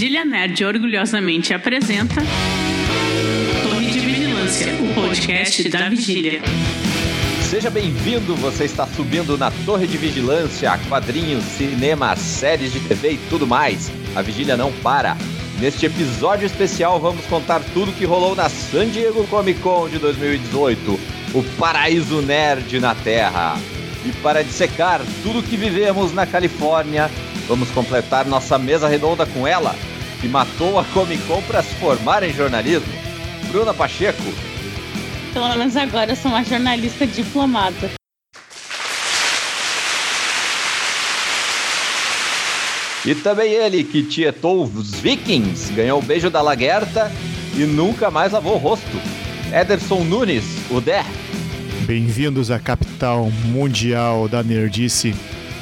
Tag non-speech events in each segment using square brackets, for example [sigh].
Vigília Nerd orgulhosamente apresenta Torre de Vigilância, o podcast da Vigília. Seja bem-vindo, você está subindo na Torre de Vigilância, quadrinhos, cinema, séries de TV e tudo mais. A vigília não para. Neste episódio especial vamos contar tudo que rolou na San Diego Comic Con de 2018, o paraíso nerd na Terra. E para dissecar tudo que vivemos na Califórnia, Vamos completar nossa mesa redonda com ela, que matou a Comic Con para se formar em jornalismo. Bruna Pacheco. Pelo menos agora eu sou uma jornalista diplomata. E também ele, que tietou os Vikings, ganhou o beijo da Lagerta e nunca mais lavou o rosto. Ederson Nunes, o Dé. Bem-vindos à capital mundial da nerdice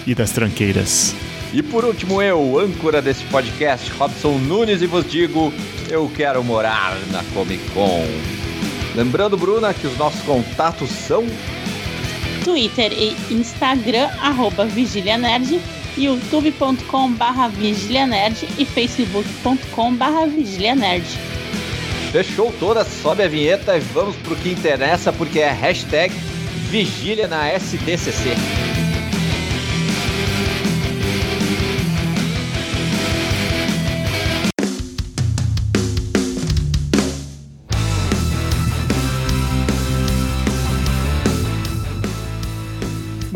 e das tranqueiras. E por último, eu, âncora desse podcast, Robson Nunes, e vos digo: eu quero morar na Comic Con. Lembrando, Bruna, que os nossos contatos são Twitter e Instagram, arroba Vigília Nerd, youtube.com barra Vigília Nerd e facebook.com barra Vigília Nerd. Fechou toda, sobe a vinheta e vamos pro que interessa, porque é hashtag Vigília na SDCC.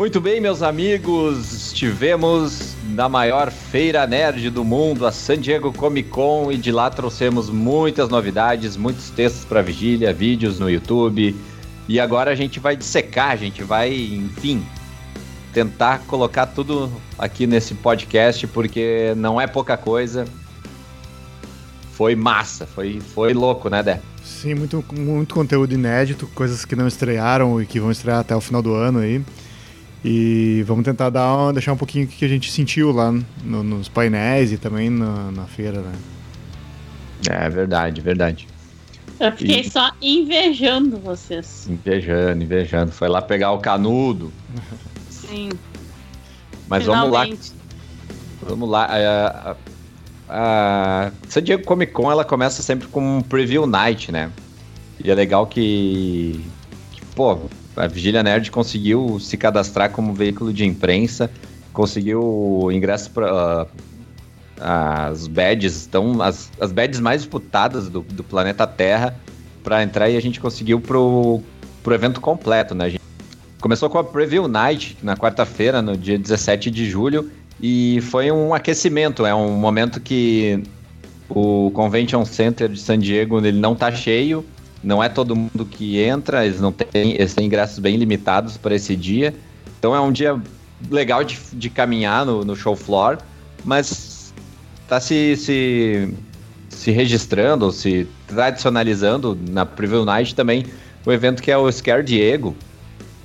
Muito bem, meus amigos, estivemos na maior feira nerd do mundo, a San Diego Comic Con, e de lá trouxemos muitas novidades, muitos textos para vigília, vídeos no YouTube. E agora a gente vai dissecar, a gente vai, enfim, tentar colocar tudo aqui nesse podcast, porque não é pouca coisa. Foi massa, foi, foi louco, né, Dé? Sim, muito, muito conteúdo inédito, coisas que não estrearam e que vão estrear até o final do ano aí. E vamos tentar dar, deixar um pouquinho o que a gente sentiu lá no, nos painéis e também na, na, feira, né? É verdade, verdade. Eu fiquei e... só invejando vocês. Invejando, invejando. Foi lá pegar o canudo. [laughs] Sim. Mas Finalmente. vamos lá. Vamos lá. A, a, a San Diego Comic Con ela começa sempre com um preview night, né? E é legal que, que pô, a Vigília Nerd conseguiu se cadastrar como veículo de imprensa, conseguiu ingresso para uh, as badges, estão as, as badges mais disputadas do, do planeta Terra para entrar e a gente conseguiu pro, pro evento completo, né? Começou com a Preview Night na quarta-feira, no dia 17 de julho, e foi um aquecimento, é um momento que o Convention Center de San Diego ele não tá cheio, não é todo mundo que entra, eles não têm, eles têm ingressos bem limitados para esse dia. Então é um dia legal de, de caminhar no, no show floor, mas tá se, se, se registrando, se tradicionalizando na Preview Night também o evento que é o Scare Diego,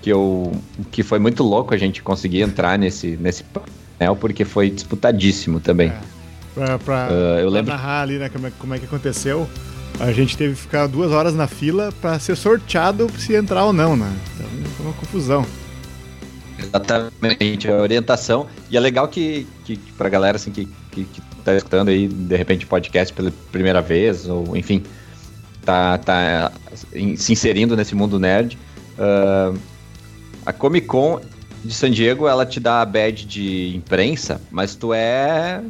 que, eu, que foi muito louco a gente conseguir entrar nesse, nesse painel, porque foi disputadíssimo também. É. Pra, pra, uh, eu lembro... narrar ali, né, como é, como é que aconteceu, a gente teve que ficar duas horas na fila para ser sorteado se entrar ou não, né? Então foi uma confusão. Exatamente, a orientação. E é legal que, que, que pra galera assim, que, que, que tá escutando aí, de repente, podcast pela primeira vez, ou enfim, tá, tá se inserindo nesse mundo nerd. Uh, a Comic Con de San Diego, ela te dá a badge de imprensa, mas tu é.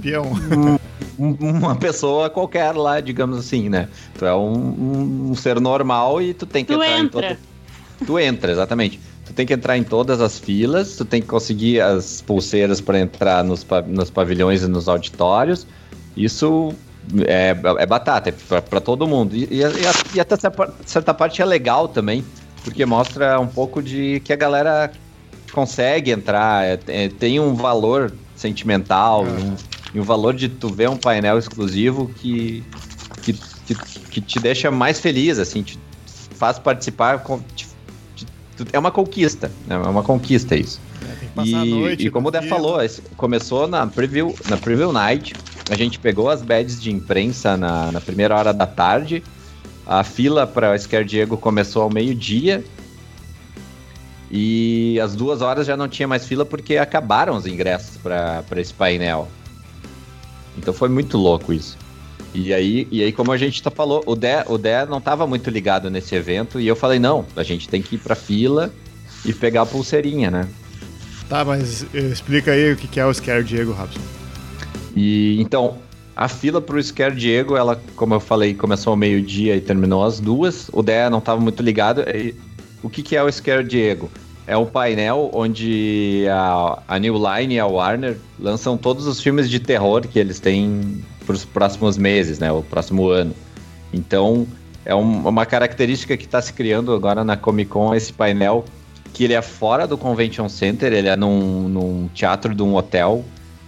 Peão [laughs] uma pessoa qualquer lá, digamos assim, né? Tu é um, um ser normal e tu tem que tu entrar entra. em todo. Tu entra, exatamente. Tu tem que entrar em todas as filas, tu tem que conseguir as pulseiras para entrar nos, nos pavilhões e nos auditórios. Isso é, é batata, é para todo mundo. E, e, e até certa parte é legal também, porque mostra um pouco de que a galera consegue entrar, é, é, tem um valor sentimental, é. um, e o valor de tu ver um painel exclusivo que, que, que, que te deixa mais feliz, assim, te faz participar. Te, te, é uma conquista, né? É uma conquista isso. É, e, e como o Dé falou, começou na preview, na preview night. A gente pegou as badges de imprensa na, na primeira hora da tarde. A fila para o Scare Diego começou ao meio-dia. E às duas horas já não tinha mais fila porque acabaram os ingressos para esse painel. Então foi muito louco isso. E aí, e aí como a gente tá falou, o Dé, o Dé não estava muito ligado nesse evento e eu falei, não, a gente tem que ir pra fila e pegar a pulseirinha, né? Tá, mas eh, explica aí o que é o Scare Diego, Robson. E então, a fila pro Scare Diego, ela, como eu falei, começou ao meio-dia e terminou às duas. O Dé não estava muito ligado. E, o que, que é o Scare Diego? É um painel onde a, a New Line e a Warner lançam todos os filmes de terror que eles têm para os próximos meses, né? O próximo ano. Então, é um, uma característica que está se criando agora na Comic Con esse painel que ele é fora do Convention Center, ele é num, num teatro de um hotel,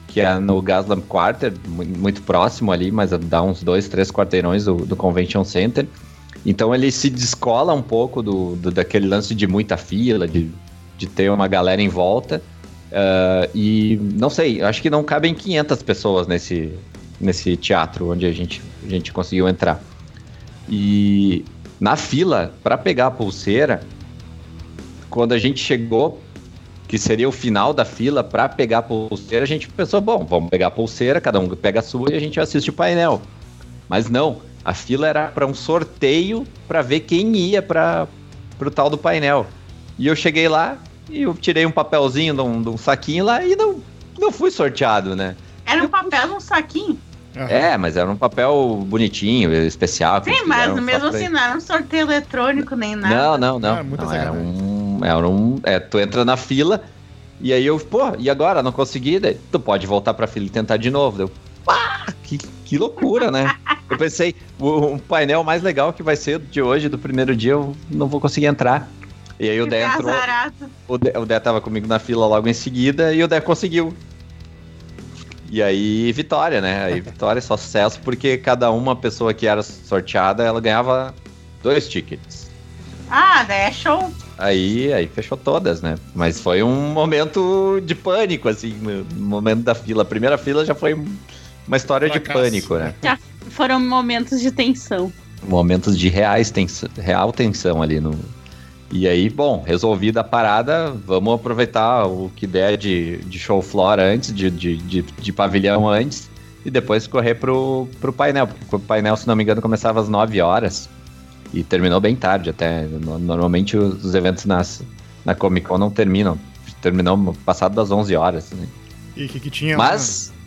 que é no Gaslamp Quarter, muito próximo ali, mas dá uns dois, três quarteirões do, do Convention Center. Então ele se descola um pouco do, do, daquele lance de muita fila, de, de ter uma galera em volta. Uh, e não sei, acho que não cabem 500 pessoas nesse, nesse teatro onde a gente, a gente conseguiu entrar. E na fila, para pegar a pulseira, quando a gente chegou, que seria o final da fila para pegar a pulseira, a gente pensou, bom, vamos pegar a pulseira, cada um pega a sua e a gente assiste o painel. Mas não, a fila era para um sorteio para ver quem ia para o tal do painel. E eu cheguei lá e eu tirei um papelzinho de um, de um saquinho lá e não, não fui sorteado, né? Era um papel num saquinho? Uhum. É, mas era um papel bonitinho, especial. Sim, mas mesmo assim não era um sorteio eletrônico nem nada. Não, não, não. Ah, não era um era um. É, tu entra na fila e aí eu, pô, e agora? Não consegui? Daí, tu pode voltar pra fila e tentar de novo. Deu, pá, que, que loucura, né? [laughs] Eu pensei, o, o, painel mais legal que vai ser de hoje, do primeiro dia, eu não vou conseguir entrar. E aí o Dé entrou. O Dé, o Dé tava comigo na fila logo em seguida e o Dé conseguiu. E aí, vitória, né? Aí, [laughs] vitória, só sucesso, porque cada uma pessoa que era sorteada, ela ganhava dois tickets. Ah, daí é show. Aí, aí fechou todas, né? Mas foi um momento de pânico, assim, no momento da fila. A primeira fila já foi uma história de pânico, né? Já foram momentos de tensão. Momentos de reais tensão, real tensão ali no. E aí, bom, resolvida a parada, vamos aproveitar o que der de, de show floor antes, de, de, de, de pavilhão antes, e depois correr pro, pro painel, porque o painel, se não me engano, começava às 9 horas. E terminou bem tarde até. Normalmente os eventos nas, na Comic Con não terminam. Terminou passado das 11 horas. Né? E o que, que tinha Mas. Lá?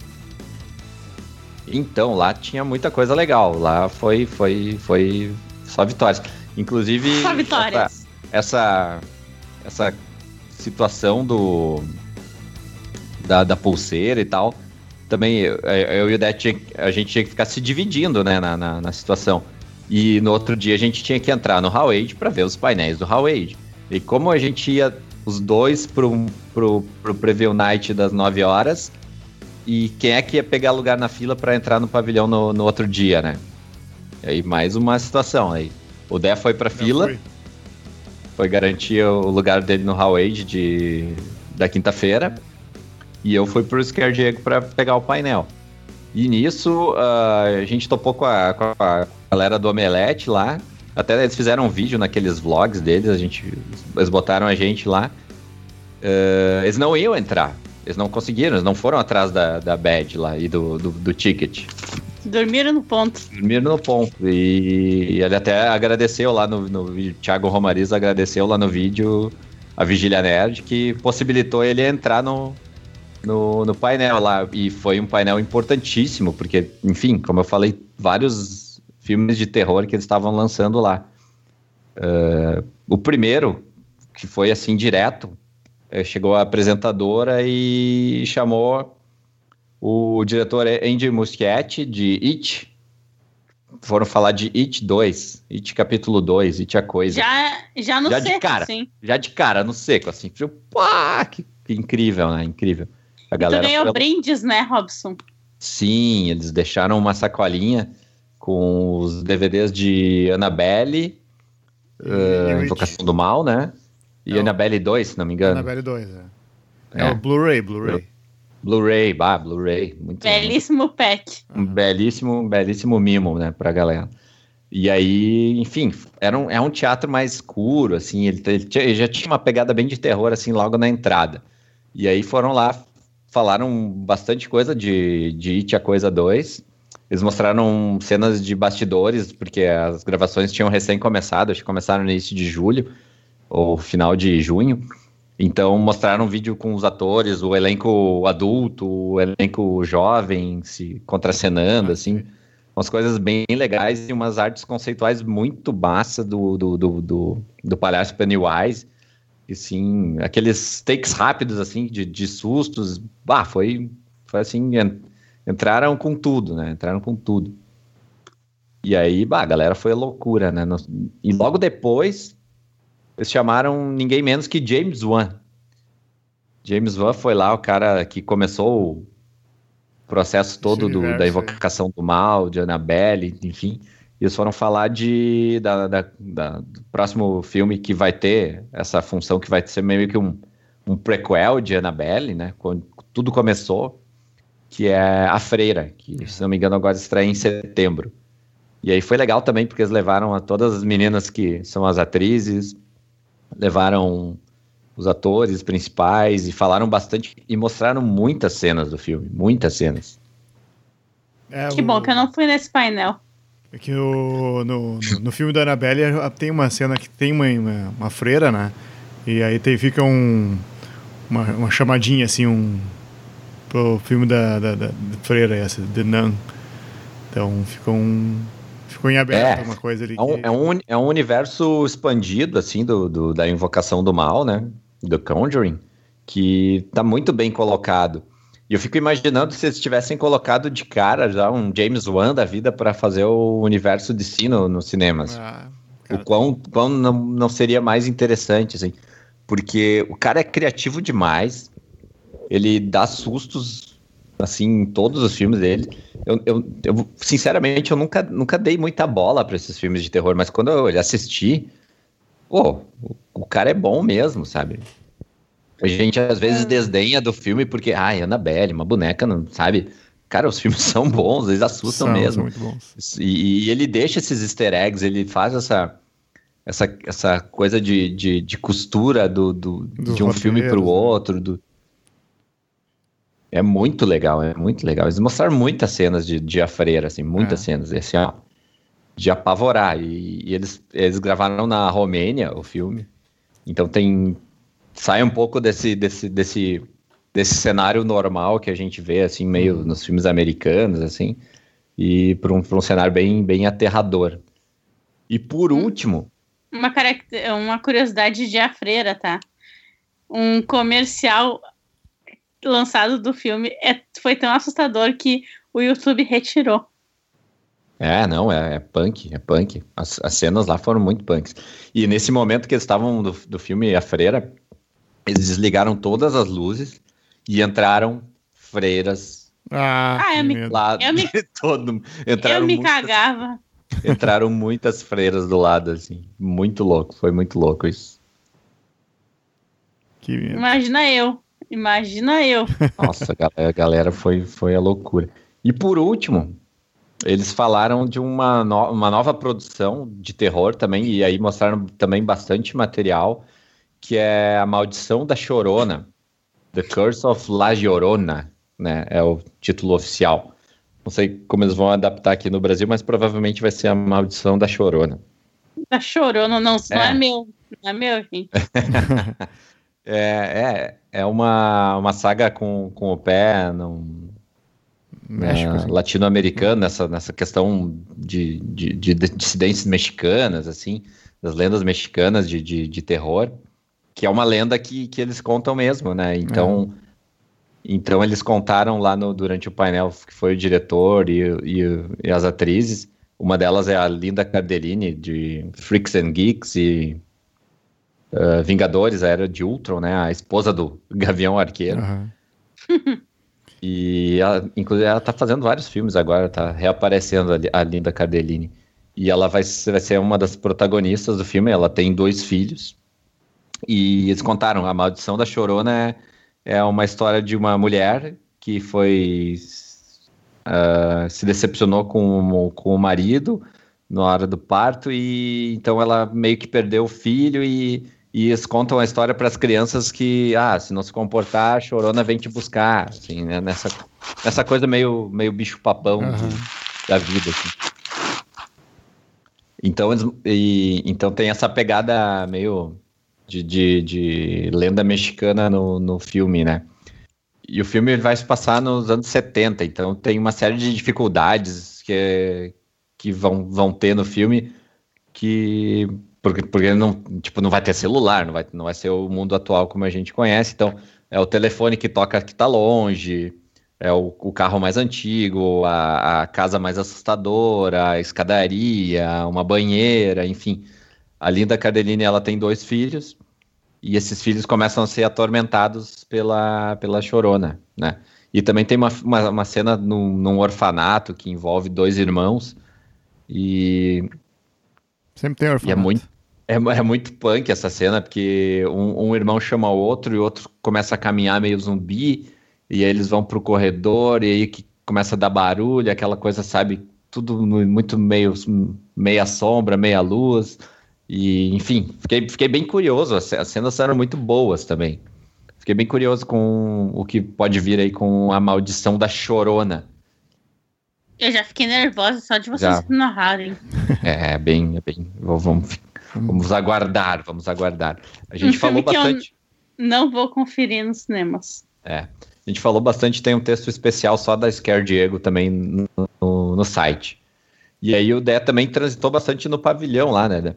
Então, lá tinha muita coisa legal. Lá foi, foi, foi só vitórias. Inclusive. Só vitórias. Essa, essa, situação do. Da, da pulseira e tal. Também eu, eu e o Dé, a gente tinha que ficar se dividindo né, na, na, na situação. E no outro dia a gente tinha que entrar no Howade para ver os painéis do Howade. E como a gente ia os dois pro, pro, pro Preview Night das 9 horas, e quem é que ia pegar lugar na fila para entrar no pavilhão no, no, outro dia, né? E aí mais uma situação aí. O Dé foi pra fila, foi. Foi garantir o lugar dele no Howade de da quinta-feira, e eu fui pro Scare Diego para pegar o painel. E nisso uh, a gente topou com a, com a galera do Omelete lá. Até eles fizeram um vídeo naqueles vlogs deles, a gente, eles botaram a gente lá. Uh, eles não iam entrar, eles não conseguiram, eles não foram atrás da, da badge lá e do, do, do ticket. Dormiram no ponto. Dormiram no ponto. E ele até agradeceu lá no, no Thiago Romariz agradeceu lá no vídeo a Vigília Nerd que possibilitou ele entrar no, no, no painel lá. E foi um painel importantíssimo, porque, enfim, como eu falei, vários filmes de terror que eles estavam lançando lá. Uh, o primeiro, que foi assim direto, uh, chegou a apresentadora e chamou o diretor Andy Muschietti de It. Foram falar de It 2, It capítulo 2, It a coisa. Já, já no já seco, de cara, sim. Já de cara, no seco, assim. Pá, que, que incrível, né? Incrível. A galera tu ganhou foi... brindes, né, Robson? Sim, eles deixaram uma sacolinha com os DVDs de Annabelle, uh, Invocação do Mal, né? E é Annabelle 2, se não me engano. Annabelle 2, é. É, é o Blu-ray, Blu-ray. Blu-ray, bah, Blu-ray. Belíssimo pack. Um belíssimo, belíssimo mimo, né, pra galera. E aí, enfim, era um, é um teatro mais escuro, assim, ele, ele, ele, já tinha uma pegada bem de terror, assim, logo na entrada. E aí foram lá falaram bastante coisa de, de It, a Coisa 2. Eles mostraram cenas de bastidores, porque as gravações tinham recém começado, acho que começaram no início de julho, ou final de junho. Então mostraram um vídeo com os atores, o elenco adulto, o elenco jovem se contracenando, assim. Umas coisas bem legais e umas artes conceituais muito massa do, do, do, do, do palhaço Pennywise. E sim, aqueles takes rápidos, assim, de, de sustos. Bah, foi, foi assim, entraram com tudo, né? Entraram com tudo. E aí, bah, a galera foi loucura, né? E logo depois, eles chamaram ninguém menos que James Wan. James Wan foi lá o cara que começou o processo todo do, da invocação do mal, de Annabelle, enfim. E eles foram falar de, da, da, da, do próximo filme que vai ter essa função, que vai ser meio que um, um prequel de Annabelle, né? Quando tudo começou que é A Freira, que, se não me engano, agora estreia em setembro. E aí foi legal também, porque eles levaram a todas as meninas que são as atrizes, levaram os atores principais e falaram bastante e mostraram muitas cenas do filme, muitas cenas. É, que o... bom que eu não fui nesse painel. É que no, no, no, filme da Annabelle tem uma cena que tem uma, uma, uma freira, né? E aí tem, fica um, uma, uma chamadinha, assim, um, pro filme da, da, da, da Freira, essa, The Nun. Então ficou um. Ficou em aberto é, uma coisa ali. É um, que... é, um, é um universo expandido, assim, do, do, da invocação do mal, né? Do Conjuring, que tá muito bem colocado. E eu fico imaginando se eles tivessem colocado de cara já um James Wan da vida para fazer o universo de si no, nos cinemas. Ah, o quão, quão não, não seria mais interessante, assim. Porque o cara é criativo demais, ele dá sustos, assim, em todos os filmes dele. Eu, eu, eu sinceramente, eu nunca, nunca dei muita bola para esses filmes de terror, mas quando eu assisti, pô, o, o cara é bom mesmo, sabe? A gente às vezes é. desdenha do filme porque, ai, Annabelle, uma boneca, não sabe? Cara, os filmes [laughs] são bons, eles assustam são, mesmo. Muito bons. E, e, ele deixa esses easter eggs, ele faz essa, essa, essa coisa de, de, de costura do, do, do de um filme para o né? outro, do, é muito legal, é muito legal. Eles mostraram muitas cenas de, de a freira, assim, muitas é. cenas, assim, ó, de apavorar. E, e, eles, eles gravaram na Romênia o filme. Então tem. Sai um pouco desse, desse, desse, desse cenário normal que a gente vê, assim, meio uhum. nos filmes americanos, assim, e para um, um cenário bem, bem aterrador. E por hum. último. Uma, uma curiosidade de A Freira, tá? Um comercial lançado do filme é, foi tão assustador que o YouTube retirou. É, não, é, é punk, é punk. As, as, cenas lá foram muito punks. E nesse momento que eles estavam do, do filme A Freira, eles desligaram todas as luzes e entraram freiras. Ah, ah eu, me, lá eu me, [laughs] todo, entraram eu me muitas, cagava. Entraram muitas freiras do lado, assim. Muito louco, foi muito louco isso. Imagina eu. Imagina eu. [laughs] Nossa, a galera foi, foi a loucura. E por último, eles falaram de uma, no, uma nova produção de terror também, e aí mostraram também bastante material, que é A Maldição da Chorona, The Curse of La Llorona, né? É o título oficial. Não sei como eles vão adaptar aqui no Brasil, mas provavelmente vai ser A Maldição da Chorona. Da Chorona, não, não é, é meu. Não é meu, gente. [laughs] É, é, é uma, uma saga com, com o pé México, uh, latino-americano, nessa, nessa questão de, de, de, dissidências mexicanas, assim, das lendas mexicanas de, de, de, terror, que é uma lenda que, que eles contam mesmo, né? Então, é. então eles contaram lá no, durante o painel, que foi o diretor e, e, e as atrizes, uma delas é a Linda Cardellini, de Freaks and Geeks, e uh, Vingadores, a Era de Ultron, né? A esposa do [laughs] Gavião Arqueiro. Uhum. e ela, inclusive, ela tá fazendo vários filmes agora, tá reaparecendo a, a Linda Cardellini. E ela vai, vai ser uma das protagonistas do filme. Ela tem dois filhos. E eles contaram: A Maldição da Chorona é, é uma história de uma mulher que foi. Uh, se decepcionou com, com o marido na hora do parto e então ela meio que perdeu o filho e E eles contam a história para as crianças que, ah, se não se comportar, a chorona vem te buscar, assim, né? Nessa, nessa coisa meio, meio bicho-papão uhum. da vida, assim. Então, e, então tem essa pegada meio de, de, de lenda mexicana no, no filme, né? E o filme vai se passar nos anos 70, então tem uma série de dificuldades que, que vão, vão ter no filme que porque, porque não, tipo, não vai ter celular, não vai, não vai ser o mundo atual como a gente conhece. Então, é o telefone que toca que está longe, é o, o, carro mais antigo, a, a, casa mais assustadora, a escadaria, uma banheira, enfim. A Linda Cardellini, ela tem dois filhos, e esses filhos começam a ser atormentados pela, pela chorona, né? E também tem uma, uma, uma cena num, num orfanato que envolve dois irmãos, e... Sempre tem orfanato. E é muito, é, é, muito punk essa cena, porque um, um, irmão chama o outro e o outro começa a caminhar meio zumbi, e aí eles vão pro corredor, e aí que começa a dar barulho, aquela coisa, sabe, tudo muito meio meia sombra, meia luz, e enfim, fiquei, fiquei bem curioso, as, as cenas eram muito boas também. Fiquei bem curioso com o que pode vir aí com a maldição da chorona. Eu já fiquei nervosa só de vocês já. narrarem. É, é bem, é bem. Vamos Vamos aguardar, vamos aguardar. A gente um falou bastante. não vou conferir nos cinemas. É. A gente falou bastante, tem um texto especial só da Scare Diego também no, no, no site. E aí o Dé também transitou bastante no pavilhão lá, né, Dé?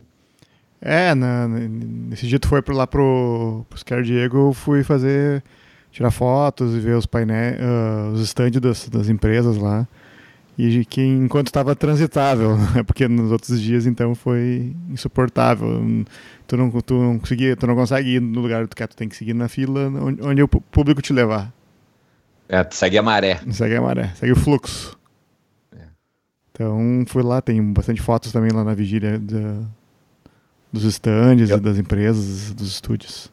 É, na, nesse dia tu foi lá pro, pro Scare Diego, eu fui fazer, tirar fotos e ver os painéis, uh, os stands das, das empresas lá e que enquanto estava transitável, [laughs] né? porque nos outros dias então foi insuportável. Tu não, tu não conseguia, tu não consegue ir no lugar que tu tem que seguir na fila onde, onde o público te levar. É, tu segue a maré. Segue a maré, segue o fluxo. É. Então fui lá, tem bastante fotos também lá na vigília da, dos stands, Eu... das empresas, dos estúdios.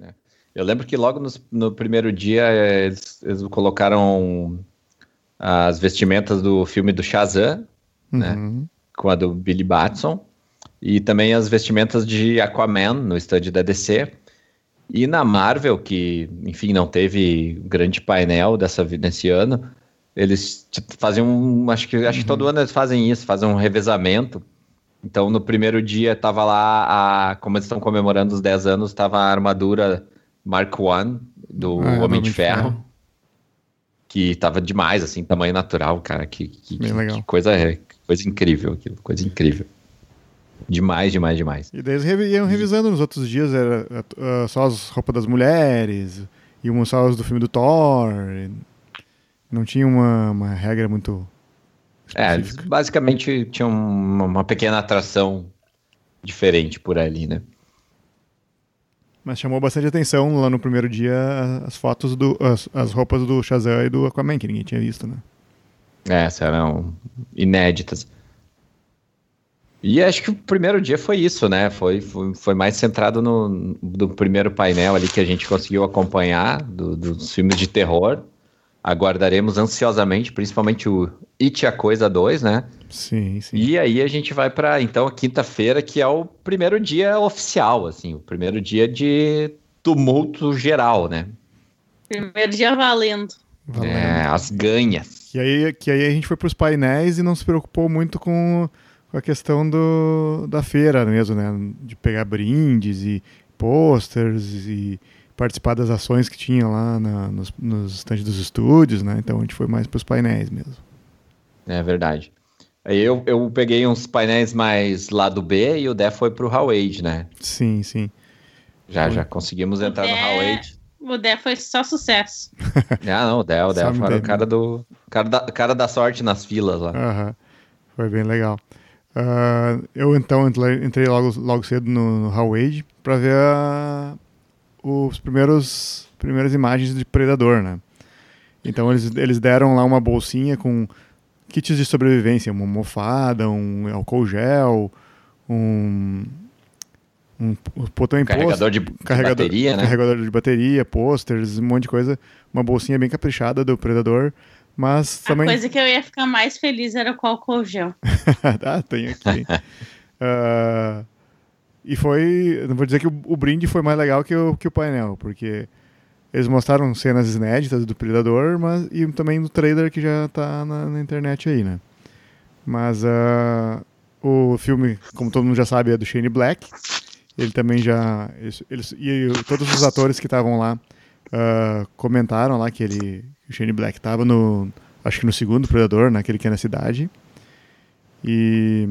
É. Eu lembro que logo no, no primeiro dia eles, eles colocaram as vestimentas do filme do Shazam, né, uhum. né? Com a do Billy Batson. E também as vestimentas de Aquaman no estande da DC. E na Marvel, que, enfim, não teve grande painel dessa, nesse ano, eles fazem um. Acho que, acho uhum. que todo ano eles fazem isso, fazem um revezamento. Então, no primeiro dia, estava lá, a, como eles estão comemorando os 10 anos, estava a armadura Mark I do ah, Homem de Ferro. Ferro que tava demais, assim, tamanho natural, cara. Que, que, que coisa, coisa incrível aquilo, coisa incrível. Demais, demais, demais. E daí eles iam revisando nos outros dias, era uh, só as roupas das mulheres, iam só os do filme do Thor. Não tinha uma, uma regra muito. É, basicamente tinha uma, uma pequena atração diferente por ali, né? Mas chamou bastante atenção lá no primeiro dia as fotos do. as, as roupas do Shazam e do Aquaman, que ninguém tinha visto, né? É, eram inéditas. E acho que o primeiro dia foi isso, né? Foi, foi, foi mais centrado no, no primeiro painel ali que a gente conseguiu acompanhar do, dos filmes de terror. Aguardaremos ansiosamente, principalmente o It a Coisa 2, né? Sim, sim. E aí a gente vai para então a quinta-feira, que é o primeiro dia oficial, assim, o primeiro dia de tumulto geral, né? Primeiro dia valendo. valendo. É, as ganhas. Que aí, que aí a gente foi para os painéis e não se preocupou muito com, com a questão do, da feira mesmo, né? De pegar brindes e posters e participar das ações que tinha lá na, nos, nos estandes dos estúdios, né? Então a gente foi mais para os painéis mesmo. É verdade. Aí eu, eu peguei uns painéis mais lado B e o Dé foi pro Howard, né? Sim, sim. Já, já conseguimos entrar Dé, no Howard. O Dé foi só sucesso. [laughs] ah, não, o Dé, o Dé foi o cara do. Cara da, cara da sorte nas filas lá. Uhum. Foi bem legal. Uh, eu então entrei logo, logo cedo no, no Howard para ver a, os primeiros primeiras imagens de Predador, né? Então eles, eles deram lá uma bolsinha com kits de sobrevivência, uma almofada, um álcool gel, um, um, um botão carregador de, carregador, bateria, né? Carregador de bateria, posters, um monte de coisa. Uma bolsinha bem caprichada do Predador. Mas a também... coisa que eu ia ficar mais feliz era com álcool gel. [laughs] ah, tem aqui. uh, [laughs] E foi. Não vou dizer que o, o, brinde foi mais legal que o, que o painel, porque eles mostraram cenas inéditas do Predador, mas e também do trailer que já tá na, na internet aí, né? Mas uh, o filme, como todo mundo já sabe, é do Shane Black. Ele também já. Eles, e todos os atores que estavam lá uh, comentaram lá que ele. O Shane Black estava no. Acho que no segundo Predador, naquele que é na cidade. E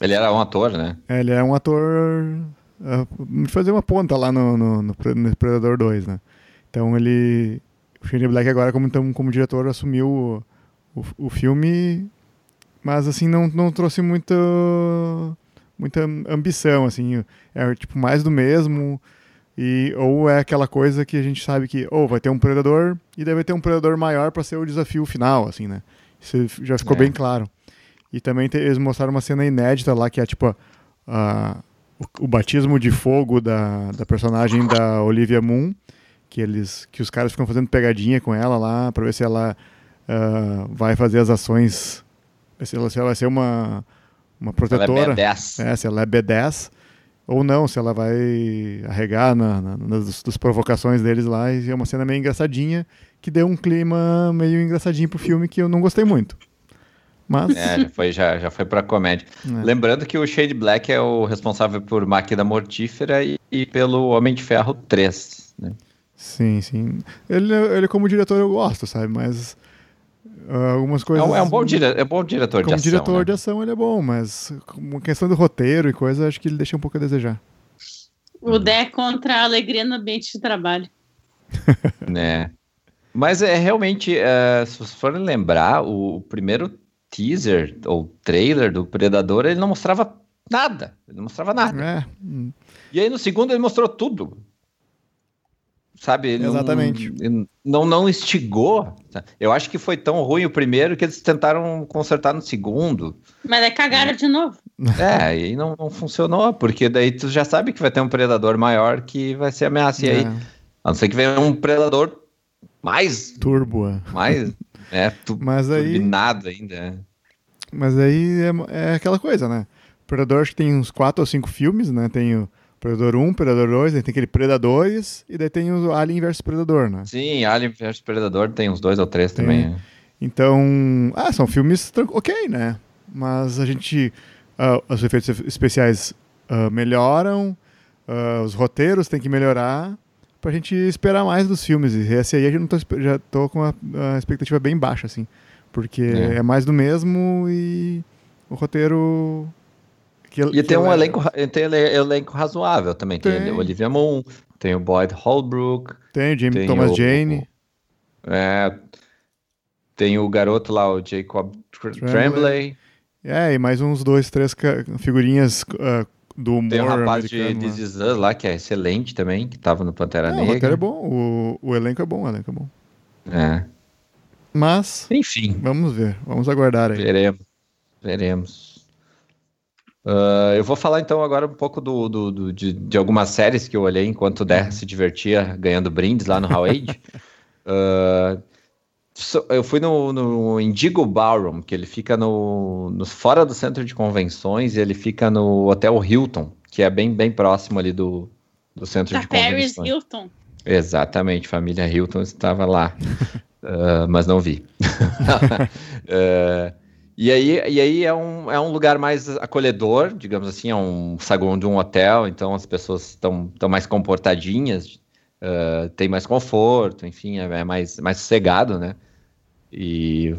ele era um ator, né? É, ele é um ator. Uh, fazer uma ponta lá no, no, no, Predador 2, né? Então ele. O Shane Black agora, como, então, como diretor, assumiu o, o, o filme, mas assim, não, não trouxe muita, muita ambição, assim. É tipo mais do mesmo. E, ou é aquela coisa que a gente sabe que ou vai ter um predador e deve ter um predador maior para ser o desafio final, assim, né? Isso já ficou é. bem claro. E também te, eles mostraram uma cena inédita lá, que é tipo a, o, o, batismo de fogo da, da personagem da Olivia Moon, que, eles, que os caras ficam fazendo pegadinha com ela lá, pra ver se ela uh, vai fazer as ações, se ela, se ela vai ser uma, uma protetora. Ela é B10. É, se ela é B10 ou não, se ela vai arregar na, na, nas, nas provocações deles lá. E é uma cena meio engraçadinha, que deu um clima meio engraçadinho pro filme que eu não gostei muito. Mas... É, já foi, já, já foi pra comédia. É. Lembrando que o Shade Black é o responsável por Máquina Mortífera e, e pelo Homem de Ferro 3, né? Sim, sim. Ele, ele como diretor eu gosto, sabe? Mas uh, algumas coisas... É um, é um bom, dire, é bom diretor de ação, Como diretor né? de ação ele é bom, mas com questão do roteiro e coisa, acho que ele deixa um pouco a desejar. O Dé é contra a alegria no ambiente de trabalho. [laughs] né? Mas é realmente, uh, se vocês forem lembrar, o, o primeiro teaser ou trailer do Predador, ele não mostrava nada. Ele não mostrava nada. É. E aí no segundo ele mostrou tudo. Sabe? Ele Exatamente. Não, não, não instigou. Eu acho que foi tão ruim o primeiro que eles tentaram consertar no segundo. Mas é cagaram de novo. É, e não, não funcionou, porque daí tu já sabe que vai ter um predador maior que vai ser ameaça. E aí, é. a não ser que venha um predador mais. Turbo. É. Mais. É, tu, mas aí, turbinado ainda. É. Mas aí é, é, aquela coisa, né? Predador acho que tem uns 4 ou 5 filmes, né? Tem o Predador 1, Predador 2, aí tem aquele Predadores e daí tem o Alien vs Predador, né? Sim, Alien vs Predador tem uns dois ou três também. É. Então, ah, são filmes ok, né? Mas a gente, uh, os efeitos especiais uh, melhoram, uh, os roteiros têm que melhorar pra gente esperar mais dos filmes. E esse aí a gente não tô, já tô com a, a expectativa bem baixa, assim. Porque é. é, mais do mesmo e o roteiro. Que, e que tem um é... elenco, tem elenco razoável também. Tem, tem Olivia Moon, tem o Boyd Holbrook. Tem o James Thomas o, Jane. É, tem o garoto lá, o Jacob Tremblay. Tremblay. É, e mais uns dois, três figurinhas uh, do humor Tem um rapaz de This Is Us lá, que é excelente também, que tava no Pantera Negra. O roteiro é bom, o, o elenco é bom, o elenco é bom. É. Mas, enfim. Vamos ver, vamos aguardar aí. Veremos, veremos. Uh, eu vou falar então agora um pouco do, do, do de, de, algumas séries que eu olhei enquanto o Der se divertia ganhando brindes lá no How Age. uh, [laughs] eu fui no, no Indigo Ballroom, que ele fica no, no, fora do centro de convenções, e ele fica no Hotel Hilton, que é bem, bem próximo ali do, do centro da de Paris convenções. Hilton. Exatamente, família Hilton estava lá, uh, [laughs] mas não vi. uh, [laughs] e aí, e aí é, um, é um lugar mais acolhedor, digamos assim, é um saguão de um hotel, então as pessoas estão mais comportadinhas, uh, tem mais conforto, enfim, é, é mais, mais sossegado, né? E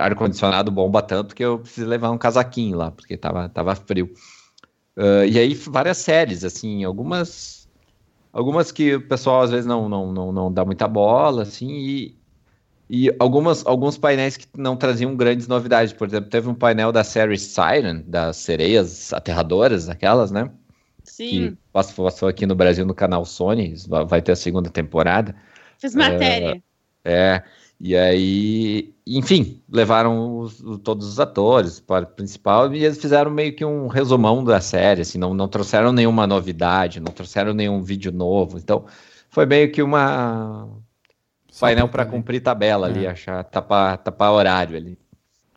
ar-condicionado bomba tanto que eu precisei levar um casaquinho lá, porque tava, tava frio. Uh, e aí várias séries, assim, algumas algumas que o pessoal às vezes não, não, não, não dá muita bola, assim, e, e algumas, alguns painéis que não traziam grandes novidades. Por exemplo, teve um painel da série Siren, das sereias aterradoras, aquelas, né? Sim. Que passou aqui no Brasil no canal Sony, vai ter a segunda temporada. Fiz matéria. Uh, é. E aí, enfim, levaram os, todos os atores para o principal e eles fizeram meio que um resumão da série, assim, não, não trouxeram nenhuma novidade, não trouxeram nenhum vídeo novo. Então, foi meio que uma Só painel para cumprir tabela é. ali, achar tapar, tapar horário ali.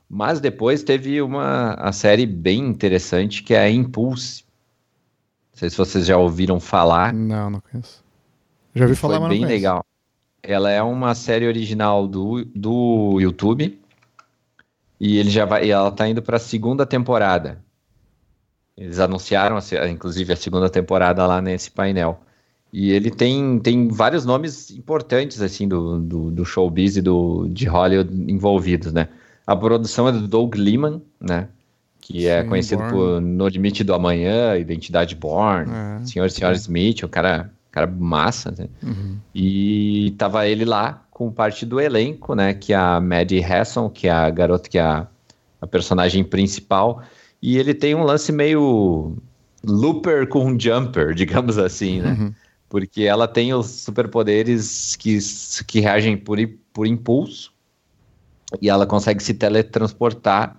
Mas depois teve uma a série bem interessante que é a Impulse. sei se vocês já ouviram falar. Não, não conheço. Já ouvi falar, Foi mas bem não legal. Ela é uma série original do, do YouTube. E ele já vai, e ela tá indo para a segunda temporada. Eles anunciaram, inclusive, a segunda temporada lá nesse painel. E ele tem, tem vários nomes importantes, assim, do, do, do showbiz e do, de Hollywood envolvidos, né? A produção é do Doug Liman, né? Que é Sim, conhecido Bourne. por No Limite do Amanhã, Identidade Born, É. Senhor e Senhora Smith, um cara, cara massa, né? Uhum. E tava ele lá com parte do elenco, né? Que é a Maddie Hasson, que é a garota que é a, a personagem principal. E ele tem um lance meio looper com jumper, [laughs] digamos assim, né? Uhum. Porque ela tem os superpoderes que, que reagem por, por impulso. E ela consegue se teletransportar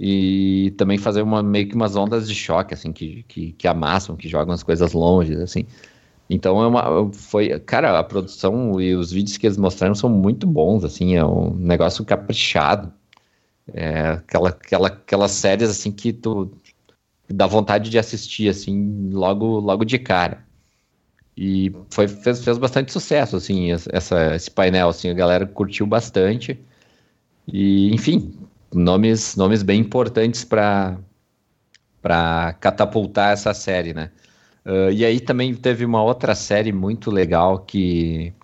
e também fazer uma, meio que umas ondas de choque, assim, que, que, que amassam, que jogam as coisas longe, assim. Então é uma. Foi. Cara, a produção e os vídeos que eles mostraram são muito bons, assim, é um negócio caprichado. É aquela, aquela, aquelas séries assim que tu dá vontade de assistir, assim, logo, logo de cara. E foi, fez, fez bastante sucesso, assim, essa, esse painel, assim, a galera curtiu bastante. E, enfim, nomes, nomes bem importantes para para catapultar essa série, né? Uh, e aí também teve uma outra série muito legal que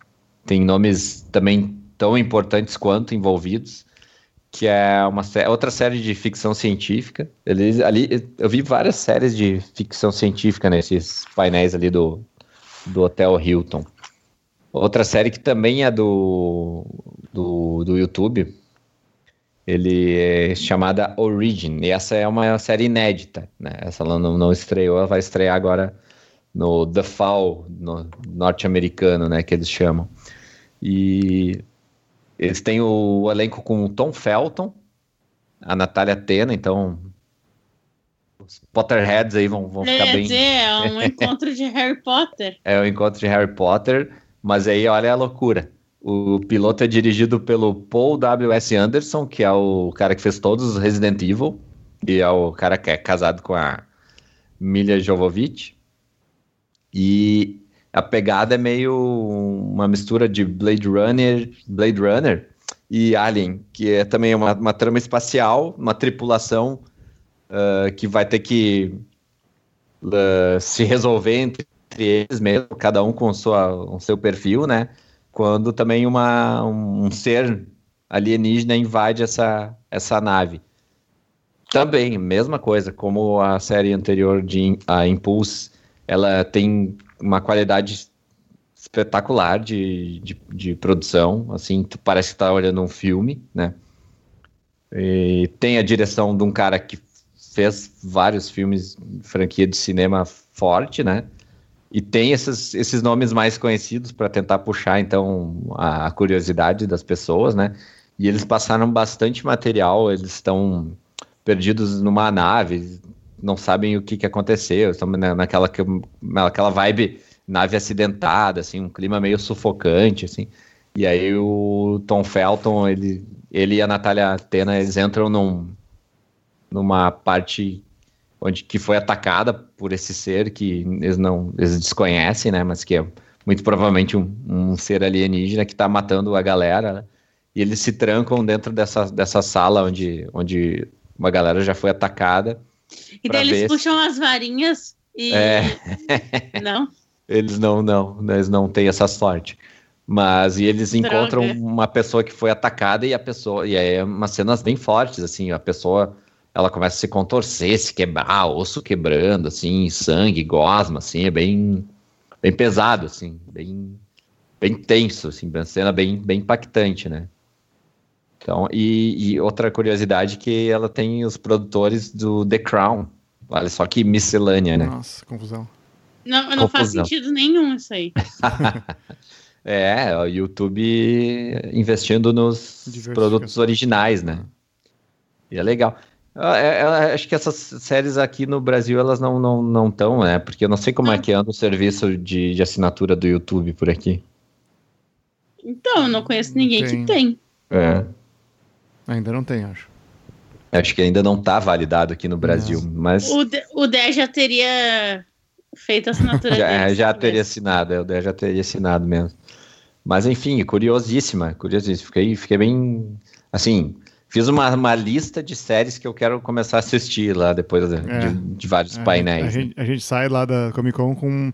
tem nomes também tão importantes quanto envolvidos, que é uma outra série de ficção científica. Eles, ali, eu vi várias séries de ficção científica nesses painéis ali do, do Hotel Hilton. Outra série que também é do, do, do YouTube, ele é chamada Origin, e essa é uma série inédita, né? Essa não, não estreou, ela vai estrear agora no The Fall, no norte-americano, né, que eles chamam. E eles têm o elenco com o Tom Felton, a Natália Tena, então os Potterheads aí vão, vão ficar bem... dizer, é um [laughs] encontro de Harry Potter. É o encontro de Harry Potter, mas aí olha a loucura. O piloto é dirigido pelo Paul W.S. Anderson, que é o cara que fez todos os Resident Evil, e é o cara que é casado com a Mila Jovovich. E a pegada é meio uma mistura de Blade Runner, Blade Runner e Alien, que é também uma, uma trama espacial, uma tripulação uh, que vai ter que uh, se resolver entre eles mesmo, cada um com sua, seu perfil, né? Quando também uma, um ser alienígena invade essa, essa nave. Também, mesma coisa, como a série anterior de a Impulse, ela tem uma qualidade espetacular de, de, de produção, assim, tu parece que tá olhando um filme, né? E tem a direção de um cara que fez vários filmes, franquia de cinema forte, né? E tem esses, esses nomes mais conhecidos para tentar puxar, então, a, a, curiosidade das pessoas, né? E eles passaram bastante material, eles estão perdidos numa nave, não sabem o que, que aconteceu, estão naquela, naquela vibe nave acidentada, assim, um clima meio sufocante, assim. E aí o Tom Felton, ele, ele e a Natália Tena, eles entram num, numa parte onde que foi atacada por esse ser que eles não eles desconhecem, né? Mas que é muito provavelmente um, um ser alienígena que está matando a galera. Né? E eles se trancam dentro dessa, dessa sala onde, onde uma galera já foi atacada. E daí eles puxam as varinhas e. É. [laughs] não? Eles não, não, eles não têm essa sorte. Mas e eles Droga. encontram uma pessoa que foi atacada e a pessoa. E é umas cenas bem fortes, assim, a pessoa ela começa a se contorcer, se quebrar, osso quebrando, assim, sangue, gosma, assim, é bem, bem pesado, assim, bem, bem tenso, assim, uma cena bem, bem impactante, né? Então, e, e, outra curiosidade que ela tem os produtores do The Crown, olha só que miscelânea, né? Nossa, confusão. Não, não faz sentido nenhum isso aí. [laughs] é, o YouTube investindo nos produtos originais, né? E é legal. Eu, eu, acho que essas séries aqui no Brasil elas não não não estão, né? Porque eu não sei como é que anda o serviço de, de assinatura do YouTube por aqui. Então, eu não conheço ninguém tem. que tem. É. Ainda não tem, acho. Acho que ainda não está validado aqui no Brasil, Não. mas O, D- o Dé já teria feito a assinatura [laughs] já, deles, já teria assinado, eu já teria assinado mesmo. Mas enfim, curiosíssima, curiosíssima. Fiquei, fiquei bem. Assim, fiz uma, uma lista de séries que eu quero começar a assistir lá depois de, é, de, de vários painéis. A, gente, a gente sai lá da Comic Con com.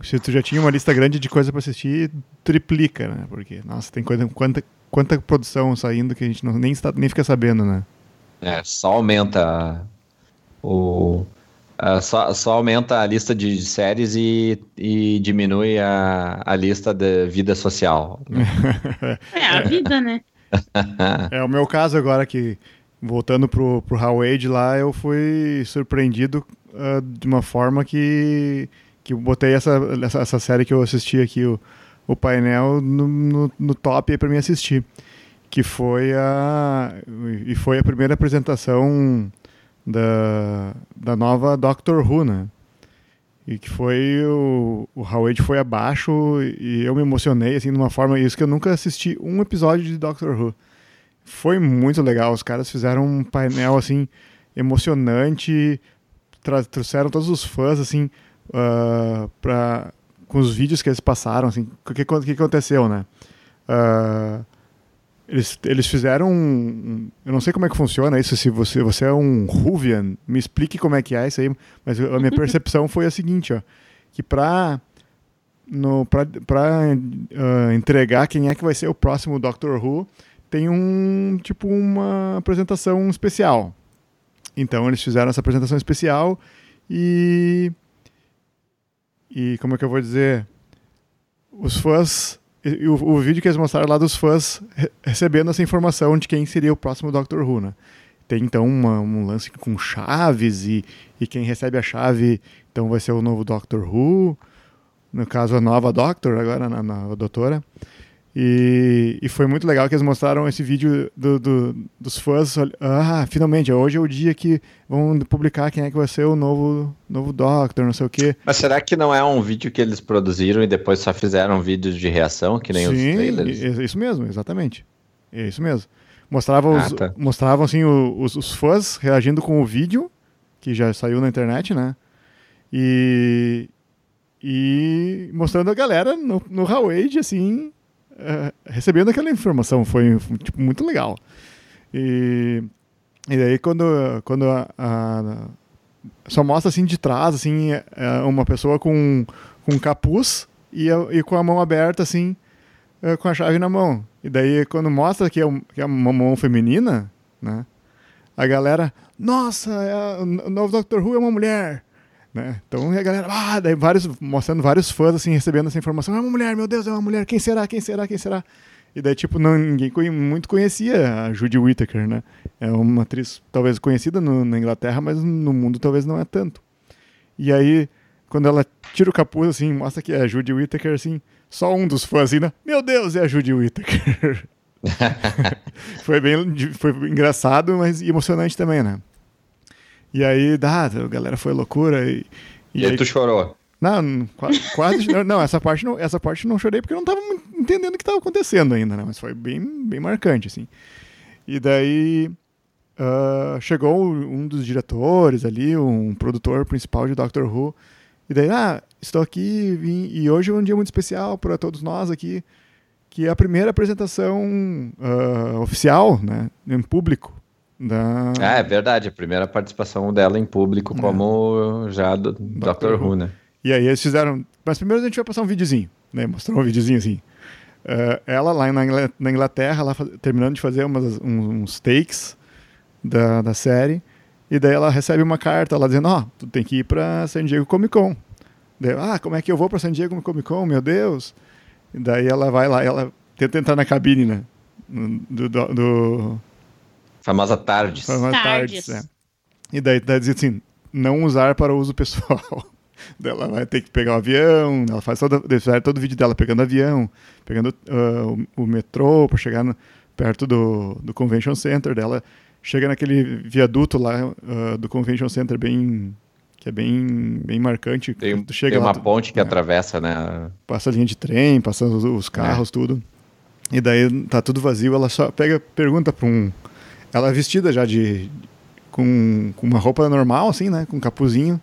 Se tu já tinha uma lista grande de coisa para assistir, triplica, né? Porque, nossa, tem coisa. Quanta, quanta produção saindo que a gente não, nem, está, nem fica sabendo, né? É, só aumenta o. Uh, só, só, aumenta a lista de séries e, e diminui a, a lista de vida social. [laughs] é a vida, né? [laughs] é o meu caso agora que, voltando pro, pro Howard lá, eu fui surpreendido uh, de uma forma que, que eu botei essa, essa, essa, série que eu assisti aqui, o, o painel, no, no, no top para mim assistir. Que foi a. E foi a primeira apresentação da, da nova Doctor Who, né? E que foi o, o Howard foi abaixo e eu me emocionei assim de uma forma isso que eu nunca assisti um episódio de Doctor Who. Foi muito legal, os caras fizeram um painel assim emocionante, trouxeram todos os fãs assim uh, pra, com os vídeos que eles passaram, assim, o que, que, aconteceu, né? Uh, eles, eles fizeram um, Eu não sei como é que funciona isso, se você, você é um Ruvian, me explique como é que é isso aí, mas a minha [laughs] percepção foi a seguinte, ó, que para no para uh, entregar quem é que vai ser o próximo Doctor Who, tem um tipo uma apresentação especial. Então eles fizeram essa apresentação especial e e como é que eu vou dizer? Os fãs o, o, vídeo que eles mostraram lá dos fãs recebendo essa informação de quem seria o próximo Doctor Who, né? Tem então uma, um lance com chaves e, e quem recebe a chave então vai ser o novo Doctor Who, no caso a nova Doctor agora, na, na doutora. E, e, foi muito legal que eles mostraram esse vídeo do, do, dos fãs. Ah, finalmente, hoje é o dia que vão publicar quem é que vai ser o novo, novo Doctor, não sei o quê. Mas será que não é um vídeo que eles produziram e depois só fizeram vídeos de reação, que nem Sim, os trailers? Isso mesmo, exatamente. É isso mesmo. Mostravam, ah, os, tá. mostravam assim, os, os fãs reagindo com o vídeo, que já saiu na internet, né? E, e mostrando a galera no, no Howard, assim, uh, recebendo aquela informação. Foi tipo, muito legal. E, e daí quando, quando a, a, só mostra assim de trás, assim, é, é uma pessoa com, com capuz e, e com a mão aberta, assim, é, com a chave na mão. E daí quando mostra que é, que é uma mão feminina, né? A galera, nossa, é o novo Doctor Who é uma mulher. Né? Então a galera, ah, daí vários, mostrando vários fãs assim, recebendo essa informação, é uma mulher, meu Deus, é uma mulher, quem será, quem será, quem será? E daí, tipo, não, ninguém muito conhecia a Judy Whittaker, né? É uma atriz talvez conhecida no, na Inglaterra, mas no mundo talvez não é tanto. E aí, quando ela tira o capuz, assim, mostra que é a Judy Whittaker, assim, só um dos fãs, assim, né? Meu Deus, é a Judy Whittaker. [laughs] [laughs] foi bem foi engraçado, mas emocionante também, né? E aí, dá, a galera foi loucura. E, e, e aí, tu chorou? Não, quase. [laughs] não, essa parte não, essa parte não chorei porque eu não estava entendendo o que estava acontecendo ainda, né? Mas foi bem, bem marcante, assim. E daí uh, chegou um dos diretores ali, um produtor principal de Doctor Who. E daí, ah, estou aqui vim, e hoje é um dia muito especial para todos nós aqui, que é a primeira apresentação uh, oficial, né, em público da... Ah, é verdade, a primeira participação dela em público é. como já do Doctor, Who, né? E aí eles fizeram. Mas primeiro a gente vai passar um videozinho, né? Mostrar um videozinho assim. Uh, ela lá na Inglaterra, lá terminando de fazer umas, uns takes da, da série. E daí ela recebe uma carta lá dizendo: Ó, oh, tu tem que ir pra San Diego Comic Con. Daí, ah, como é que eu vou pra San Diego Comic Con? Meu Deus. E daí ela vai lá, ela tenta entrar na cabine, né? Do, do, do Famosa tardes. Famosa tardes, tardes é. E daí tá dizendo assim, não usar para uso pessoal. [laughs] ela vai ter que pegar o um avião, ela faz todo, todo o vídeo dela pegando avião, pegando uh, o, o, metrô para chegar no, perto do, do Convention Center dela. Chega naquele viaduto lá uh, do Convention Center bem que é bem, bem marcante. Tem, chega tem uma lá, ponte que é, atravessa, né? Passa a linha de trem, passando os, os carros, é. tudo. E daí tá tudo vazio, ela só pega, pergunta para um ela é vestida já de. Com, com uma roupa normal, assim, né? Com um capuzinho.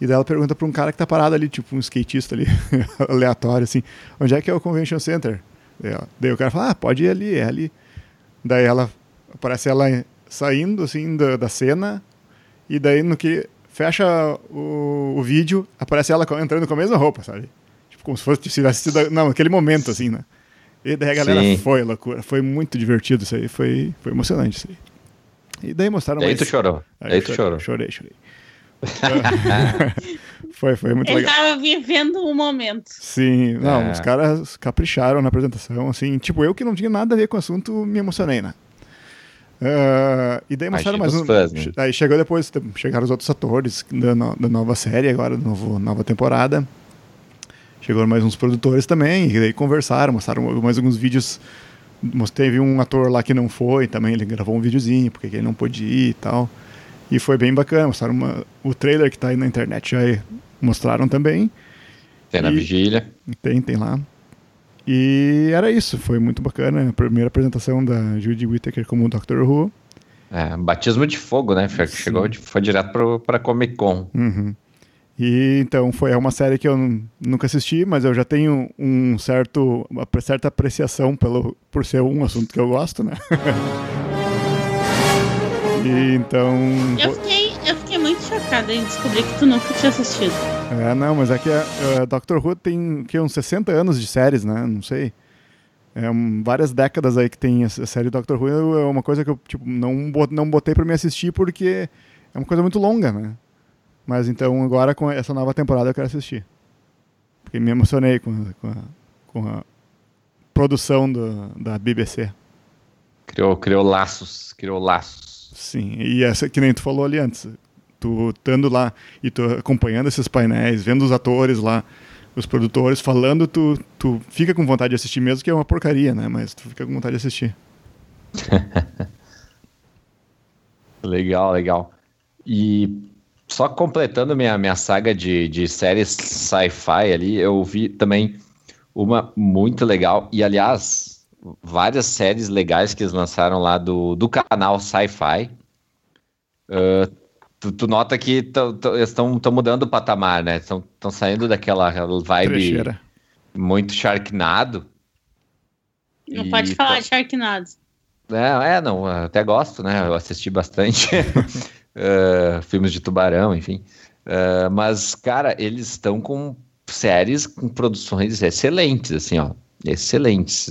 E daí ela pergunta pra um cara que tá parado ali, tipo um skatista ali, [laughs] aleatório, assim, onde é que é o Convention Center? Daí, o cara fala, ah, pode ir ali, é ali. Daí ela, aparece ela saindo, assim, da, da cena, e daí no que fecha o, o vídeo, aparece ela entrando com a mesma roupa, sabe? Tipo, como se fosse tivesse sido, não, naquele momento, assim, né? E daí a galera Sim. foi loucura, foi muito divertido isso aí, foi, foi emocionante isso aí. E daí mostraram e aí mais... tu chorou, aí, aí tu chorou. Chorei, chorei. [laughs] foi, foi muito Ele legal. Ele tava vivendo o um momento. Sim, não, é. os caras capricharam na apresentação, assim, tipo, eu que não tinha nada a ver com o assunto, me emocionei, né? Uh, e daí mostraram mais um. Fãs, né? Aí chegou depois, chegaram os outros atores da, no, da nova série, agora, novo, nova temporada. Chegaram mais uns produtores também, e daí conversaram, mostraram mais alguns vídeos. Teve um ator lá que não foi também, ele gravou um videozinho, porque ele não pôde ir e tal. E foi bem bacana. Mostraram uma, o trailer que está aí na internet já mostraram também. Tem na vigília. Tem, tem lá. E era isso, foi muito bacana. A primeira apresentação da Judy Whittaker como Doctor Who. É, batismo de fogo, né? Chegou, foi direto para Comic Con. Uhum. E então foi uma série que eu nunca assisti, mas eu já tenho um certo, uma certa apreciação pelo, por ser um assunto que eu gosto, né? [laughs] E então. Eu fiquei, eu fiquei muito chocada em descobrir que tu nunca tinha assistido. É, não, mas é que a, a Doctor Who tem que, uns 60 anos de séries, né? Não sei. É, um, várias décadas aí que tem a, série Doctor Who. É uma coisa que eu tipo, não, não botei pra me assistir porque é uma coisa muito longa, né? Mas então agora com essa nova temporada eu quero assistir. Porque me emocionei com, a, com, a, com a produção do, da BBC. Criou, criou laços, criou laços. Sim, e essa que nem tu falou ali antes, tu estando lá e tu acompanhando esses painéis, vendo os atores lá, os produtores falando, tu, tu fica com vontade de assistir mesmo, que é uma porcaria, né? Mas tu fica com vontade de assistir. [laughs] legal, legal. E só completando minha, minha saga de, de séries sci-fi ali, eu vi também uma muito legal. E aliás, várias séries legais que eles lançaram lá do, do canal Sci-Fi. Uh, tu, tu, nota que eles estão mudando o patamar, né? Estão saindo daquela vibe Trecheira. muito Sharknado. Não pode falar de Sharknado. É, é, não, até gosto, né? Eu assisti bastante [laughs] uh, filmes de tubarão, enfim. Uh, mas, cara, eles estão com séries com produções excelentes, assim, ó. Excelentes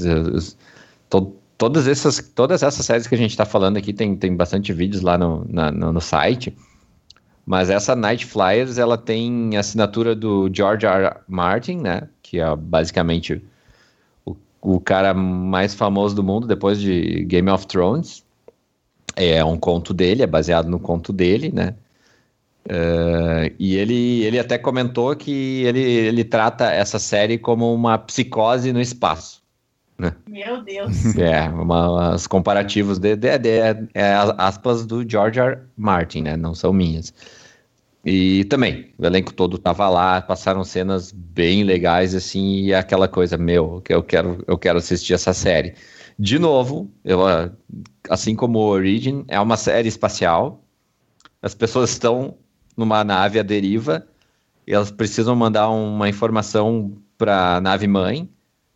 to, todas, essas, todas essas séries que a gente está falando aqui tem, tem bastante vídeos lá no, na, no, no, site. Mas essa Night Flyers, ela tem assinatura do George R. R. Martin, né? Que é basicamente o, o cara mais famoso do mundo depois de Game of Thrones. É um conto dele, é baseado no conto dele, né? Uh, e ele, ele até comentou que ele, ele trata essa série como uma psicose no espaço. Né? Meu Deus. É, uma, os comparativos de, de, de, é, aspas do George R. Martin, né? Não são minhas. E também, o elenco todo tava lá, passaram cenas bem legais, assim, e é aquela coisa, meu, que eu quero, eu quero assistir essa série. De novo, eu, assim como o Origin, é uma série espacial. As pessoas estão numa nave à deriva e elas precisam mandar uma informação para a nave mãe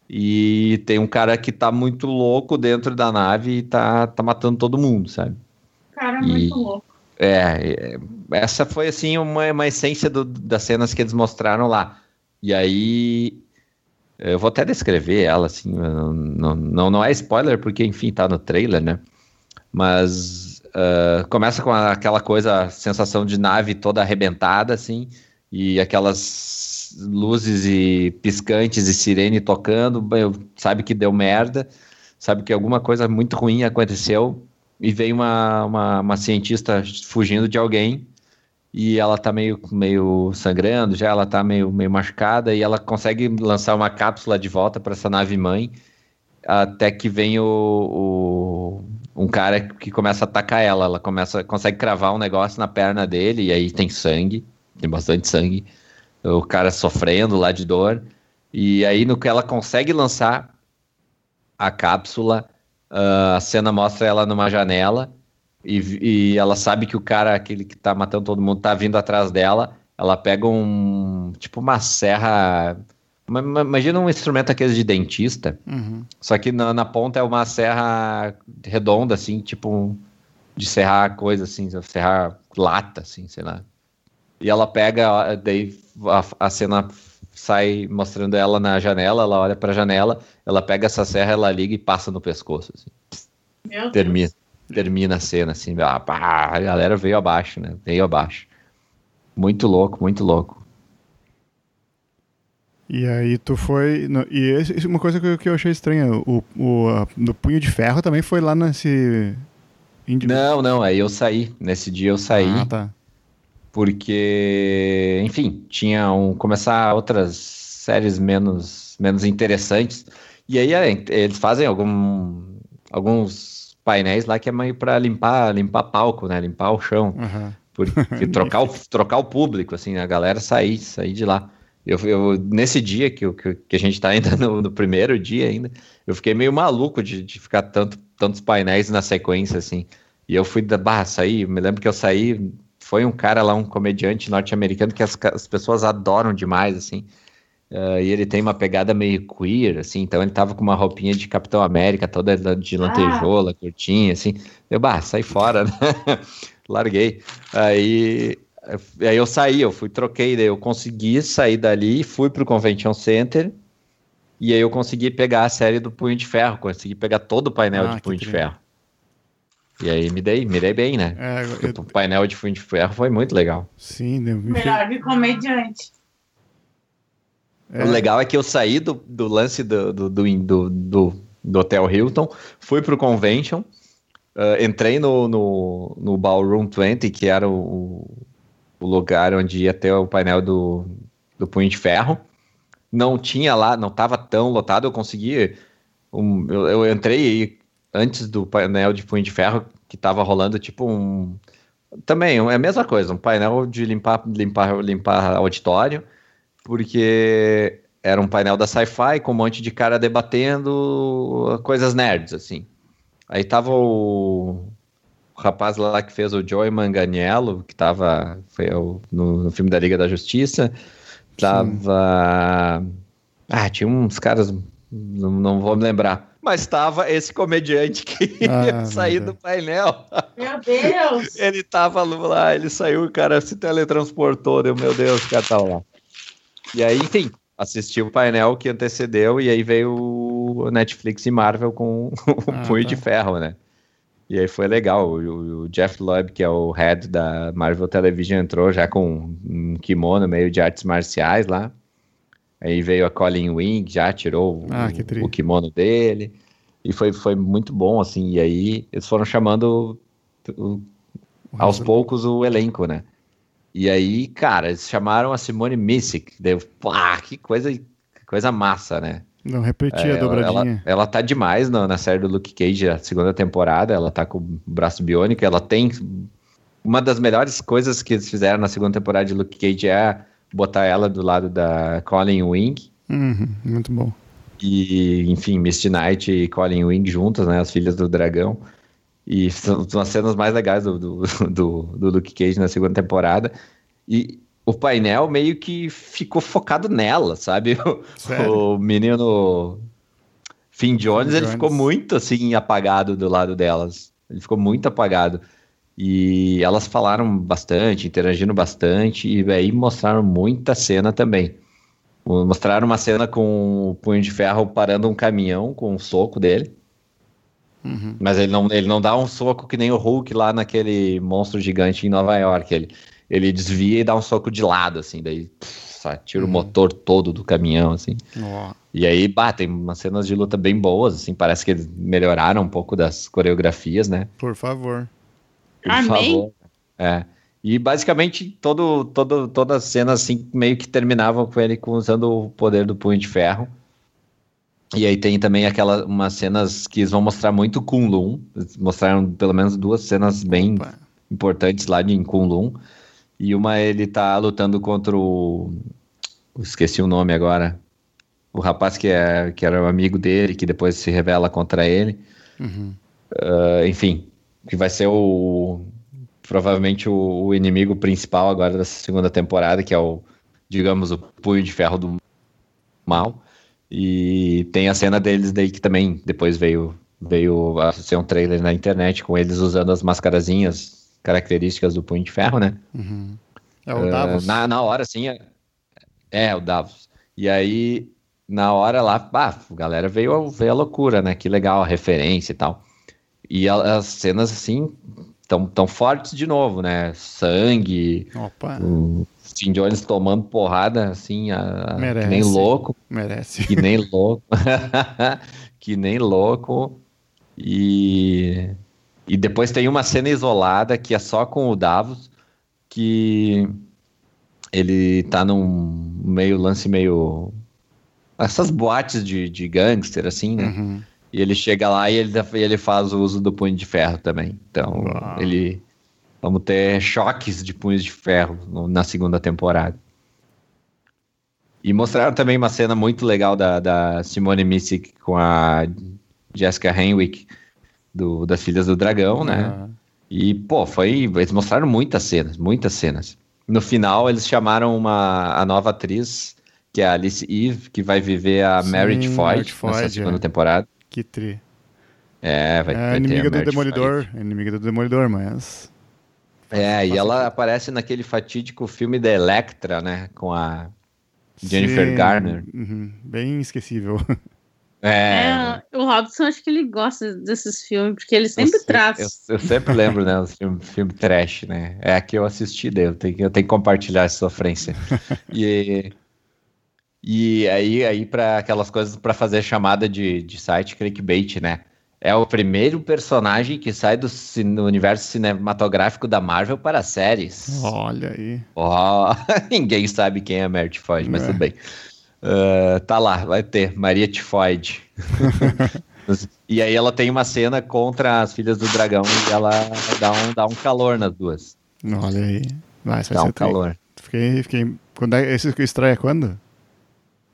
e tem um cara que tá muito louco dentro da nave e tá, tá matando todo mundo, sabe? Cara, e, muito louco. É, é, essa foi assim uma, uma essência do, das cenas que eles mostraram lá. E aí eu vou até descrever ela, assim, não, não, não é spoiler, porque enfim, tá no trailer, né? Mas uh, começa com aquela coisa, sensação de nave toda arrebentada, assim, e aquelas luzes e piscantes e sirene tocando, sabe que deu merda, sabe que alguma coisa muito ruim aconteceu e vem uma, uma, uma cientista fugindo de alguém e ela tá meio, meio sangrando, já ela tá meio, meio machucada e ela consegue lançar uma cápsula de volta para essa nave mãe até que vem o, o, um cara que começa a atacar ela, ela começa consegue cravar um negócio na perna dele e aí tem sangue, tem bastante sangue. O cara sofrendo lá de dor. E aí, no que ela consegue lançar a cápsula, uh, a cena mostra ela numa janela e, e, ela sabe que o cara, aquele que tá matando todo mundo, tá vindo atrás dela. ela pega um. Tipo uma serra. Imagina um instrumento aqueles de dentista. Uhum. Só que na, na, ponta é uma serra redonda, assim, tipo de serrar coisa, assim, serrar lata, assim, sei lá. E ela pega, daí a, a cena sai mostrando ela na janela, ela olha pra janela, ela pega essa serra, ela liga e passa no pescoço, assim. Meu termina, Deus. Termina a cena, assim, ah, a galera veio abaixo, né? Veio abaixo. Muito louco, muito louco. E aí tu foi. No, e esse, uma coisa que, que eu achei estranha, o, o a, no Punho de Ferro também foi lá nesse. Não, não, aí eu saí. Nesse dia eu saí. Ah, tá. Porque, enfim, tinha um. começar outras séries menos, menos interessantes. E aí é, eles fazem algum, alguns painéis lá que é meio para limpar, limpar palco, né? Limpar o chão. Uhum. Porque [laughs] trocar o, trocar o público, assim, a galera sair, sair de lá. Eu, eu, nesse dia que, que, que a gente está ainda no, no, primeiro dia ainda, eu fiquei meio maluco de, de ficar tanto, tantos painéis na sequência, assim. E eu fui da barra, saí, me lembro que eu saí, foi um cara lá, um comediante norte-americano que as, as pessoas adoram demais, assim. Uh, e ele tem uma pegada meio queer, assim, então ele tava com uma roupinha de Capitão América, toda de lantejola, ah. curtinha, assim. Eu, bah, sai fora, né? [laughs] larguei. Aí, aí eu saí, eu fui, troquei, daí eu consegui sair dali, fui pro Convention Center, e aí eu consegui pegar a série do Punho de Ferro, consegui pegar todo o painel ah, de Punho de Ferro. E aí me dei, me dei bem, né? É, eu... O painel de Punho de Ferro foi muito legal. Sim, né? Melhor que comediante. É. O legal é que eu saí do, do lance do, do, do, do, do Hotel Hilton, fui pro Convention, Uh, entrei no, no, no Ballroom 20, que era o, o lugar onde ia ter o painel do, do Punho de Ferro. Não tinha lá, não estava tão lotado, eu consegui. Um, eu, eu, entrei antes do painel de Punho de Ferro, que estava rolando tipo um. Também, é a mesma coisa, um painel de limpar, limpar, limpar auditório, porque era um painel da sci-fi com um monte de cara debatendo coisas nerds, assim. Aí tava o, o rapaz lá que fez o Joey Manganiello, que tava foi o, no, no, filme da Liga da Justiça. Tava. Sim. Ah, tinha uns caras, não, não vou me lembrar. Mas tava esse comediante que ah, [laughs] ia sair do painel. Meu Deus! [laughs] ele tava lá, ele saiu, o cara se teletransportou. Deu, meu Deus, o cara tava lá. E aí, enfim, assisti o painel que antecedeu e aí veio o Netflix e Marvel com [laughs] o ah, Punho tá. de Ferro, né? E aí foi legal. O, o, Jeff Loeb, que é o head da Marvel Television, entrou já com um kimono meio de artes marciais lá. Aí veio a Colin Wing, já tirou ah, o, o, kimono dele. E foi, foi muito bom, assim. E aí eles foram chamando o, aos poucos o elenco, né? E aí, cara, eles chamaram a Simone Missick. Deu, pá, que coisa, que coisa massa, né? Não repetia é, a dobradinha. Ela, ela tá demais na, na série do Luke Cage, a segunda temporada. Ela tá com o braço biônico. Ela tem. Uma das melhores coisas que eles fizeram na segunda temporada de Luke Cage é botar ela do lado da Colin Wing. Uhum, muito bom. E, enfim, Misty Knight e Colin Wing juntas, né? As filhas do dragão. E são, são as cenas mais legais do, do, [laughs] do, do Luke Cage na segunda temporada. E o painel meio que ficou focado nela, sabe? [laughs] O, o menino Finn Jones, Finn ele Jones. ficou muito assim apagado do lado delas. Ele ficou muito apagado. E elas falaram bastante, interagindo bastante, e aí mostraram muita cena também. Mostraram uma cena com o punho de ferro parando um caminhão com um soco dele. Uhum. Mas ele não, ele não dá um soco que nem o Hulk lá naquele monstro gigante em Nova York. Ele, ele desvia e dá um soco de lado, assim, daí pff, tira uhum. o motor todo do caminhão, assim. Oh. E aí, bah, tem umas cenas de luta bem boas, assim, parece que eles melhoraram um pouco das coreografias, né? Por favor. Por Amém. favor. É. E basicamente todo, todo, todas as cenas assim meio que terminavam com ele usando o poder do punho de ferro. E aí tem também aquelas umas cenas que eles vão mostrar muito Kunlun. mostraram pelo menos duas cenas bem Opa. importantes lá de Kunlun. E uma ele tá lutando contra o. Esqueci o nome agora. O rapaz que, é, que era um amigo dele, que depois se revela contra ele. Uhum. Uh, enfim, que vai ser o. provavelmente o, o, inimigo principal agora dessa segunda temporada, que é o, digamos, o punho de ferro do mal. E tem a cena deles daí que também depois veio veio a ser um trailer na internet com eles usando as mascarazinhas características do punho de ferro, né? Uhum. É o Davos. Uh, na, na hora, sim. É, é, o Davos. E aí, na hora lá, bah, a galera veio, veio a loucura, né? Que legal a referência e tal. E as cenas, assim, tão, tão fortes de novo, né? Sangue. Opa. O Jim Jones tomando porrada, assim, a, Merece. que nem louco. Merece. Que nem louco. [laughs] que nem louco. E, e depois tem uma cena isolada que é só com o Davos, que ele tá num meio lance meio. Essas boates de, de gangster, assim, né? Uhum. E ele chega lá e ele, ele faz o uso do punho de ferro também. Então, Uau. ele. Vamos ter choques de punhos de ferro na segunda temporada. E mostraram também uma cena muito legal da, da Simone Missick com a Jessica Henwick, do, das Filhas do Dragão, né? Uhum. E, pô, foi. Eles mostraram muitas cenas, muitas cenas. No final, eles chamaram uma, a nova atriz, que é a Alice Eve, que vai viver a Sim, Merit Foy nessa segunda é. temporada. Que tri. É, vai, é inimiga do Demolidor. É inimiga do Demolidor, mas. É, e ela aparece naquele fatídico filme da Electra, né? Com a Jennifer Sim, Garner. Uhum, bem esquecível. É. é. o Robson acho que ele gosta desses filmes, porque ele sempre eu, traz. Eu, eu, sempre lembro, né? Os filmes filme trash, né? É a que eu assisti dele, eu tenho, eu tenho que compartilhar essa sofrência. e, e aí, aí para aquelas coisas para fazer chamada de, de site clickbait, né? É o primeiro personagem que sai do, universo cinematográfico da Marvel para séries. Olha aí. Oh, [laughs] ninguém sabe quem é a Mary Foy, mas é. tudo bem. Uh, tá lá, vai ter, Maria Tifoide. [laughs] e aí ela tem uma cena contra as filhas do dragão e ela dá um, dá um calor nas duas. Olha aí. Vai, dá um calor. Fiquei, fiquei... Quando é, esse estreia quando?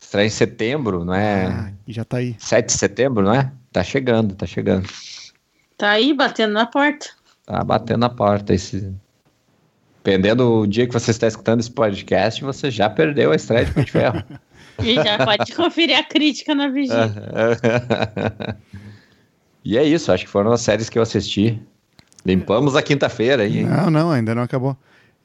Estreia em setembro, não é? Ah, e já tá aí. 7 de setembro, não é? Tá chegando, tá chegando. Tá aí, batendo na porta. Tá batendo na porta esse... Dependendo do dia que você está escutando esse podcast, você já perdeu a estreia de de Ferro. [laughs] E já pode conferir a crítica na vigília. [laughs] e é isso, acho que foram as séries que eu assisti. Limpamos a quinta-feira aí. Não, não, ainda não acabou.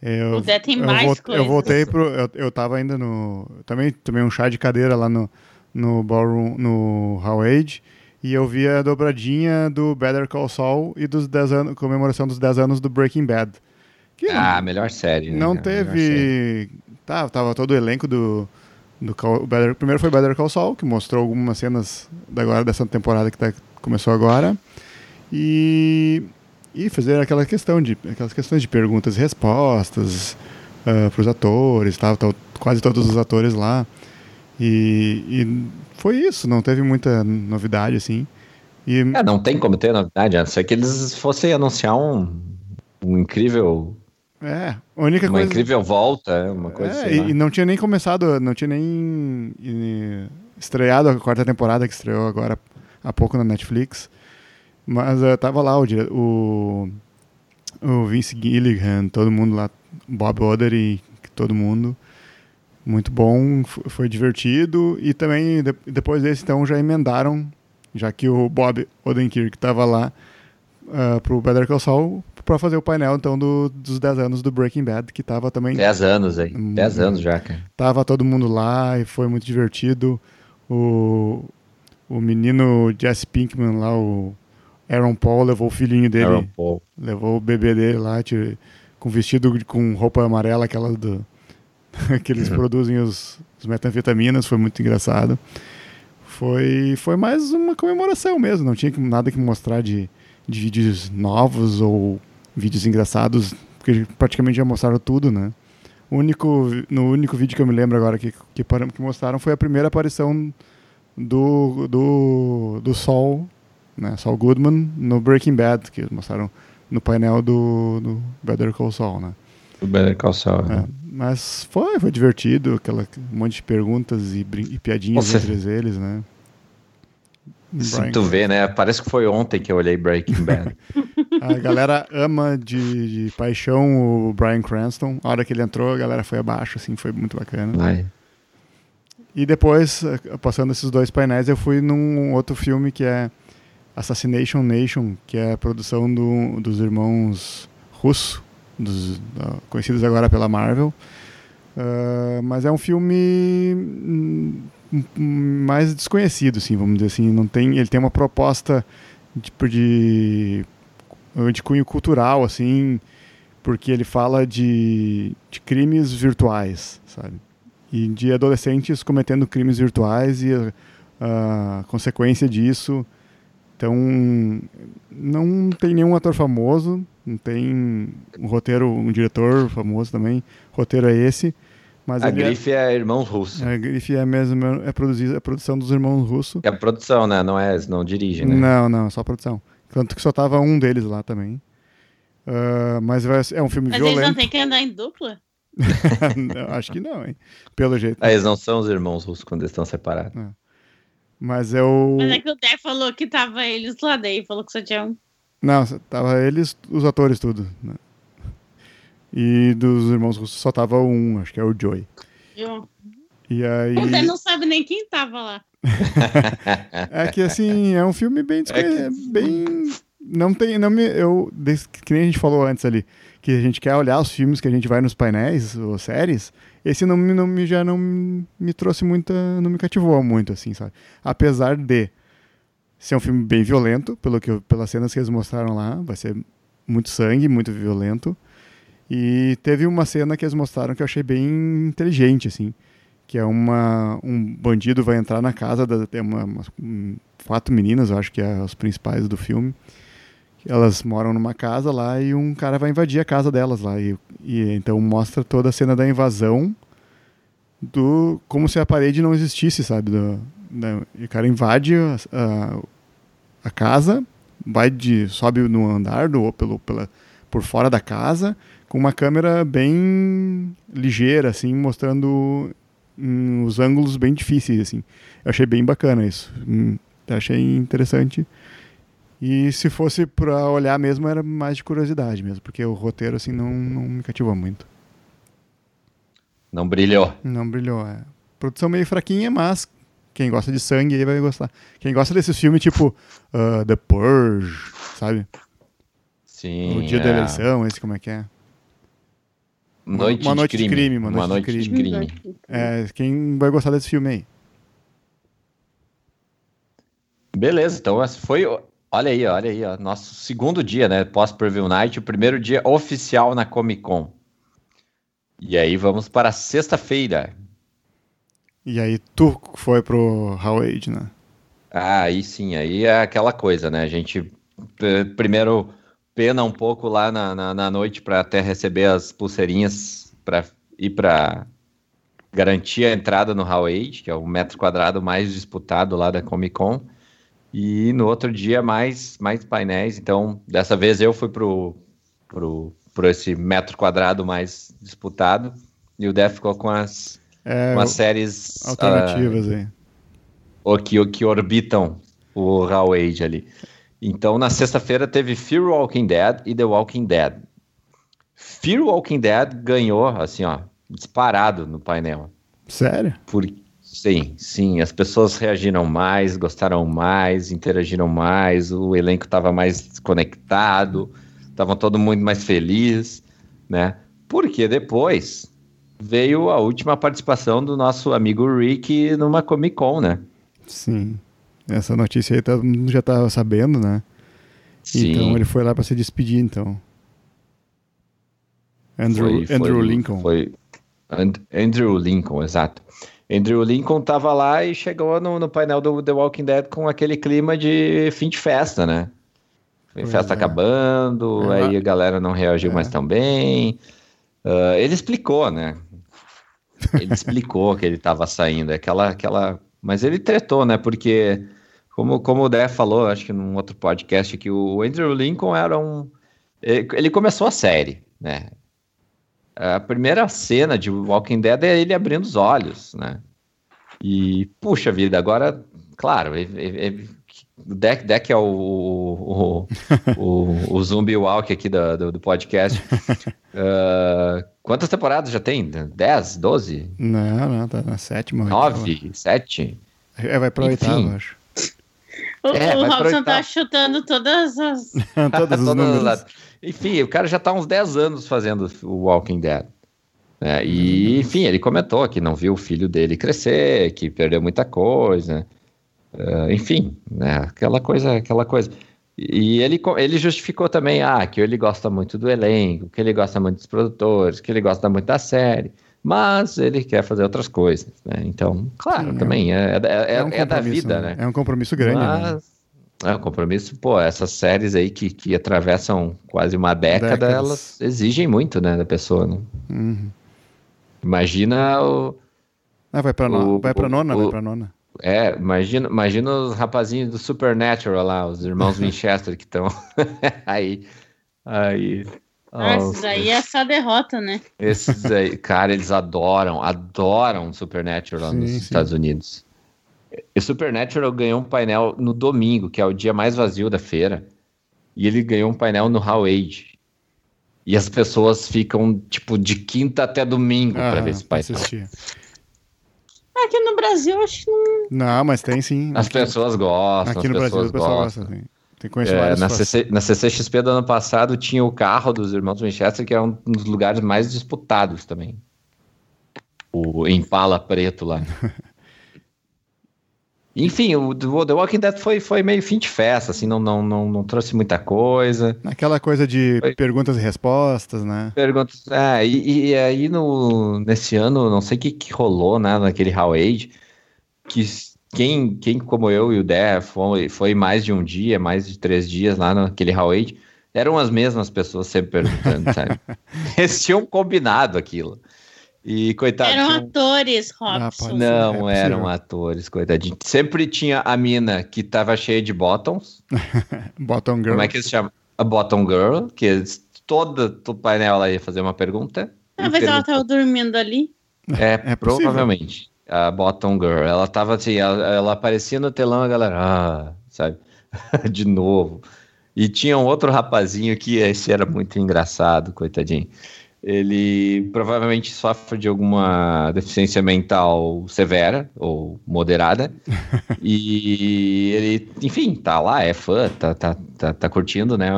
Eu, o Zé tem mais eu, coisas. Eu voltei pro. Eu, eu tava ainda no. Também tomei um chá de cadeira lá no, no Ballroom, no How Age. E eu vi a dobradinha do Better Call Saul e dos 10 anos, comemoração dos 10 anos do Breaking Bad. Que ah, não, melhor série. Né? Não teve. Série. Tá, tava todo o elenco do, do Better, primeiro foi Better Call Saul, que mostrou algumas cenas da agora dessa temporada que tá, começou agora. E e fazer aquela questão de aquelas questões de perguntas e respostas uh, ah, para os atores, tal, tal, quase todos os atores lá. E, e, foi isso, não teve muita novidade assim. E... É, não tem como ter novidade, a não ser que eles fossem anunciar um, um incrível é, a única uma coisa... incrível volta, é, uma coisa é, assim, e, e, não tinha nem começado, não tinha nem estreado a quarta temporada que estreou agora há pouco na Netflix. Mas uh, tava lá o, o, o Vince Gilligan, todo mundo lá, Bob Oder e todo mundo. Muito bom, foi divertido. E também, de, depois desse, então, já emendaram, já que o Bob Odenkirk estava lá uh, pro Better Call Saul, para fazer o painel, então, do, dos 10 anos do Breaking Bad, que tava também... 10 anos aí, 10 anos já, cara. Tava todo mundo lá e foi muito divertido. O, o menino Jesse Pinkman lá, o Aaron Paul, levou o filhinho dele, levou o bebê dele lá, com vestido com roupa amarela, aquela do... [laughs] que eles uhum. produzem os, os metanfetaminas, foi muito engraçado. Foi, foi mais uma comemoração mesmo, não tinha nada que mostrar de, de vídeos novos ou vídeos engraçados, porque praticamente já mostraram tudo, né? O único, no único vídeo que eu me lembro agora que, que, que mostraram foi a primeira aparição do, do, do Sol, né? Saul Goodman no Breaking Bad, que mostraram no painel do, do Better Call Saul, né? Do Better Call Saul, é. Mas foi, foi divertido, aquela um monte de perguntas e, e piadinhas Você... entre eles, né? Se tu vê, né? Parece que foi ontem que eu olhei Breaking Bad. [laughs] A galera ama de, de, paixão o Brian Cranston. A hora que ele entrou, a galera foi abaixo, assim, foi muito bacana. Vai. E depois, passando esses dois painéis, eu fui num outro filme que é Assassination Nation, que é a produção do, dos irmãos Russo, dos, uh, conhecidos agora pela Marvel. Uh, mas é um filme hum, mais desconhecido, assim, vamos dizer assim. Não tem, ele tem uma proposta de, de, de cunho cultural, assim, porque ele fala de, de crimes virtuais, sabe? E de adolescentes cometendo crimes virtuais e a, a consequência disso. Então, não tem nenhum ator famoso, não tem um roteiro, um diretor famoso também. O roteiro é esse. Mas a é Grife é... é... Irmãos Russos. A Grife é mesmo, é, produzida, é produção dos Irmãos Russos. É a produção, né? Não é, não dirige, né? Não, não, só produção. Tanto que só tava um deles lá também. Uh, mas é um filme mas violento. Mas eles não têm que andar em dupla? [laughs] não, acho que não, hein? Pelo jeito. Ah, eles não são os irmãos russos quando eles estão separados. É. Mas eu. Mas é que o Dé falou que tava eles lá, daí falou que só tinha um. Não, tava eles, os atores, tudo. Né? E dos irmãos russos só tava um, acho que é o Joey. Eu. E aí. Você não sabe nem quem tava lá. [laughs] é que assim, é um filme bem. É que... bem. Não tem. Não me, eu, que nem a gente falou antes ali, que a gente quer olhar os filmes que a gente vai nos painéis ou séries. Esse não, não me, já não me trouxe muita. Não me cativou muito, assim, sabe? Apesar de ser um filme bem violento, pelo que, pelas cenas que eles mostraram lá, vai ser muito sangue, muito violento. E teve uma cena que eles mostraram que eu achei bem inteligente, assim, que é uma um bandido vai entrar na casa da tem uma, uma um, quatro meninas, eu acho que é as principais do filme. Elas moram numa casa lá e um cara vai invadir a casa delas lá e, e então mostra toda a cena da invasão do como se a parede não existisse, sabe? Do, da, e o cara invade a, a, a, casa, vai de sobe no andar do pelo pela por fora da casa com uma câmera bem ligeira, assim, mostrando hum, os ângulos bem difíceis, assim. Eu achei bem bacana isso. Hum, achei interessante. E se fosse para olhar mesmo, era mais de curiosidade mesmo, porque o roteiro, assim, não, não me cativou muito. Não brilhou. Não brilhou, é. Produção meio fraquinha, mas quem gosta de sangue aí vai gostar. Quem gosta desses filmes tipo uh, The Purge, sabe? Sim. O Dia é. da Eleição, esse como é que é? Noite, uma, noite de, crime. de crime. Uma, uma noite, noite, de crime. De crime. É, quem vai gostar desse filme aí? Beleza, então foi. Olha aí, olha aí, ó, nosso segundo dia, né? Pós-Preview Night, o primeiro dia oficial na Comic Con. E aí vamos para sexta-feira. E aí tu foi pro How Age, né? Ah, aí sim, aí é aquela coisa, né? A gente primeiro pena um pouco lá na, na, na noite para até receber as pulseirinhas para ir para garantir a entrada no Hall Age, que é o metro quadrado mais disputado lá da Comic Con. E no outro dia mais mais painéis. Então, dessa vez eu fui pro pro, pro esse metro quadrado mais disputado e o Def ficou com as, é, com as séries alternativas uh, aí. O que, o que orbitam o Hall Age ali. Então, na sexta-feira teve Fear Walking Dead e The Walking Dead. Fear Walking Dead ganhou, assim, ó, disparado no painel. Sério? Por... Sim, sim. As pessoas reagiram mais, gostaram mais, interagiram mais, o elenco estava mais conectado, estava todo mundo mais feliz, né? Porque depois veio a última participação do nosso amigo Rick numa Comic Con, né? Sim. Essa notícia aí todo mundo já estava sabendo, né? Sim. Então ele foi lá para se despedir, então. Andrew, foi, Andrew foi, Lincoln. Foi And, Andrew Lincoln, exato. Andrew Lincoln tava lá e chegou no, no, painel do The Walking Dead com aquele clima de fim de festa, né? Pois festa é. acabando, é. aí a galera não reagiu é. mais tão bem. Uh, ele explicou, né? Ele explicou que ele tava saindo, aquela, aquela... Mas ele tretou, né? Porque como, como o Dé falou, acho que num outro podcast, que o Andrew Lincoln era um. Ele começou a série, né? A primeira cena de Walking Dead é ele abrindo os olhos, né? E, puxa vida, agora, claro, ele, ele, o Deck, Deck é o, o, [laughs] o, o, Zumbi Walk aqui do, do, do podcast. Uh, [laughs] quantas temporadas já tem? 10, 12? Não, não, tá na sétima. 9, 7? É, vai pra oitava, acho. O, é, o Robson tá chutando todas as. [laughs] todas as Enfim, o cara já tá uns 10 anos fazendo o Walking Dead. É, e, enfim, ele comentou que não viu o filho dele crescer, que perdeu muita coisa. Uh, enfim, né, aquela coisa, aquela coisa. E ele, ele justificou também ah, que ele gosta muito do elenco, que ele gosta muito dos produtores, que ele gosta muito da série, mas ele quer fazer outras coisas. Né? Então, claro, Sim, também é, é, é, é, um é da vida, né? É um compromisso grande. Né? Mas, né? É um compromisso, pô, essas séries aí que, que atravessam quase uma década, Décadas. elas exigem muito, né, da pessoa, né? Uhum. Imagina o. Ah, vai pra, no... vai pra nona, o, vai pra nona. É, imagina, imagina os rapazinhos do Supernatural lá, os irmãos [laughs] Winchester que estão [laughs] aí. Aí. Ah, esses aí é só derrota, né? Esses aí, cara, eles adoram, adoram Supernatural sim, nos sim. Estados Unidos. E Supernatural ganhou um painel no domingo, que é o dia mais vazio da feira. E ele ganhou um painel no How Age. E as pessoas ficam, tipo, de quinta até domingo ah, para ver esse painel. Aqui no Brasil, acho que não. Não, mas tem sim. As pessoas gostam. Aqui no Brasil, o pessoal gosta. Sim. Tem é, na, CC, na CCXP do ano passado tinha o carro dos irmãos Winchester, que é um dos lugares mais disputados também. O Impala preto lá. [laughs] Enfim, o The Walking Dead foi, foi meio fim de festa, assim, não, não, não, não trouxe muita coisa. Aquela coisa de foi... perguntas e respostas, né? Perguntas, é, e, e aí no, nesse ano, não sei o que, que rolou, né, naquele How Age, que quem, quem como eu e o Dé foi, foi mais de um dia, mais de três dias lá naquele How Age, eram as mesmas pessoas sempre perguntando, sabe? [laughs] Eles tinham combinado aquilo. E coitado. Eram tinha... atores, Robson. não é eram atores, coitadinho. Sempre tinha a mina que tava cheia de bottoms. [laughs] bottom girl. Como é que se chama? A bottom girl, que toda o painel ela ia fazer uma pergunta. Talvez ela tava dormindo ali. É, é provavelmente. A bottom girl. Ela tava assim, ela, ela aparecia no telão, a galera, ah, sabe? [laughs] de novo. E tinha um outro rapazinho que esse era muito engraçado, coitadinho ele provavelmente sofre de alguma deficiência mental severa ou moderada. [laughs] e ele, enfim, tá lá, é fã, tá, tá, tá, tá curtindo, né?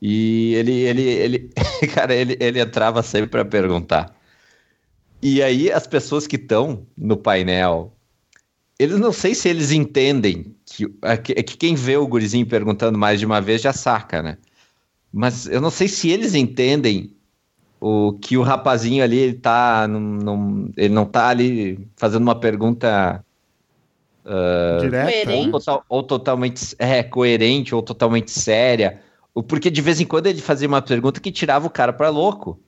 E ele, ele, ele, [laughs] cara, ele, ele entrava sempre para perguntar. E aí as pessoas que estão no painel, eles não sei se eles entendem que, é que, é que quem vê o gurizinho perguntando mais de uma vez já saca, né? Mas eu não sei se eles entendem o que o rapazinho ali ele tá num, ele não tá ali fazendo uma pergunta uh, direta ou, total, ou, totalmente é coerente ou totalmente séria. Porque de vez em quando ele fazia uma pergunta que tirava o cara para louco.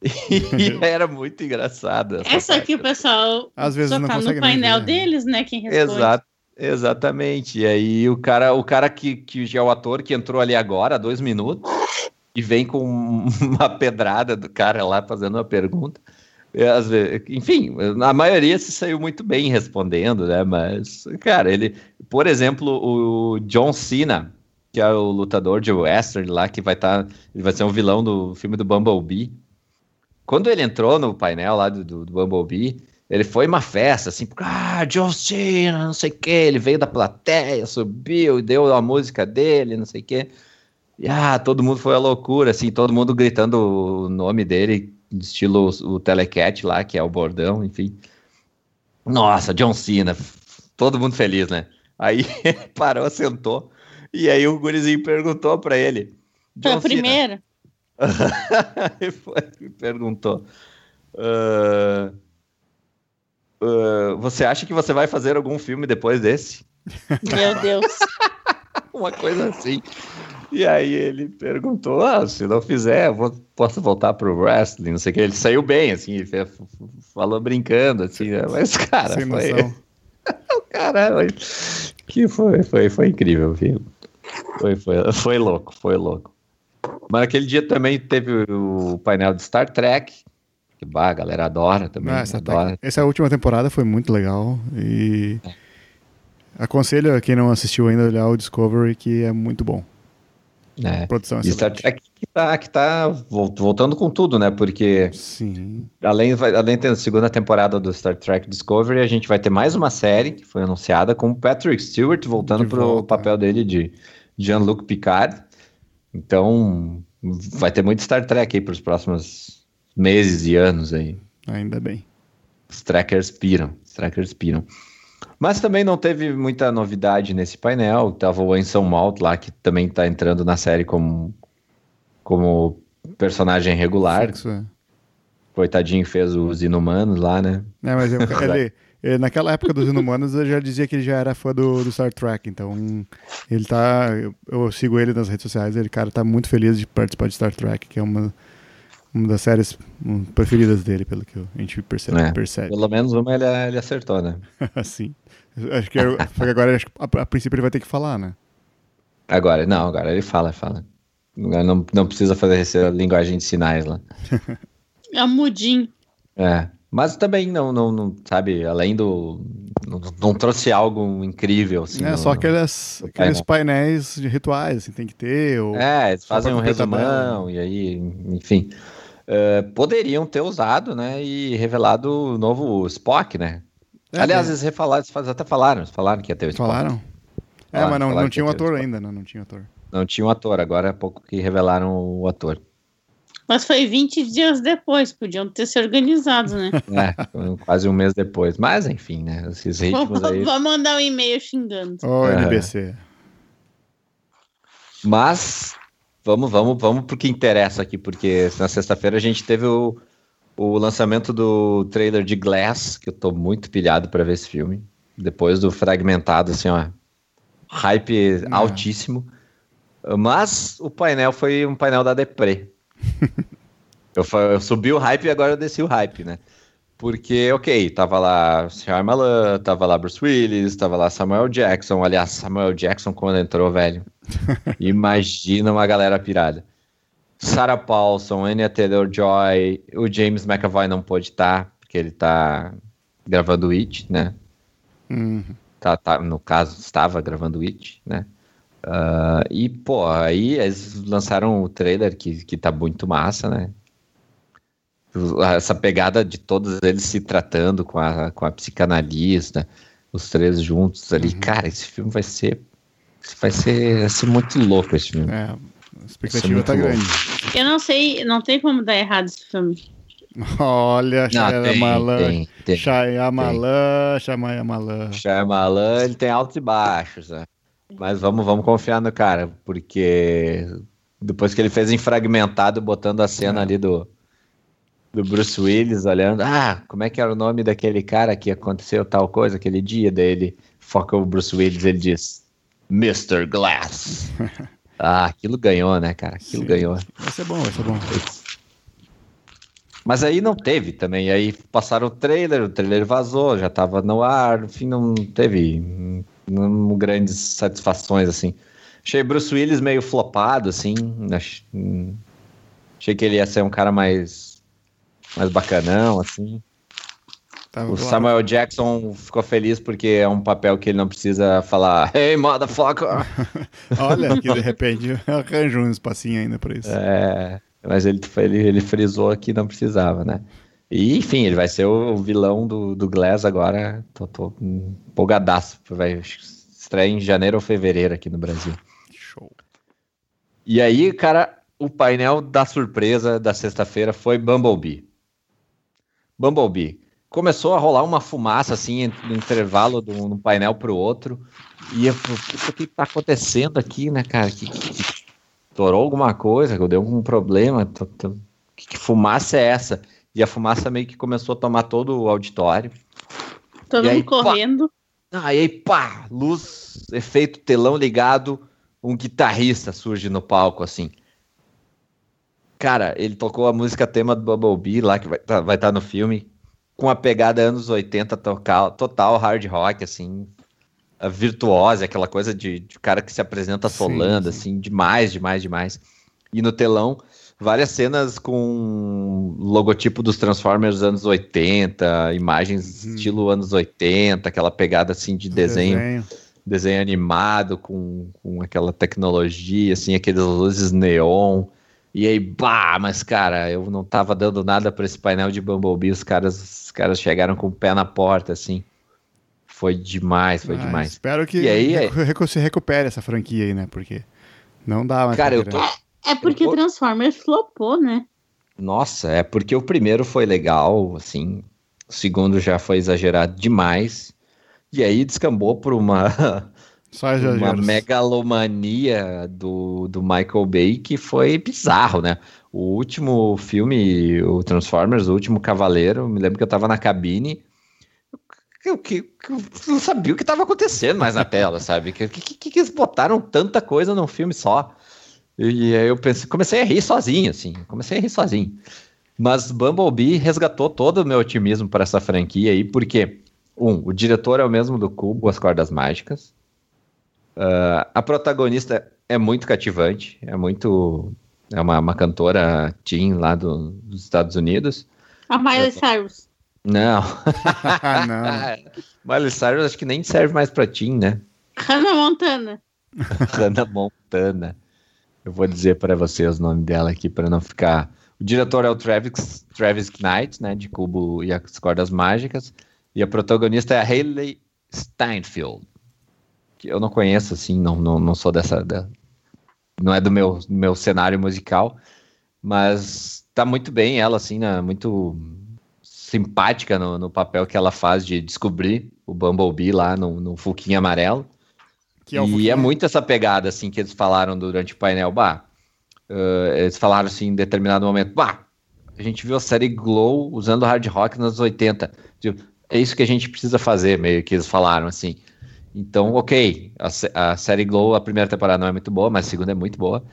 [laughs] E era muito engraçado essa, essa aqui o pessoal às vezes não tá no painel deles né quem responde. Exato exatamente. E aí o cara o cara que, que já é o ator que entrou ali agora há dois minutos e vem com [laughs] uma pedrada do cara lá fazendo uma pergunta. Enfim, a maioria se saiu muito bem respondendo, né? Mas, cara, ele, por exemplo, o John Cena, que é o lutador de western lá, que vai estar, tá, ele vai ser um vilão do filme do Bumblebee. Quando ele entrou no painel lá do, do, do Bumblebee, ele foi uma festa, assim, ah, John Cena, não sei o que, ele veio da plateia, subiu e deu a música dele, não sei o que. E ah, todo mundo foi a loucura, assim, todo mundo gritando o nome dele, estilo o, o Telecat lá, que é o bordão, enfim. Nossa, John Cena, todo mundo feliz, né? Aí [laughs] parou, sentou, e aí o gurizinho perguntou para ele. Foi a primeira? [laughs] ele perguntou. Uh, uh, você acha que você vai fazer algum filme depois desse? Meu Deus. [laughs] Uma coisa assim. E aí ele perguntou: ah, se não fizer, vou, posso voltar pro wrestling, não sei o que. Ele saiu bem, assim, falou brincando, assim, né? mas, cara, Sem foi. o [laughs] cara, que foi, foi, foi incrível, viu? Foi, foi, foi louco, foi louco. Mas aquele dia também teve o painel de Star Trek, que bah, a galera adora também. Ah, adora. Essa última temporada foi muito legal e. Aconselho a quem não assistiu ainda olhar o Discovery, que é muito bom. É. Produção e Star Trek que tá, que tá voltando com tudo, né? Porque Sim. além, além de ter a segunda temporada do Star Trek Discovery, a gente vai ter mais uma série que foi anunciada com o Patrick Stewart voltando para o papel dele de Jean-Luc Picard. Então, vai ter muito Star Trek aí para os próximos meses e anos aí. Ainda bem. Os trackers piram, os trackers piram. Mas também não teve muita novidade nesse painel. Tava o Anson Malt lá, que também tá entrando na série como, como personagem regular. Fixo, é. Coitadinho fez os Inumanos lá, né? É, mas [laughs] ele, ele, naquela época dos Inumanos eu já dizia que ele já era fã do, do Star Trek, então ele tá. Eu, eu, sigo ele nas redes sociais, ele, cara, tá muito feliz de participar de Star Trek, que é uma, uma das séries preferidas dele, pelo que a gente percebe. É, percebe. Pelo menos uma ele, ele acertou, né? [laughs] Sim. Acho que, [laughs] eu, agora acho que a, a, princípio ele vai ter que falar, né? Agora, não, agora ele fala, fala. Não, não precisa fazer essa linguagem de sinais lá. É mudim. É. Mas também não, não, não sabe, além do. Não, não, trouxe algo incrível. Assim, é, no, só aqueles, aqueles painéis de rituais, assim, tem que ter. Ou é, eles fazem um resumão, e aí, enfim. Uh, poderiam ter usado, né? E revelado o novo Spock, né? É, Aliás, é. eles refalaram, eles até falaram, falaram que ia ter o Spock. Falaram? É, falaram, mas não, não tinha um ator ainda, não, não tinha um ator. Não tinha um ator, agora é pouco que revelaram o ator. Mas foi 20 dias depois, podiam ter se organizado, né? [laughs] É, quase um mês depois. Mas, enfim, né? Esses ritmos aí. Vou mandar um e-mail xingando. Ô, oh, NBC. Mas, vamos, vamos, vamos pro que interessa aqui, porque na sexta-feira a gente teve o, o lançamento do trailer de Glass, que eu tô muito pilhado para ver esse filme. Depois do fragmentado, assim, ó. Hype é. altíssimo. Mas o painel foi um painel da Depre. [laughs] eu, eu, subi o hype e agora eu desci o hype, né? Porque, ok, tava lá Shyamalan, tava lá Bruce Willis, tava lá Samuel Jackson. Aliás, Samuel Jackson quando entrou, velho. [laughs] Imagina uma galera pirada. Sarah Paulson, Anya Taylor-Joy, o James McAvoy não pôde estar, tá, porque ele tá gravando It, né? Uhum. Tá, tá, no caso, estava gravando It, né? Uh, e, pô, aí eles lançaram o trailer que, que tá muito massa, né? Essa pegada de todos eles se tratando com a, com a psicanalista, os três juntos ali. Uhum. Cara, esse filme vai ser. Vai ser, vai ser muito louco esse filme. É, a expectativa tá louco. grande. Eu não sei, não tem como dar errado esse filme. Olha, Shyamalan, Shyamalan, Shyamalan. Shyamalan, ele tem altos e baixos, né? Mas vamos, vamos confiar no cara, porque depois que ele fez em fragmentado, botando a cena é. ali do, do Bruce Willis olhando, ah, como é que era o nome daquele cara que aconteceu tal coisa aquele dia dele? Foca o Bruce Willis, ele diz Mr. Glass. [laughs] ah, aquilo ganhou, né, cara? Aquilo Sim. ganhou. Vai ser bom, vai ser bom. Mas aí não teve também. Aí passaram o trailer, o trailer vazou, já tava no ar, no fim não teve não grandes satisfações, assim. Achei Bruce Willis meio flopado, assim. Achei que ele ia ser um cara mais, mais bacanão, assim. Tá o Samuel Jackson ficou feliz porque é um papel que ele não precisa falar [laughs] Hey, motherfucker! [laughs] Olha, que de repente arranjou um espacinho ainda pra isso. É, mas ele, ele, ele frisou que não precisava, né? E, enfim, ele vai ser o vilão do, do Glass agora. Tô, tô empolgadaço. Vai estrear em janeiro ou fevereiro aqui no Brasil. Show. E aí, cara, o painel da surpresa da sexta-feira foi Bumblebee. Bumblebee. Começou a rolar uma fumaça assim no intervalo de um painel pro outro. E eu falei, o que tá acontecendo aqui, né, cara? Que, que, estourou alguma coisa, que deu algum problema. Que, que fumaça é essa? E a fumaça meio que começou a tomar todo o auditório. Todo mundo correndo. Pá, aí, pá, luz, efeito telão ligado, um guitarrista surge no palco, assim. Cara, ele tocou a música tema do Bumblebee lá, que vai estar tá, vai tá no filme, com a pegada anos 80 total, total hard rock, assim, virtuosa, aquela coisa de, de cara que se apresenta solando, sim, sim. assim, demais, demais, demais. E no telão, várias cenas com logotipo dos Transformers anos 80, imagens uhum. estilo anos 80, aquela pegada assim de desenho, desenho, desenho animado com, com aquela tecnologia, assim, aqueles luzes neon. E aí, bah, mas cara, eu não tava dando nada para esse painel de Bumblebee, os caras, os caras chegaram com o pé na porta, assim. Foi demais, foi ah, demais. Espero que e aí, recu se recupere essa franquia aí, né? Porque não dá mais. Cara, eu tô... É, é porque Transformers flopou, né? Nossa, é porque o primeiro foi legal, assim. O segundo já foi exagerado demais. E aí descambou por uma, [laughs] uma megalomania do, do Michael Bay que foi bizarro, né? O último filme, o Transformers, o último Cavaleiro, me lembro que eu tava na cabine. Eu, que, eu não sabia o que estava acontecendo mais na tela, sabe? Que, que, que, que eles botaram tanta coisa num filme só? E aí eu pensei, comecei a rir sozinho, assim. Comecei a rir sozinho. Mas Bumblebee resgatou todo o meu otimismo para essa franquia aí, porque um, o diretor é o mesmo do Cubo, As Cordas Mágicas. Uh, a protagonista é muito cativante, é muito. É uma, uma cantora teen lá do, dos Estados Unidos. A Miley Cyrus. Não. [laughs] não. [laughs] Miley Cyrus acho que nem serve mais pra teen, né? Hannah Montana. [laughs] Hannah Montana. Eu vou dizer para vocês o nome dela aqui para não ficar. O diretor é o Travis, Travis Knight, né, de Cubo e as Cordas Mágicas. E a protagonista é a Hayley Steinfeld, que eu não conheço, assim, não, não, não sou dessa. Da, não é do meu, meu cenário musical, mas tá muito bem ela, assim, né, muito simpática no, no papel que ela faz de descobrir o Bumblebee lá no, no Fuquinho Amarelo. É e é muito essa pegada, assim, que eles falaram durante o painel. Bah, uh, eles falaram, assim, em determinado momento, bah, a gente viu a série Glow usando hard rock nos 80. Tipo, é isso que a gente precisa fazer, meio que eles falaram assim. Então, ok, a, a série Glow, a primeira temporada não é muito boa, mas a segunda é muito boa.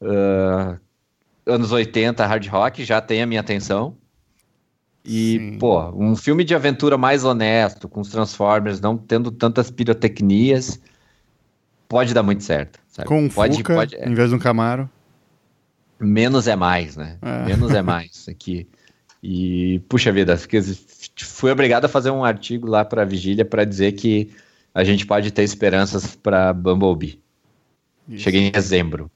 Uh, anos 80, hard rock, já tem a minha atenção. E, Sim. pô, um filme de aventura mais honesto, com os Transformers, não tendo tantas pirotecnias, pode dar muito certo. Sabe? Com um pode, Fuca, pode, é. em vez de um Camaro. Menos é mais, né? É. Menos é mais aqui. E, puxa vida, fui obrigado a fazer um artigo lá para a Vigília para dizer que a gente pode ter esperanças para Bumblebee. Isso. Cheguei em dezembro.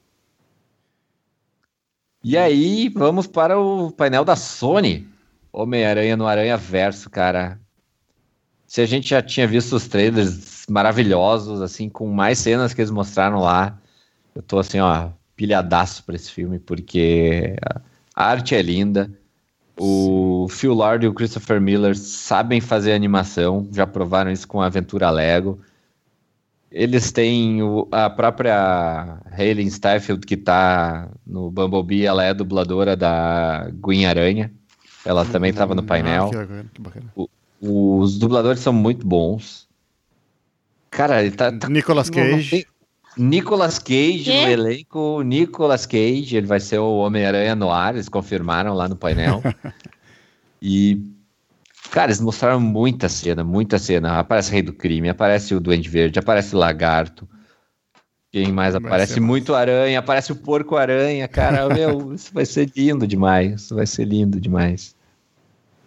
E aí, vamos para o painel da Sony. Homem-Aranha no Aranha Verso, cara. Se a gente já tinha visto os trailers maravilhosos, assim, com mais cenas que eles mostraram lá, eu tô assim, ó, pilhadaço para esse filme, porque a arte é linda, o Phil Lord e o Christopher Miller sabem fazer animação, já provaram isso com a Aventura Lego. Eles têm o, a própria Hayley Steinfeld, que está no Bumblebee, ela é dubladora da Gwen Aranha. Ela também estava no painel. Ah, bacana. O, os dubladores são muito bons. Cara, ele tá. tá Nicolas Cage. Nicolas Cage no elenco, Nicolas Cage, ele vai ser o Homem-Aranha no ar, eles confirmaram lá no painel. [laughs] e, cara, eles mostraram muita cena, muita cena. Aparece o Rei do Crime, aparece o Duende Verde, aparece o Lagarto. Quem mais aparece? Muito Aranha, aparece o Porco Aranha, cara, [laughs] meu, isso vai ser lindo demais, isso vai ser lindo demais.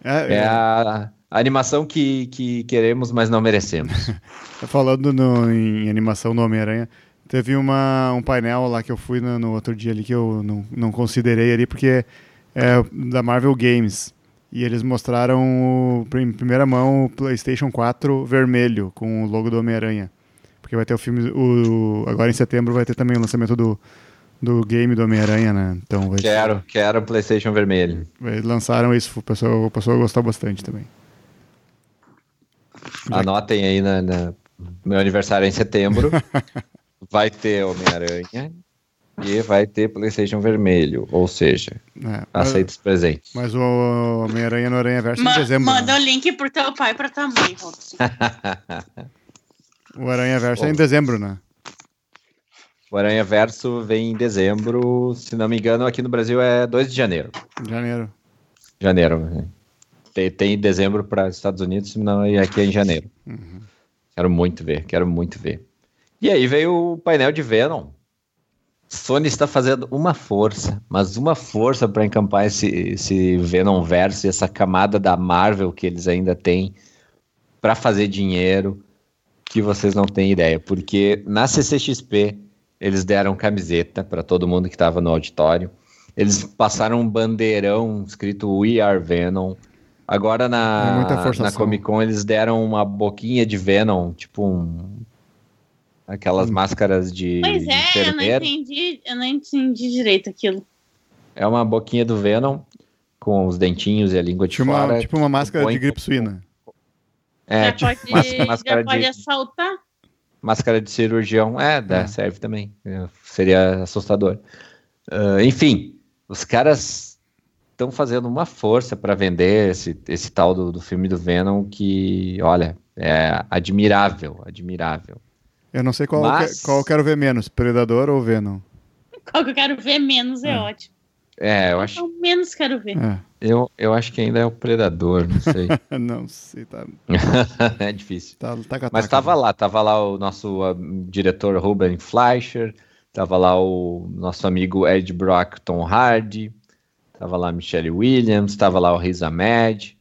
É, é, é. a, a animação que, que queremos, mas não merecemos. [laughs] Falando no, em animação no Homem-Aranha, Teve uma, um painel lá que eu fui no, no outro dia ali que eu não, não considerei ali, porque é da Marvel Games. E eles mostraram o, em primeira mão o PlayStation 4 vermelho com o logo do Homem-Aranha. Porque vai ter o filme. O, agora em setembro vai ter também o lançamento do, do game do Homem-Aranha, né? Então vai quero, quero PlayStation vermelho. Eles lançaram isso, o pessoal, o pessoal gostou bastante também. Anotem aí na, na... meu aniversário é em setembro. [laughs] vai ter Homem-Aranha e vai ter PlayStation Vermelho, ou seja, é, aceita os presentes. Mas o Homem-Aranha no Aranha Verso Ma em dezembro. Manda né? o link pro teu pai e pra tua mãe, [laughs] O Aranha Verso é em dezembro, né? O Aranha Verso vem em dezembro, se não me engano, aqui no Brasil é 2 de janeiro. Janeiro. Janeiro. Tem, tem em dezembro para Estados Unidos, não, aqui é em janeiro. Uhum. Quero muito ver, quero muito ver. E aí veio o painel de Venom. Sony está fazendo uma força, mas uma força para encampar esse, esse Venom verso, essa camada da Marvel que eles ainda têm para fazer dinheiro. que vocês não têm ideia, porque na CCXP eles deram camiseta para todo mundo que estava no auditório. Eles passaram um bandeirão escrito We Are Venom. Agora na, é na Comic Con eles deram uma boquinha de Venom, tipo um, aquelas hum. máscaras de. Pois é, eu não, entendi, eu não entendi direito aquilo. É uma boquinha do Venom com os dentinhos e a língua de tipo fora. Uma, tipo uma máscara de gripe suína. É, já tipo, pode, máscara já pode de, assaltar? Máscara de cirurgião, é, dá, é. serve também. É, seria assustador. Uh, enfim, os caras estão fazendo uma força para vender esse, esse tal do, do filme do Venom que, olha, é admirável, admirável. Eu não sei qual, Mas... qual eu quero ver menos, Predador ou Venom. [laughs] Qual que eu quero ver menos é, é ótimo. É, eu acho. Eu menos quero ver. É. Eu, eu acho que ainda é o Predador, não sei. [laughs] não sei, tá. [laughs] é difícil. Tá, tá Mas tava né? lá, tava lá o nosso uh, diretor Ruben Fleischer, tava lá o nosso amigo Ed Brock, Tom Hardy, tava lá Michelle Williams, tava lá o Riz Ahmed,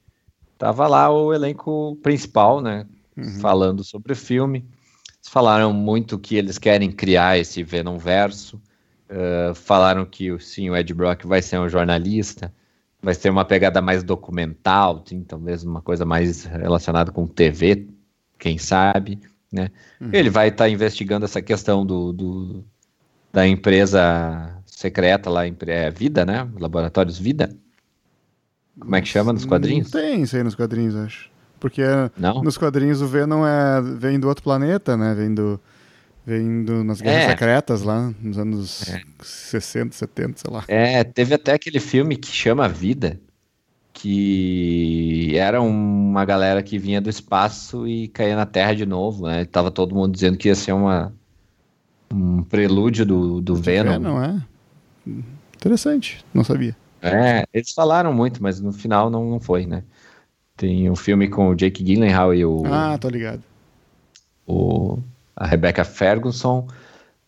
tava lá o elenco principal, né? Uhum. Falando sobre o filme. Eles falaram muito que eles querem criar esse Venom verso. Uh, falaram que sim, o Ed Brock vai ser um jornalista, vai ser uma pegada mais documental, sim, talvez uma coisa mais relacionada com TV, quem sabe, né? Uhum. Ele vai estar tá investigando essa questão do, do, da empresa secreta lá, é, Vida, né? Laboratórios Vida. Como é que chama nos quadrinhos? Não tem isso aí nos quadrinhos, acho. Porque Não? nos quadrinhos o Venom é, vem do outro planeta, né? Vem do Vem do, nas Guerras é. Secretas lá, nos anos é. 60, 70, sei lá. É, teve até aquele filme que chama Vida, que era uma galera que vinha do espaço e caía na Terra de novo, né? Tava todo mundo dizendo que ia ser uma, um prelúdio do, do Venom. Venom, é. Interessante, não sabia. É, eles falaram muito, mas no final não, não foi, né? Tem um filme com o Jake Gyllenhaal e o... Ah, tô ligado. O a Rebecca Ferguson,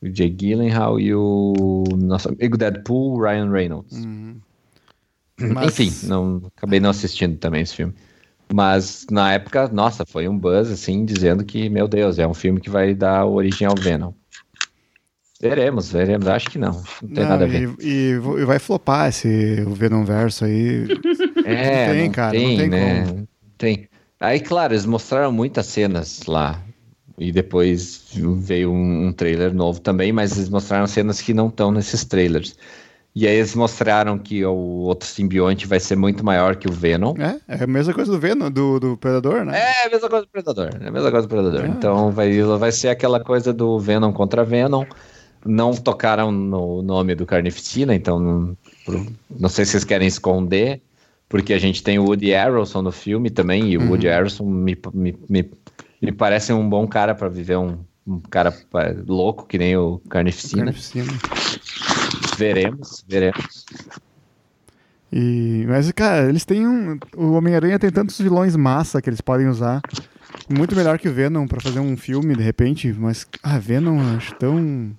o Jay Gyllenhaal e o nosso amigo Deadpool, Ryan Reynolds. Uhum. [clears throat] Mas... Enfim, não, acabei não assistindo também esse filme. Mas na época, nossa, foi um buzz assim, dizendo que, meu Deus, é um filme que vai dar origem ao Venom. Veremos, veremos. Acho que não. Não tem não, nada a ver. E, e, vai flopar esse o Venom verso aí. É, não tem, não cara. Tem, não tem né? Como. Tem. Aí, claro, eles mostraram muitas cenas lá. E depois veio um, um, trailer novo também, mas eles mostraram cenas que não estão nesses trailers. E aí eles mostraram que o outro simbionte vai ser muito maior que o Venom. É, é a mesma coisa do Venom, do, do Predador, né? É, a mesma coisa do Predador. É a mesma coisa do Predador. É. Então vai, vai ser aquela coisa do Venom contra Venom. Não tocaram no nome do Carnificina, então não, não sei se vocês querem esconder, porque a gente tem o Woody Harrelson no filme também, e o uhum. Woody Harrelson me, me, me ele parece um bom cara para viver um, um cara louco que nem o Carnificina. Carnificina. Veremos, veremos. E, mas, cara, eles têm um. O Homem-Aranha tem tantos vilões massa que eles podem usar. Muito melhor que o Venom para fazer um filme, de repente. Mas, ah, Venom, acho tão.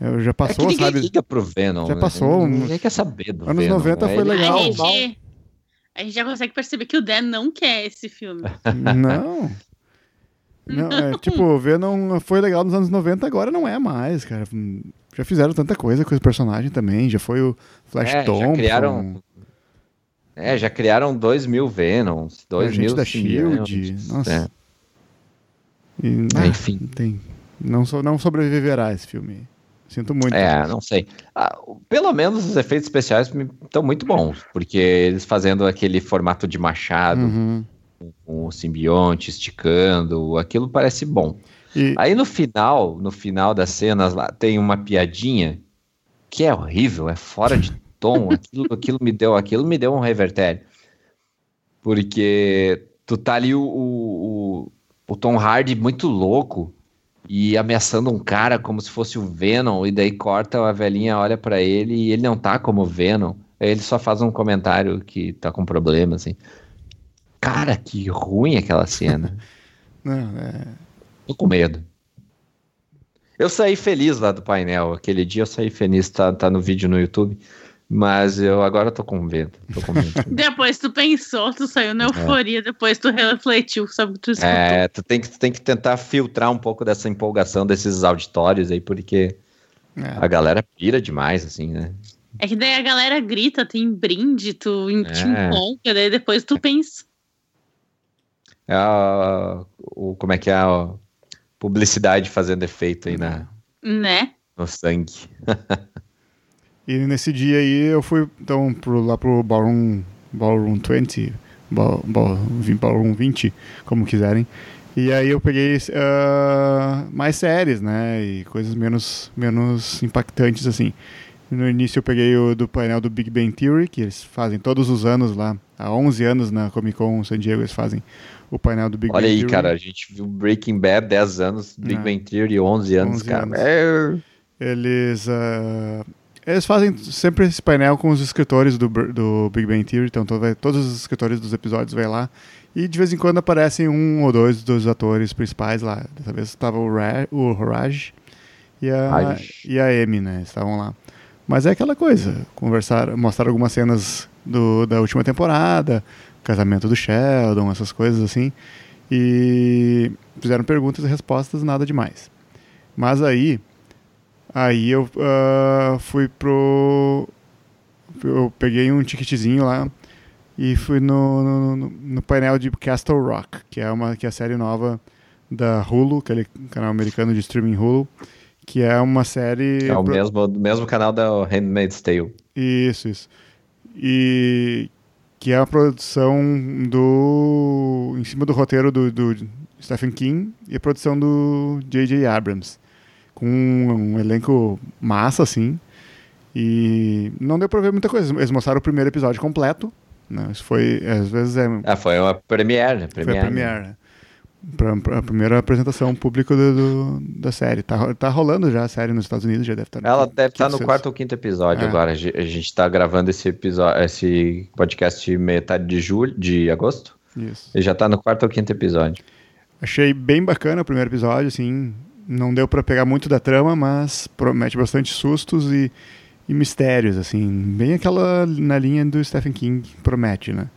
Eu já passou, é que ninguém sabe? liga pro Venom. Já né? passou. Ninguém quer saber do Anos Venom. 90 foi legal. A gente, a gente já consegue perceber que o Dan não quer esse filme. [laughs] Não. Não, é, tipo, o Venom foi legal nos anos 90, agora não é mais, cara. Já fizeram tanta coisa com esse personagem também. Já foi o Flash é, Thompson. Já criaram, é, já criaram dois mil Venoms, dois mil da Shield. Nossa. É. E, ah, Enfim. Tem, não, so, não sobreviverá esse filme. Sinto muito. É, não sei. Ah, pelo menos os efeitos especiais estão muito bons, porque eles fazendo aquele formato de machado. Uhum com o simbionte esticando, aquilo parece bom. E... Aí no final, no final das cenas lá, tem uma piadinha que é horrível, é fora de [laughs] tom, aquilo, aquilo me deu, aquilo me deu um revertério. Porque tu tá ali o, o, o Tom Hardy muito louco e ameaçando um cara como se fosse o Venom, e daí corta a velhinha, olha para ele e ele não tá como Venom. Aí ele só faz um comentário que tá com problema, assim. Cara, que ruim aquela cena. [laughs] Não, é... Tô com medo. Eu saí feliz lá do painel. Aquele dia eu saí feliz, tá, tá no vídeo no YouTube. Mas eu agora tô com medo. Tô com medo. [laughs] depois tu pensou, tu saiu na é. euforia, é. depois tu refletiu sobre o que tu escutou. É, tu tem, que, tu tem que tentar filtrar um pouco dessa empolgação desses auditórios aí, porque é. a galera pira demais, assim, né? É que daí a galera grita, tem brinde, tu é. te empolga, daí depois tu pensa. É a, o, como é que é a publicidade fazendo efeito aí na, né? no sangue. [laughs] E nesse dia aí eu fui então pro, lá pro Ballroom, Ballroom 20, ball, ball, Ballroom 20, como quiserem. E aí eu peguei uh, mais séries, né? E coisas menos, menos impactantes assim. No início eu peguei o do painel do Big Bang Theory, que eles fazem todos os anos lá. Há 11 anos na Comic Con San Diego eles fazem o painel do Big Olha Bang aí, Theory. cara, a gente viu Breaking Bad 10 anos, Big Não. Bang Theory 11 anos, 11 cara. anos. É... Eles, uh, eles fazem sempre esse painel com os escritores do, do Big Bang Theory, então to- vai- todos os escritores dos episódios vai lá. E de vez em quando aparecem um ou dois dos atores principais lá. Dessa vez estava o, Ra o Raj e a, Raj. e a Amy, né? Estavam lá. Mas é aquela coisa, conversar, mostrar algumas cenas do, da última temporada, casamento do Sheldon, essas coisas assim. E fizeram perguntas e respostas, nada demais. Mas aí, aí eu ah, fui pro. Eu peguei um ticketzinho lá e fui no, no, no- painel de Castle Rock, que é, uma, que é a série nova da Hulu, aquele canal americano de streaming Hulu, que é uma série. É o pro- mesmo, mesmo canal da Handmaid's Tale. Isso, isso. E que é a produção do. em cima do roteiro do, do Stephen King e a produção do J.J. Abrams. Com um, elenco massa, assim. E não deu pra ver muita coisa. Eles mostraram o primeiro episódio completo. Né? Isso foi, às vezes, é, Ah, foi uma premiere, né? foi Premiere, a premiere. né? Pra, pra- a primeira apresentação pública do, do- da série. Tá, tá rolando já a série nos Estados Unidos, já deve estar Ela deve estar no sexto. quarto ou quinto episódio É. agora. A ge- a gente tá gravando esse episódio, esse podcast metade de julho, de agosto. Isso. E já tá no quarto ou quinto episódio. Achei bem bacana o primeiro episódio, assim. Não deu pra pegar muito da trama, mas promete bastante sustos e, e mistérios, assim. Bem aquela na linha do Stephen King promete, né?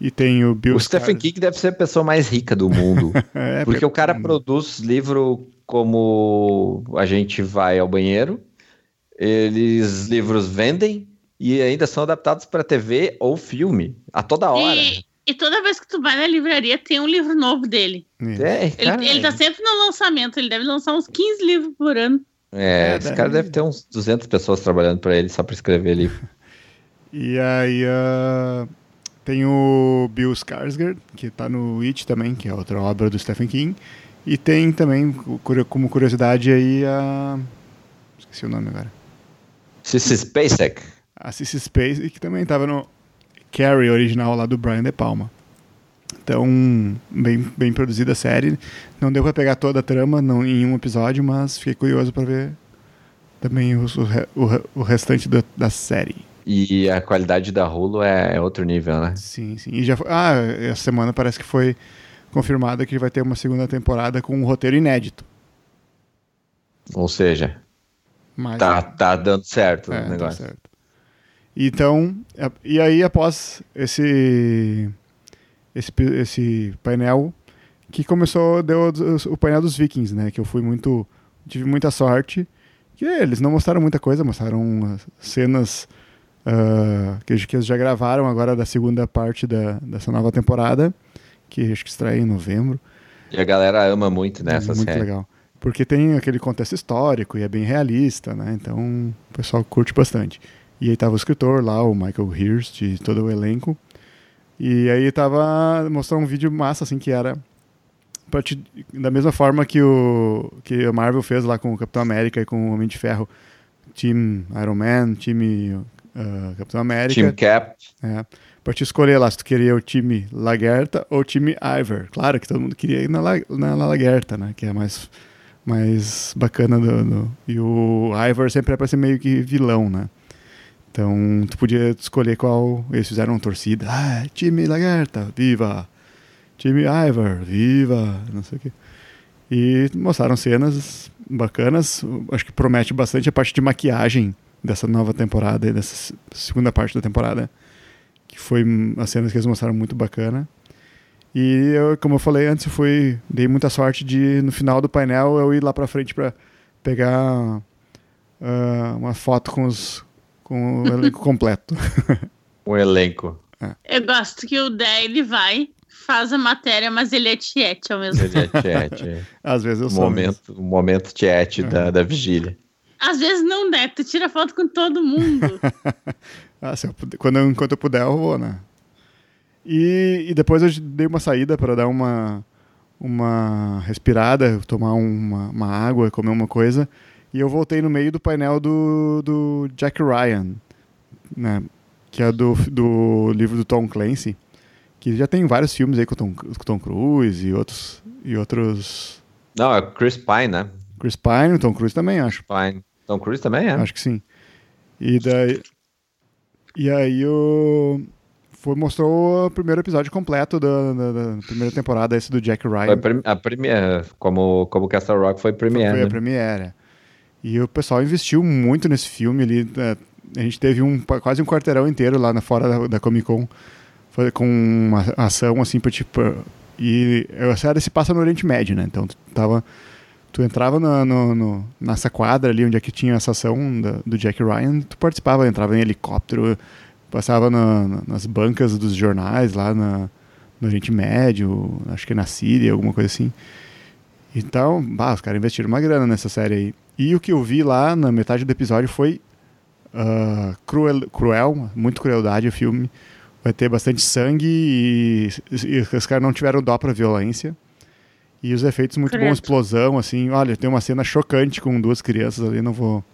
E tem o Bill o Stephen King deve ser a pessoa mais rica do mundo. [laughs] É, porque o cara produz livro como A gente vai ao banheiro. Eles livros vendem e ainda são adaptados para TV ou filme a toda hora. E, e toda vez que tu vai na livraria, tem um livro novo dele. É, Ele, cara, ele tá sempre no lançamento, ele deve lançar uns 15 livros por ano. é, É, esse cara deve ter uns 200 pessoas trabalhando para ele só para escrever livro. [laughs] E aí ah, tem o Bill Skarsgård, que tá no It também, que é outra obra do Stephen King. E tem também, como curiosidade aí, a... Esqueci o nome agora. Cissy Spacek. a Cissy Space, que também estava no Carrie original lá do Brian De Palma. Então, bem, bem produzida a série. Não deu pra pegar toda a trama não, em um episódio, mas fiquei curioso pra ver também o, o, o restante da, da série. E a qualidade da Hulu é, é outro nível, né? Sim, sim. E já foi, ah, essa semana parece que foi confirmada que vai ter uma segunda temporada com um roteiro inédito. Ou seja, Mas, tá, tá dando certo É, o tá negócio. certo. Então, a- e aí após esse esse, esse painel que começou deu o painel dos Vikings, né? Que eu fui muito tive muita sorte que eles não mostraram muita coisa, mostraram as cenas ah, que, que eles já gravaram agora da segunda parte da, dessa nova temporada, que acho que estreia em novembro. E a galera ama muito nessa É muito série. legal. Porque tem aquele contexto histórico e é bem realista, né? Então o pessoal curte bastante. E aí tava o escritor lá, o Michael Hirst e todo o elenco. E aí tava mostrando um vídeo massa, assim, que era te- da mesma forma que o que a Marvel fez lá com o Capitão América e com o Homem de Ferro, time Iron Man, time ah, Capitão América. Team Cap. É, pra te escolher lá se tu queria o time Lagerta ou o time Ivor. Claro que todo mundo queria ir na, La- na Lagerta, né? Que é mais, mais bacana do, do- E o Ivor sempre é pra ser meio que vilão, né? Então tu podia escolher qual. Eles fizeram torcida. Ah, time Lagerta, viva! Time Ivor, viva! Não sei o quê. E mostraram cenas bacanas. Acho que promete bastante a parte de maquiagem dessa nova temporada, dessa segunda parte da temporada, que foi as cenas que eles mostraram muito bacana. E eu, como eu falei antes, eu fui dei muita sorte de no final do painel eu ir lá para frente para pegar uh, uma foto com os com o elenco completo. O [laughs] elenco. É. Eu gosto que o Dé ele vai faz a matéria, mas ele é tiete ao mesmo tempo. Ele é tiete. [laughs] Às vezes eu sou. Momento, o momento tiete é. da, da vigília. Às vezes não, né? Tu tira foto com todo mundo. [laughs] ah, se eu, quando eu, enquanto eu puder, eu vou, né? E, e depois eu dei uma saída para dar uma, uma respirada, tomar uma, uma água, comer uma coisa. E eu voltei no meio do painel do, do Jack Ryan, né? Que é do, do livro do Tom Clancy. Que já tem vários filmes aí com o Tom, com Tom Cruise e outros, e outros. Não, é Chris Pine, né? Chris Pine, o Tom Cruise também, acho. Pine. Tom Cruise também é? Acho que sim. E daí. E aí o. Foi, mostrou o primeiro episódio completo da, da, da primeira temporada, esse do Jack Ryan. Foi a primeira, como, como Castle Rock foi a primeira. Foi, a primeira. Né? E o pessoal investiu muito nesse filme ali. É, a gente teve um, quase um quarteirão inteiro lá na, fora da, da Comic Con com uma ação assim para tipo. E a série se passa no Oriente Médio, né? Então tu tava tu entrava no, no, no, nessa quadra ali onde é que tinha essa ação da, do Jack Ryan, tu participava, entrava em helicóptero, passava na, nas bancas dos jornais lá na, no Oriente Médio, acho que na Síria, alguma coisa assim. Então, bah, os caras investiram uma grana nessa série aí. E o que eu vi lá na metade do episódio foi uh, cruel, cruel, muito crueldade o filme. Vai ter bastante sangue e, e os caras não tiveram dó pra violência. E os efeitos muito bons, explosão, assim. Olha, tem uma cena chocante com duas crianças ali, não vou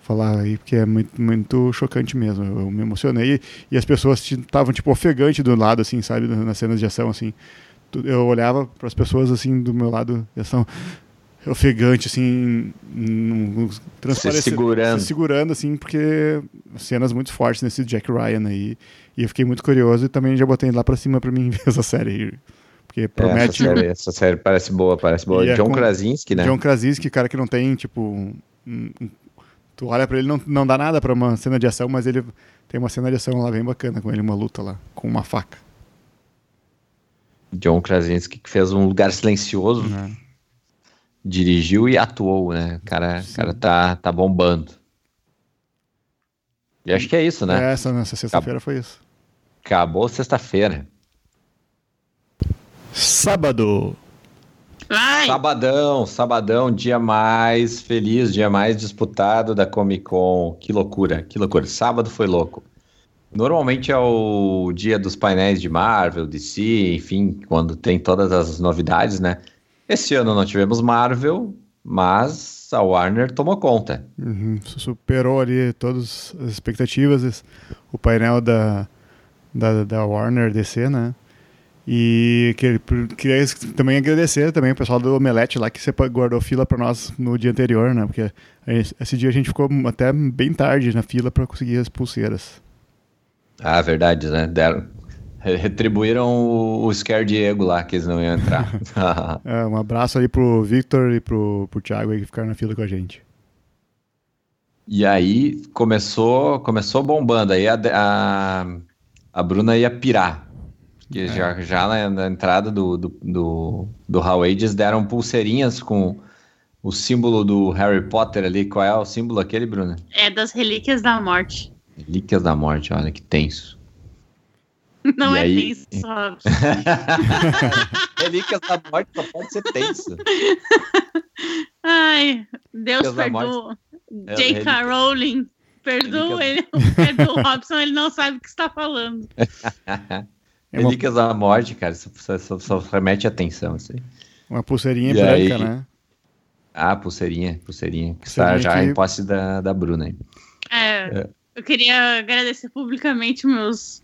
falar aí, porque é muito, muito chocante mesmo. Eu, eu me emocionei e as pessoas estavam, tipo, ofegante do lado, assim, sabe, nas cenas de ação, assim. Eu olhava para as pessoas, assim, do meu lado de ação, ofegante, assim, se segurando. Se segurando, assim, porque cenas muito fortes nesse Jack Ryan aí. E eu fiquei muito curioso e também já botei lá para cima para mim [laughs] ver essa série. Porque promete. Essa série, essa série parece boa, parece boa. É John Krasinski, né? John Krasinski, cara que não tem, tipo. Um, um, tu olha pra ele, não, não dá nada pra uma cena de ação, mas ele tem uma cena de ação lá bem bacana com ele, uma luta lá, com uma faca. John Krasinski que fez um lugar silencioso. Uhum. Dirigiu e atuou, né? O cara, cara tá, tá bombando. E acho que é isso, né? É, essa nessa sexta-feira foi isso. Acabou sexta-feira. Sábado. Ai. Sabadão, sabadão, dia mais feliz, dia mais disputado da Comic Con. Que loucura, que loucura. Sábado foi louco. Normalmente é o dia dos painéis de Marvel, DC, enfim, quando tem todas as novidades, né? Esse ano não tivemos Marvel, mas a Warner tomou conta. Uhum, superou ali todas as expectativas. O painel da, da, da Warner DC, né? E que, queria também agradecer também o pessoal do Omelete lá que você guardou fila para nós no dia anterior, né? Porque esse dia a gente ficou até bem tarde na fila para conseguir as pulseiras. Ah, verdade, né? Deram, retribuíram o, o Scare Diego lá, que eles não iam entrar. [laughs] é, um abraço aí pro Victor e pro, pro Thiago aí que ficaram na fila com a gente. E aí começou, começou bombando. Aí a, a, a Bruna ia pirar que é. já, já na, na entrada do, do, do, do How Ages deram pulseirinhas com o símbolo do Harry Potter ali. Qual é o símbolo aquele, Bruno? É das Relíquias da Morte. Relíquias da Morte, olha que tenso. [laughs] Não e é aí... tenso, Robson. [laughs] Relíquias da Morte só pode ser tenso. [laughs] Ai, Deus perdoa. É, J.K. Rowling, perdoa ele. Perdoa o Robson, ele não sabe o que está falando. É Relíquias uma... da Morte, cara, só, só, só remete atenção, assim. Uma pulseirinha e branca, aí... né? Ah, pulseirinha, pulseirinha, que está já que... em posse da, da Bruna. É, é, eu queria agradecer publicamente meus,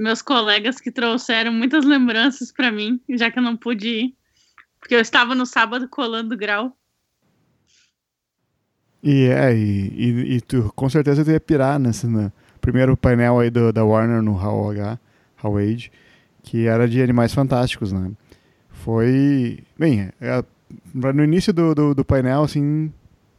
meus colegas que trouxeram muitas lembranças para mim, já que eu não pude ir, porque eu estava no sábado colando grau. E é, e, e, e tu com certeza tu ia pirar nesse no primeiro painel aí do, da Warner no Hall H. Howard, que era de Animais Fantásticos, né? Foi... Bem, é, no início do, do, do, painel, assim,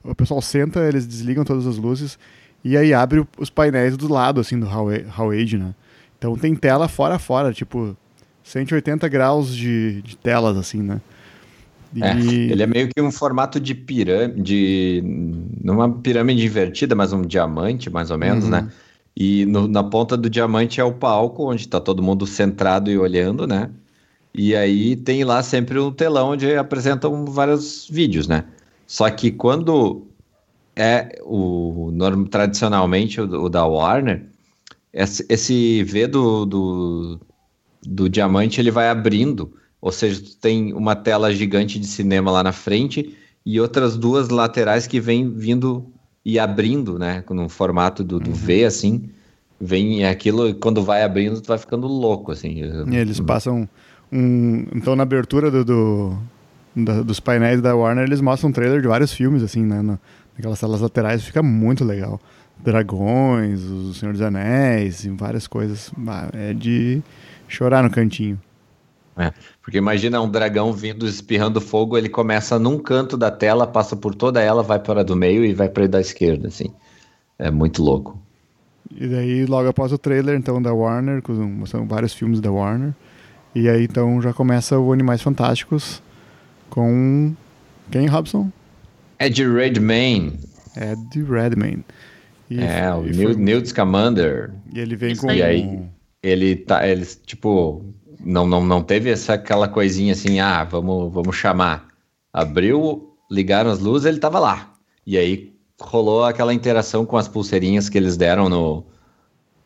o pessoal senta, eles desligam todas as luzes E aí abre os painéis do lado, assim, do How Age, né? Então tem tela fora a fora, tipo, 180 graus de, de telas, assim, né? E... É, ele é meio que um formato de pirâmide, numa pirâmide invertida, mas um diamante, mais ou menos, uhum. né? E no, na ponta do diamante é o palco, onde está todo mundo centrado e olhando, né? E aí tem lá sempre um telão onde apresentam vários vídeos, né? Só que quando é o norm, tradicionalmente o, o, da Warner, esse, esse V do, do, do diamante ele vai abrindo, ou seja, tem uma tela gigante de cinema lá na frente e outras duas laterais que vem vindo e abrindo, né? No formato do, do uhum. V, assim. Vem aquilo, quando vai abrindo, tu vai ficando louco, assim. E eles passam um. Então, na abertura do, do da, dos painéis da Warner, eles mostram um trailer de vários filmes, assim, né? No, naquelas salas laterais, fica muito legal. Dragões, O Senhor dos Anéis, e várias coisas. É de chorar no cantinho. É, porque imagina um dragão vindo espirrando fogo, ele começa num canto da tela, passa por toda ela, vai para do meio e vai para da esquerda, assim. É muito louco. E daí, logo após o trailer, então, da Warner, são vários filmes da Warner, e aí, então, já começa o Animais Fantásticos com quem, Robson? Ed Redmayne. Ed Redmayne. E é, o foi... Newt Scamander. E ele vem com... E aí, ele tá, ele, tipo, não, não, não teve essa aquela coisinha assim, ah, vamos, vamos chamar. Abriu, ligaram as luzes, ele tava lá. E aí rolou aquela interação com as pulseirinhas que eles deram no,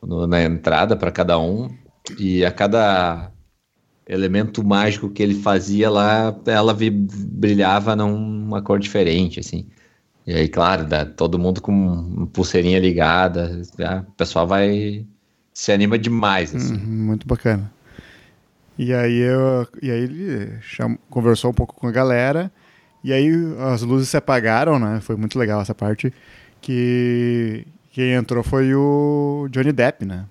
no na entrada para cada um. E a cada elemento mágico que ele fazia lá, ela brilhava numa cor diferente, assim. E aí, claro, dá, todo mundo com pulseirinha ligada, o pessoal vai se anima demais, assim. Uhum, muito bacana. E aí, eu, e aí ele cham, conversou um pouco com a galera, e aí as luzes se apagaram, né? Foi muito legal essa parte, que quem entrou foi o Johnny Depp, né?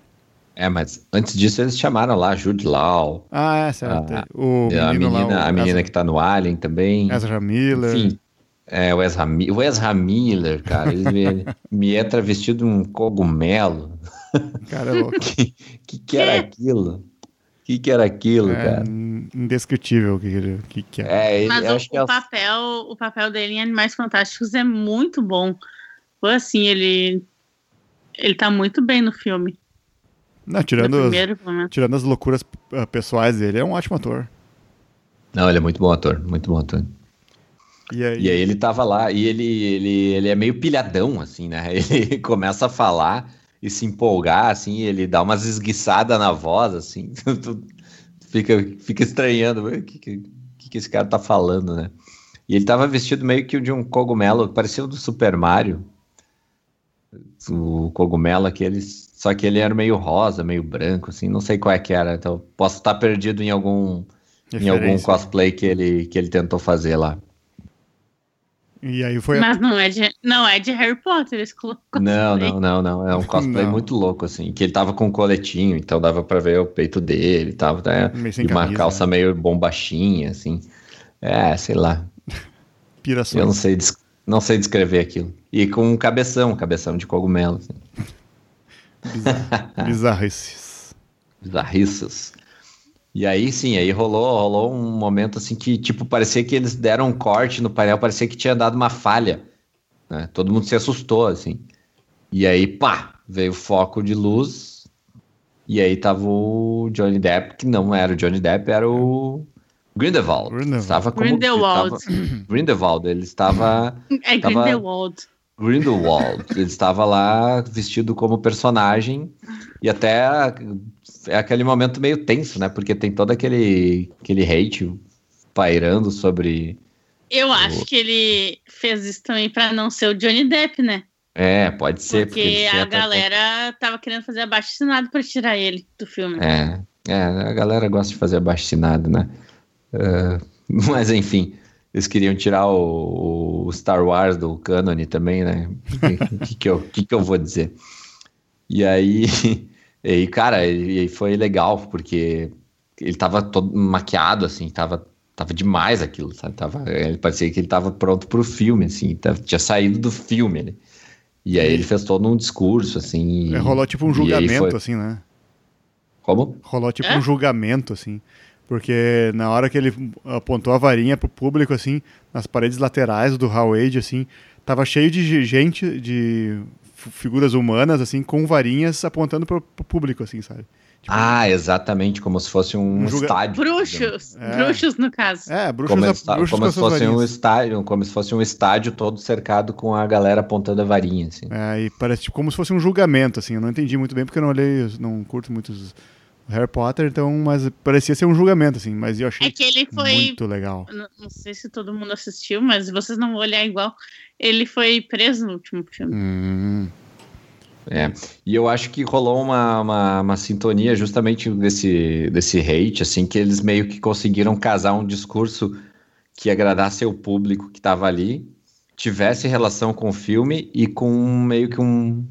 É, mas antes disso eles chamaram lá Jude Law. Ah, é, certo. A, o a menina, lá, o a menina que tá no Alien também. Ezra Miller. Enfim, é, o Ezra, o Ezra Miller, cara. Ele [laughs] me entra vestido de um cogumelo. Cara, é louco. [laughs] que, que, que era aquilo? O que, que era aquilo, é, cara? Indescritível o que, que, que é. é Mas o, o é papel, o papel dele em Animais Fantásticos é muito bom. Foi assim, ele ele tá muito bem no filme. Não, tirando, primeiro, as, tirando as loucuras uh, pessoais dele, é um ótimo ator. Não, ele é muito bom ator, muito bom ator. E aí, e aí ele tava lá, e ele, ele, ele é meio pilhadão, assim, né? [laughs] Ele começa a falar e se empolgar, assim, ele dá umas esguiçadas na voz, assim, [laughs] fica, fica estranhando, o que, que, que esse cara tá falando, né? E ele tava vestido meio que de um cogumelo, parecia o do Super Mario, o cogumelo aqueles só que ele era meio rosa, meio branco, assim, não sei qual é que era. Então, posso estar perdido em algum, em algum cosplay que ele, que ele tentou fazer lá. E aí foi Mas a... não, é de, não é de Harry Potter, esse cosplay. Não, não, não, não. É um cosplay não. muito louco, assim. Que ele tava com um coletinho, então dava pra ver o peito dele tava, né? E uma calça né? meio bombachinha, assim. É, sei lá. Pirações. Eu não sei, não sei descrever aquilo. E com um cabeção, um cabeção de cogumelo, assim. Bizar... [laughs] Bizarrices. Bizarrices. E aí, sim, aí rolou, rolou um momento assim que, tipo, parecia que eles deram um corte no painel, parecia que tinha dado uma falha. Né? Todo mundo se assustou, assim. E aí, pá, veio o foco de luz. E aí tava o Johnny Depp, que não era o Johnny Depp, era o Grindelwald. Grindelwald. Estava como, Grindelwald. Estava, [clears throat] Grindelwald, ele estava... [laughs] É tava, Grindelwald. Grindelwald. ele estava lá vestido como personagem e até é aquele momento meio tenso, né? Porque tem todo aquele, aquele hate pairando sobre. Eu o... acho que ele fez isso também para não ser o Johnny Depp, né? É, pode ser. Porque, porque a galera até... tava querendo fazer abaixo assinado pra tirar ele do filme. É, é, a galera gosta de fazer abaixo assinado, né? Uh, [laughs] mas enfim. Eles queriam tirar o, o Star Wars do canon também, né? O que, que, eu, que, que eu vou dizer? E aí, [laughs] e cara, e foi legal, porque ele tava todo maquiado, assim, tava, tava demais aquilo, sabe? Tava, ele parecia que ele tava pronto pro filme, assim, tava, tinha saído do filme, né? E aí ele fez todo um discurso, assim. É, rolou tipo um julgamento, foi... assim, né? Como? Rolou tipo é? um julgamento, assim. Porque na hora que ele apontou a varinha pro público, assim, nas paredes laterais do Hall Age, assim, tava cheio de gente, de figuras humanas, assim, com varinhas apontando pro, pro público, assim, sabe? Tipo, ah, exatamente, como se fosse um, um estádio. Bruxos, é. bruxos no caso. É, bruxos, como, a, bruxos como se fosse um estádio, como se fosse um estádio todo cercado com a galera apontando a varinha, assim. É, e parece tipo, como se fosse um julgamento, assim. Eu não entendi muito bem porque eu não olhei, não curto muitos Harry Potter, então, mas parecia ser um julgamento, assim, mas eu achei é que ele foi, muito legal. Não, não, sei se todo mundo assistiu, mas vocês não vão olhar igual. Ele foi preso no último filme. Hum. É, e eu acho que rolou uma, uma, uma, sintonia justamente desse, desse hate, assim, que eles meio que conseguiram casar um discurso que agradasse o público que estava ali, tivesse relação com o filme e com meio que um,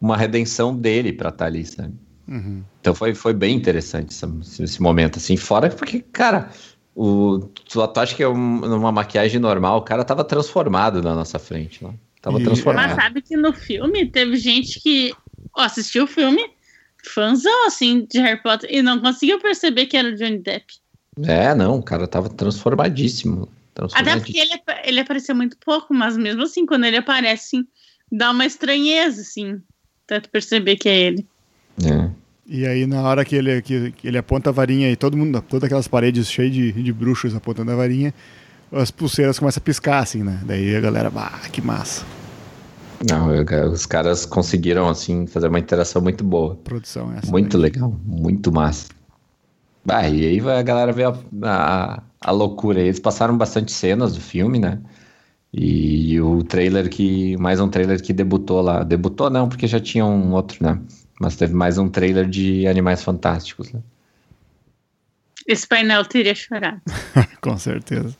uma redenção dele para estar tá ali, sabe? Uhum. Então foi, foi bem interessante esse, esse, momento, assim, fora porque, cara, o, tu, tu acha que é um, uma maquiagem normal, o cara tava transformado na nossa frente, né? Tava e... transformado. Mas sabe que no filme teve gente que assistiu o filme, fãzão, assim, de Harry Potter, e não conseguiu perceber que era o Johnny Depp. É, não, o cara tava transformadíssimo. transformadíssimo. Até porque ele, ele apareceu muito pouco, mas mesmo assim, quando ele aparece, assim, dá uma estranheza, assim, até tu perceber que é ele. É. E aí, na hora que ele, que, que ele aponta a varinha e todo mundo, todas aquelas paredes cheias de, de bruxos apontando a varinha, as pulseiras começam a piscar, assim, né? Daí a galera, bah, que massa. Não, os caras conseguiram, assim, fazer uma interação muito boa. Produção essa. Muito daí. legal, muito massa. Bah, e aí a galera vê a, a, a loucura. Eles passaram bastante cenas do filme, né? E o trailer que. Mais um trailer que debutou lá. Debutou não, porque já tinha um outro, né? Mas teve mais um trailer de Animais Fantásticos, né? Esse painel teria chorado. [laughs] Com certeza.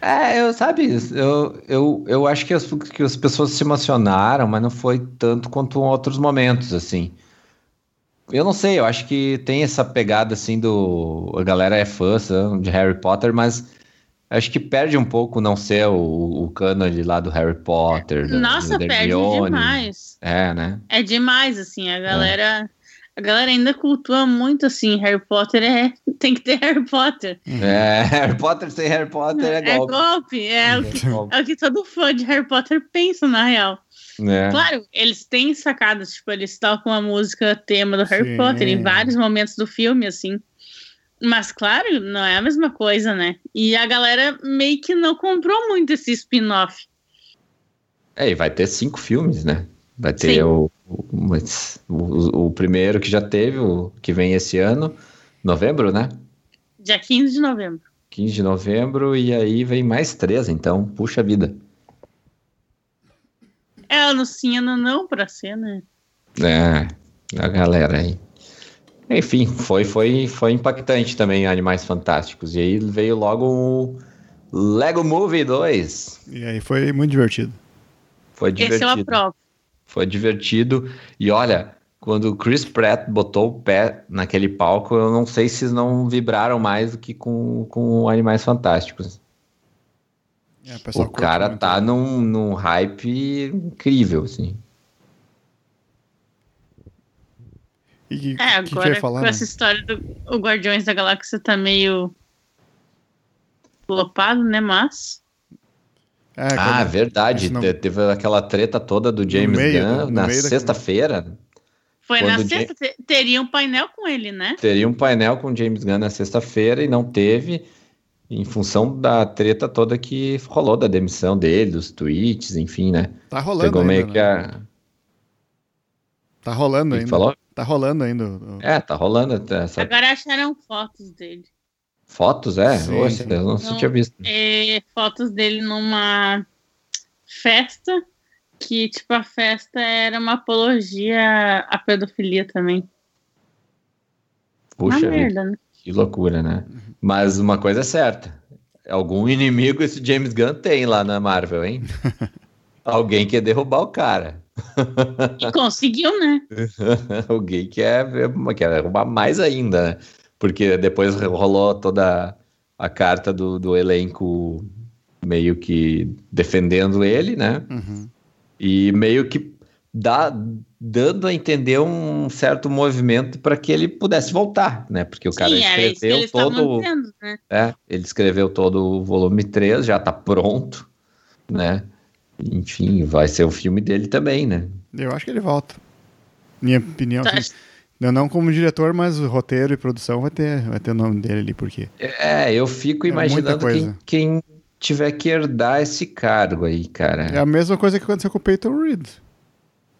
É, eu, sabe, eu, eu, eu acho que as, que as pessoas se emocionaram, mas não foi tanto quanto em outros momentos, assim. Eu não sei, eu acho que tem essa pegada, assim, do... A galera é fã de Harry Potter, mas acho que perde um pouco não ser o, o cânone lá do Harry Potter. Nossa, do perde demais. É, né? É demais, assim, a galera. É. A galera ainda cultua muito assim, Harry Potter é. [laughs] Tem que ter Harry Potter. É, [laughs] Harry Potter sem Harry Potter é, é golpe. É golpe, é, o que, é o que todo fã de Harry Potter pensa, na real. É. Claro, eles têm sacadas, tipo, eles tocam a música tema do Harry Sim. Potter em vários momentos do filme, assim. Mas, claro, não é a mesma coisa, né? E a galera meio que não comprou muito esse spin-off. É, e vai ter cinco filmes, né? Vai ter o, o, o, o, primeiro que já teve, o que vem esse ano, novembro, né? Dia 15 de novembro. 15 de novembro, e aí vem mais três, então, puxa vida. É, anunciando não pra ser, né? É, a galera aí. Enfim, foi, foi, foi impactante também Animais Fantásticos. E aí veio logo o Lego Movie 2. E aí foi muito divertido. Foi divertido. Esse eu aprovo. Foi divertido. E olha, quando o Chris Pratt botou o pé naquele palco, eu não sei se não vibraram mais do que com, com Animais Fantásticos. É, o cara tá num, num hype incrível, assim. E, é, agora que falar, com né? essa história do o Guardiões da Galáxia tá meio flopado, né? Mas. É, ah, verdade. Não... Teve aquela treta toda do James meio, Gunn na sexta-feira. Foi na sexta, James... teria um painel com ele, né? Teria um painel com o James Gunn na sexta-feira e não teve, em função da treta toda que rolou da demissão dele, dos tweets, enfim, né? Tá rolando Pegou ainda, meio né? que a... Tá rolando ainda. Falou? Tá rolando ainda. É, tá rolando. Essa... Agora acharam fotos dele. Fotos, é? Sim, Oxe, eu não, não tinha visto. É, fotos dele numa festa que, tipo, a festa era uma apologia à pedofilia também. Puxa, merda, né? que loucura, né? Mas uma coisa é certa. Algum inimigo esse James Gunn tem lá na Marvel, hein? [laughs] Alguém quer derrubar o cara. E conseguiu, né? [laughs] Alguém quer, quer derrubar mais ainda, né? Porque depois rolou toda a carta do, do elenco meio que defendendo ele, né? Uhum. E meio que dá, dando a entender um certo movimento para que ele pudesse voltar, né? Porque o cara Sim, escreveu todo. né? é, ele escreveu todo o volume 3, já está pronto, né? Enfim, vai ser o filme dele também, né? Eu acho que ele volta. Minha opinião. Tá. Assim, não como diretor, mas o roteiro e produção vai ter, vai ter o nome dele ali, porque. É, eu fico é imaginando quem, quem tiver que herdar esse cargo aí, cara. É a mesma coisa que aconteceu com o Peyton Reed.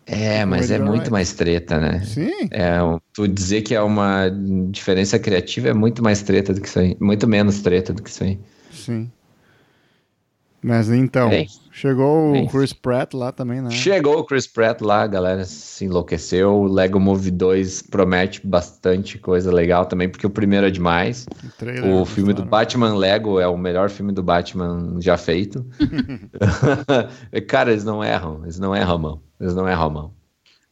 É, mas é muito mais treta, né? Sim. É, tu dizer que é uma diferença criativa é muito mais treta do que isso aí. Muito menos treta do que isso aí. Sim. Mas então, é. chegou é. o Chris Pratt lá também, né? Chegou o Chris Pratt lá, a galera se enlouqueceu. O Lego Movie 2 promete bastante coisa legal também, porque o primeiro é demais. O, o filme do Batman Lego é o melhor filme do Batman já feito. [laughs] Cara, eles não erram, eles não erram, mão. Eles não erram, mão.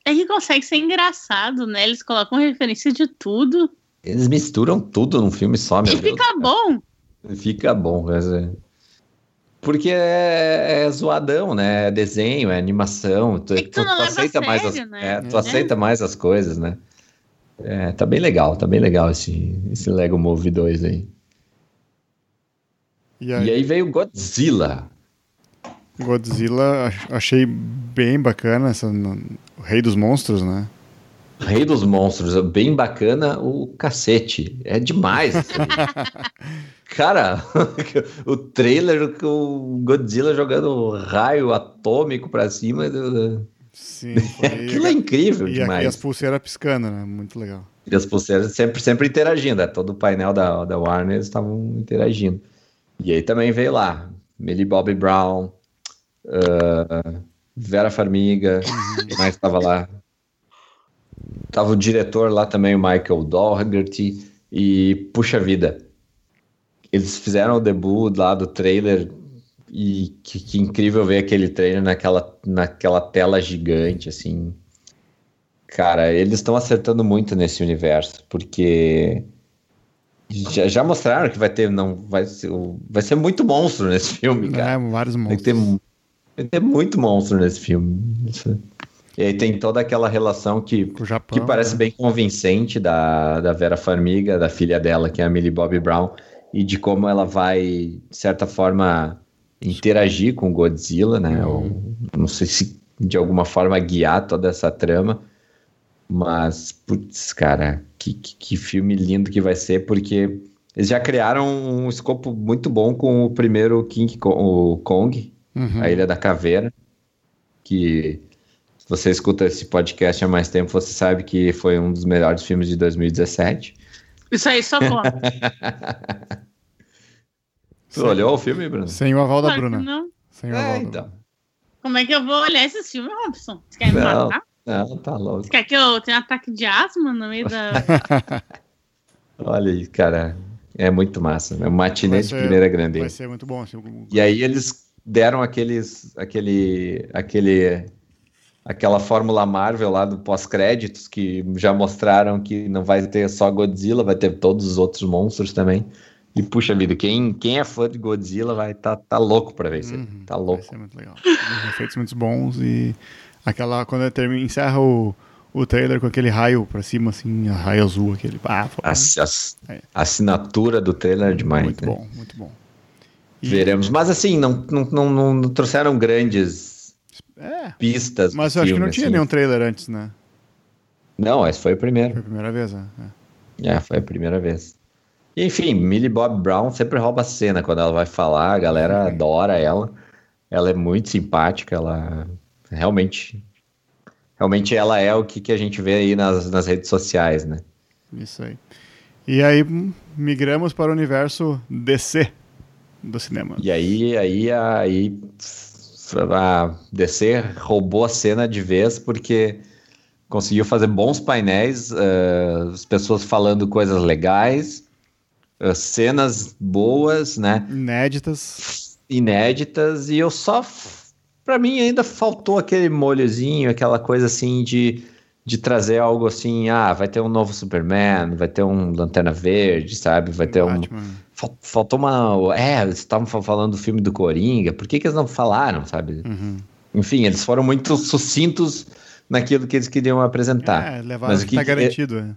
É que consegue ser engraçado, né? Eles colocam referência de tudo. Eles misturam tudo num filme só, meu E Deus, fica bom. Fica bom, mas é... Porque é, é, zoadão, né? É desenho, é animação. Tu, tu, tu, tu aceita sério, mais as, né? é, tu é. aceita mais as coisas, né? É, tá bem legal, tá bem legal esse, esse Lego Movie 2 aí. E aí, e aí veio Godzilla. Godzilla, achei bem bacana essa, o Rei dos Monstros, né? Rei dos Monstros, é bem bacana o cacete. É demais. [laughs] Cara, [laughs] o trailer com o Godzilla jogando raio atômico pra cima. Sim, [laughs] foi... Aquilo é incrível e demais. E as pulseiras piscando, né? Muito legal. E as pulseiras sempre, sempre interagindo. Né? Todo o painel da, da Warner estavam interagindo. E aí também veio lá Millie Bobby Brown, uh, Vera Farmiga, uhum. quem mais estava lá? Tava o diretor lá também, o Michael Dougherty. E, puxa vida, eles fizeram o debut lá do trailer e que, que, incrível ver aquele trailer naquela, naquela tela gigante, assim. Cara, eles estão acertando muito nesse universo, porque já, já, mostraram que vai ter, não, vai ser, vai ser muito monstro nesse filme, cara. É, vários monstros. Vai ter, vai ter muito monstro nesse filme. E aí tem toda aquela relação que, Japão, que parece né? bem convincente da, da Vera Farmiga, da filha dela, que é a Millie Bobby Brown, e de como ela vai, de certa forma, interagir com Godzilla, né? Uhum. Ou, não sei se de alguma forma guiar toda essa trama. Mas, putz, cara, que, que, que, filme lindo que vai ser, porque eles já criaram um escopo muito bom com o primeiro King Kong, o Kong, uhum. a Ilha da Caveira, que você escuta esse podcast há mais tempo, você sabe que foi um dos melhores filmes de 2017. Isso aí só [laughs] conta. Você olhou o filme, Bruno? Sem o aval da Bruna. Não. Sem o aval é, então. Como é que eu vou olhar esse filme, Robson? Você quer me não, matar? Não, tá louco. Você quer que eu tenha um ataque de asma no meio da. [laughs] Olha aí, cara. É muito massa. É um matinê de primeira grandeza. Vai ser muito bom. Assim, e aí eles deram aqueles, aquele, aquele aquela fórmula Marvel lá do pós-créditos que já mostraram que não vai ter só Godzilla, vai ter todos os outros monstros também. E puxa vida, quem, quem é fã de Godzilla vai tá, tá louco pra ver isso. Uhum, tá louco. Vai ser muito legal. Os efeitos muito bons e aquela quando termina, encerra o, o trailer com aquele raio pra cima, assim, a raio azul, aquele. Ah, a, a, é. assinatura do trailer é demais. Muito né? bom, muito bom. E... Veremos. Mas assim, não, não, não, não trouxeram grandes é. pistas. Mas eu acho que não tinha assim. nenhum trailer antes, né? Não, esse foi o primeiro. Foi a primeira vez, né? É, é foi a primeira vez. E, enfim, Millie Bob Brown sempre rouba a cena quando ela vai falar, a galera adora ela. Ela é muito simpática, ela realmente. Realmente ela é o que, que a gente vê aí nas, nas redes sociais, né? Isso aí. E aí migramos para o universo DC do cinema. E aí, aí, aí a DC roubou a cena de vez porque conseguiu fazer bons painéis, uh, as pessoas falando coisas legais, uh, cenas boas, né? Inéditas. Inéditas, e eu só. Para mim ainda faltou aquele molhozinho, aquela coisa assim de, de trazer algo assim, ah, vai ter um novo Superman, vai ter um Lanterna Verde, sabe? Vai ter Batman. um Faltou uma. É, eles estavam falando do filme do Coringa, por que, que eles não falaram, sabe? Uhum. Enfim, eles foram muito sucintos naquilo que eles queriam apresentar. É, levar mas o que tá garantido.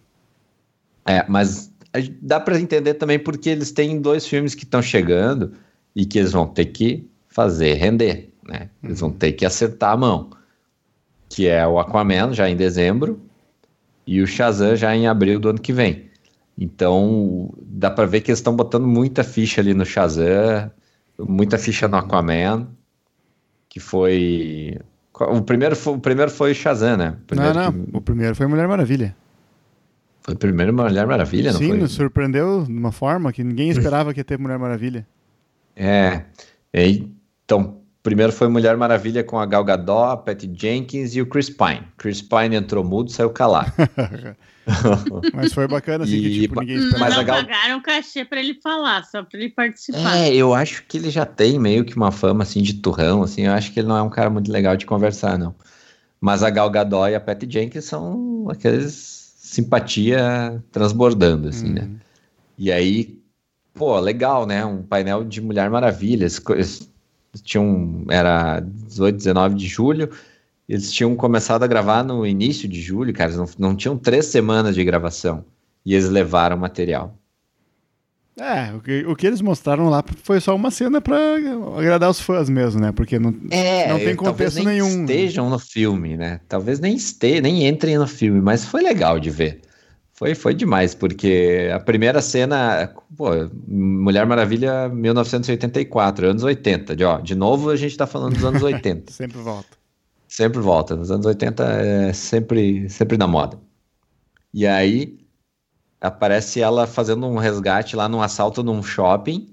É, é mas dá para entender também porque eles têm dois filmes que estão chegando e que eles vão ter que fazer render, né? Eles vão uhum. ter que acertar a mão, que é o Aquaman já em dezembro e o Shazam já em abril do ano que vem. Então, dá para ver que eles estão botando muita ficha ali no Shazam, muita ficha no Aquaman, que foi o primeiro foi, o primeiro foi Shazam, né? não, não, que... o primeiro foi Mulher Maravilha. Foi o primeiro Mulher Maravilha, Sim, não foi? Sim, nos surpreendeu de uma forma que ninguém [laughs] esperava que ia ter Mulher Maravilha. É, então, primeiro foi Mulher Maravilha com a Gal Gadot, a Patty Jenkins e o Chris Pine. Chris Pine entrou mudo, saiu calado. [laughs] Mas foi bacana, assim, e, que tipo, ninguém esperava. Mas não Gal... pagaram cachê pra ele falar, só pra ele participar. É, eu acho que ele já tem meio que uma fama, assim, de turrão, assim, eu acho que ele não é um cara muito legal de conversar, não. Mas a Gal Gadot e a Patty Jenkins são aqueles simpatia transbordando, assim, né? uhum. né? E aí, pô, legal, né? Um painel de Mulher Maravilha. Eles, tinham, era 18, 19 de julho, eles tinham começado a gravar no início de julho, cara, eles não, não tinham três semanas de gravação. E eles levaram material. É, o que, o que eles mostraram lá foi só uma cena para agradar os fãs mesmo, né? Porque não, é, não tem contexto nem nenhum. estejam no filme, né? Talvez nem este, nem entrem no filme, mas foi legal de ver. Foi, foi demais, porque a primeira cena, pô, Mulher Maravilha 1984, anos 80. De, ó, de novo a gente tá falando dos anos [laughs] 80. sempre volta. Sempre volta. Nos anos 80 é sempre, sempre na moda. E aí, aparece ela fazendo um resgate lá num assalto num shopping.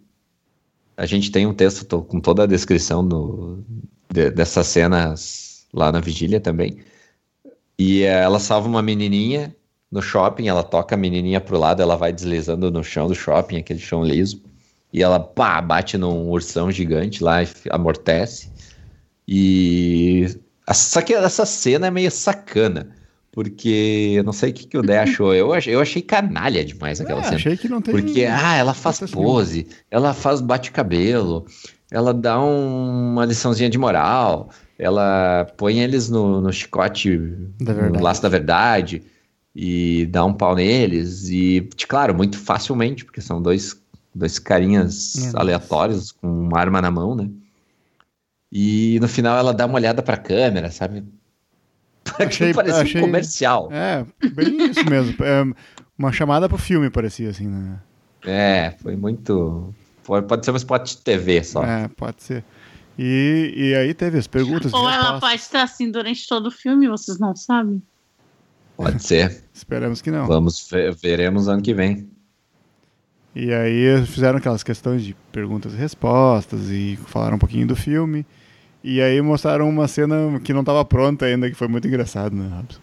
A gente tem um texto com toda a descrição do, de, dessas cenas lá na vigília também. E ela salva uma menininha no shopping, ela toca a menininha pro lado, ela vai deslizando no chão do shopping, aquele chão liso. E ela pá, bate num ursão gigante lá e amortece. E. Só que essa cena é meio sacana porque eu não sei o que, que o Dé achou. Eu achei, eu achei canalha demais aquela é, cena. Achei que não tem. Porque, ah, ela faz pose, ela faz bate-cabelo, ela dá um, uma liçãozinha de moral, ela põe eles no, no chicote, no laço da verdade, e dá um pau neles. E, claro, muito facilmente, porque são dois, dois carinhas aleatórios com uma arma na mão, né? E no final ela dá uma olhada pra câmera, sabe? [laughs] Achei, parecia achei, um comercial. É, bem isso mesmo. É, uma chamada pro filme parecia assim, né? É, foi muito. Pode ser um spot de TV só. É, pode ser. E, e aí teve as perguntas. Ou ela pode estar assim durante todo o filme, vocês não sabem? Pode ser. Esperamos que não. Vamos, veremos ano que vem. E aí fizeram aquelas questões de perguntas e respostas e falaram um pouquinho do filme. E aí mostraram uma cena que não estava pronta ainda, que foi muito engraçado, né, Robson?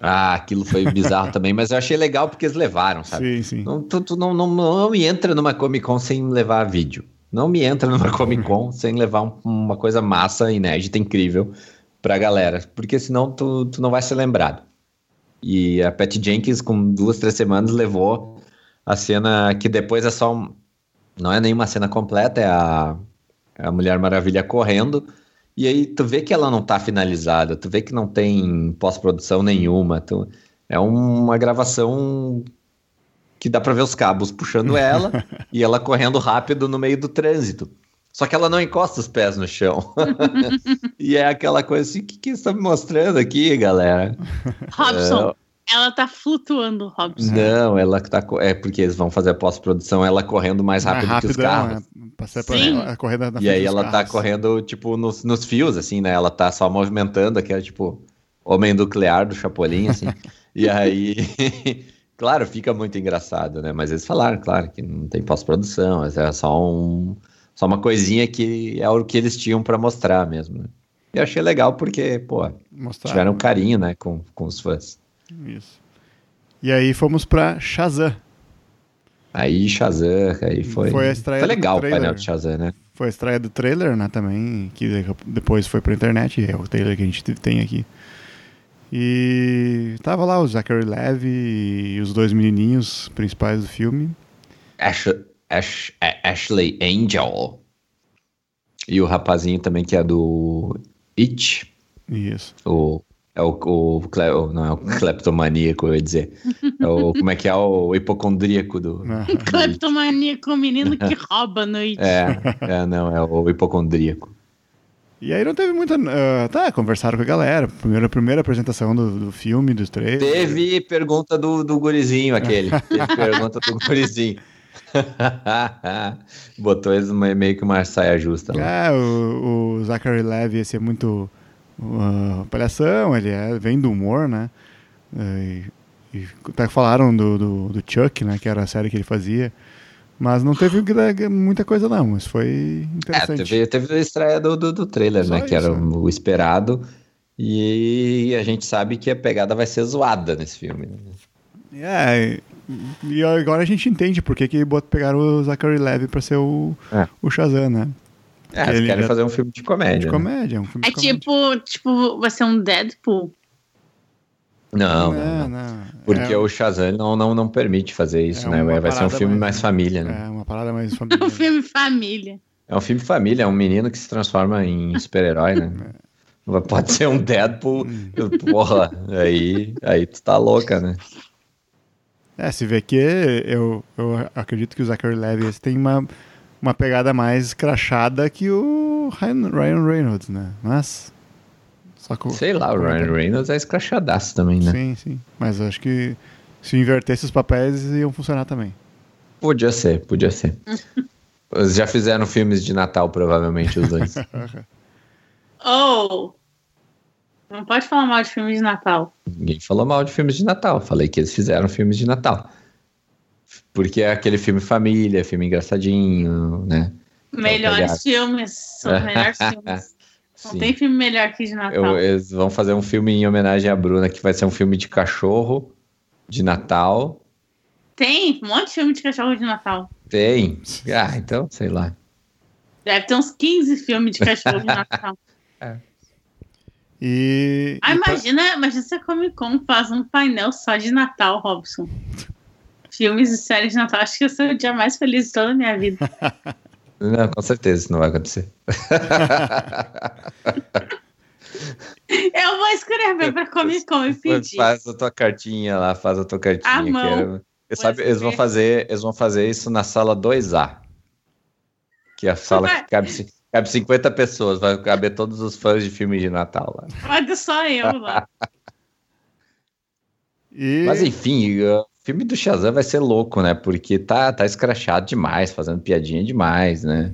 Ah, aquilo foi bizarro [laughs] também, mas eu achei legal porque eles levaram, sabe? Sim, sim. Não, tu, tu não, não, não me entra numa Comic Con sem levar vídeo. Não me entra numa [laughs] Comic Con sem levar um, uma coisa massa, inédita, incrível pra galera. Porque senão tu, tu não vai ser lembrado. E a Pat Jenkins, com duas, três semanas, levou a cena que depois é só. Um, não é nenhuma cena completa, é a, é a Mulher Maravilha correndo e aí tu vê que ela não tá finalizada, tu vê que não tem pós-produção nenhuma. Tu, é uma gravação que dá para ver os cabos puxando ela [laughs] e ela correndo rápido no meio do trânsito. Só que ela não encosta os pés no chão. [laughs] e é aquela coisa assim, o que, que você tá me mostrando aqui, galera? Robson, ela tá flutuando, Robson. Não, ela tá. É porque eles vão fazer a pós-produção, ela correndo mais rápido mais que os carros. Passar pra ela, correndo na E aí ela tá carros. tá correndo, tipo, nos, nos fios, assim, né? Ela tá só movimentando, aquele, tipo, homem nuclear do Chapolin, assim. [laughs] e aí. [laughs] claro, fica muito engraçado, né? Mas eles falaram, claro, que não tem pós-produção, é só um. Só uma coisinha que é o que eles tinham para mostrar mesmo, né? E eu achei legal porque, pô, Mostrar, tiveram um carinho, né, com, com os fãs. Isso. E aí fomos pra Shazam. Aí Shazam, aí foi. Foi a estreia. Foi legal o painel de Shazam, né? Foi a estreia do trailer, né? Também, que depois foi pra internet, é o trailer que a gente tem aqui. E tava lá o Zachary Levi e os dois menininhos principais do filme. Ash, Ash, Ashley Angel. E o rapazinho também que é do It. Isso. O é É o, o, o, não é o cleptomaníaco, eu ia dizer. É o, [laughs] como é que é o hipocondríaco do. cleptomaníaco, o menino que [laughs] rouba a noite. É, é, não, é o hipocondríaco. E aí não teve muita. Uh, tá, conversaram com a galera. Primeira, primeira apresentação do, do filme, dos três. Teve pergunta do, do gurizinho aquele. teve [laughs] pergunta do gurizinho. [laughs] Botou eles meio que uma saia justa lá. É, o, o Zachary Levy ia ser muito uh, palhação, ele é, vem do humor, né? E, e até falaram do, do, do Chuck, né? Que era a série que ele fazia. Mas não teve muita coisa, não. Mas foi interessante. É, teve, teve a estreia do, do, do trailer, Só né? Isso, que era né? o esperado. E a gente sabe que a pegada vai ser zoada nesse filme. Né? É, e agora a gente entende por que, que pegaram o Zachary Levy pra ser o, é. o Shazam, né? É, eles querem já... fazer um filme de comédia. De né? comédia, né? um filme É tipo, tipo, vai ser um Deadpool. Não, não, não. Porque é... o Shazam não, não, não permite fazer isso, é né? Vai ser um filme mais, mais, família, né? É, uma parada mais [laughs] família. um filme família. É um filme família, é um menino que se transforma em super-herói, né? [laughs] É. Pode ser um Deadpool, hum. porra, aí, aí tu tá louca, né? É, se vê que eu, eu acredito que o Zachary Levi tem uma, uma pegada mais crachada que o Ryan Reynolds, né? Mas Sei lá, o Ryan Reynolds é escrachadaço também, né? Sim, sim. Mas acho que se invertesse os papéis iam funcionar também. Podia ser, podia ser. [laughs] Eles já fizeram filmes de Natal, provavelmente, os dois. [laughs] oh! Não pode falar mal de filmes de Natal. Ninguém falou mal de filmes de Natal. Falei que eles fizeram filmes de Natal. Porque é aquele filme família, filme engraçadinho, né? Melhores filmes. São os melhores [laughs] filmes. Não Sim. tem filme melhor que de Natal. Eu, eles vão fazer um filme em homenagem à Bruna, que vai ser um filme de cachorro de Natal. Tem, um monte de filme de cachorro de Natal. Tem. Ah, então, sei lá. Deve ter uns 15 filmes de cachorro de [laughs] Natal. é. E. Ah, imagina, pra... imagina se a Comic Con faz um painel só de Natal, Robson. Filmes e séries de Natal. Acho que esse é o dia mais feliz de toda a minha vida. [laughs] Não, com certeza isso não vai acontecer. Eu vou escrever para Comic Con e pedir. Faz a tua cartinha lá, faz a tua cartinha. A mão. sabe, eles vão fazer, eles vão fazer isso na sala 2A. Que é a sala que cabe, cabe 50 pessoas, vai caber todos os fãs de filmes de Natal lá. Pode só eu lá. e... Mas enfim, uh, filme do Shazam vai ser louco, né? Porque tá, tá escrachado demais, fazendo piadinha demais, né?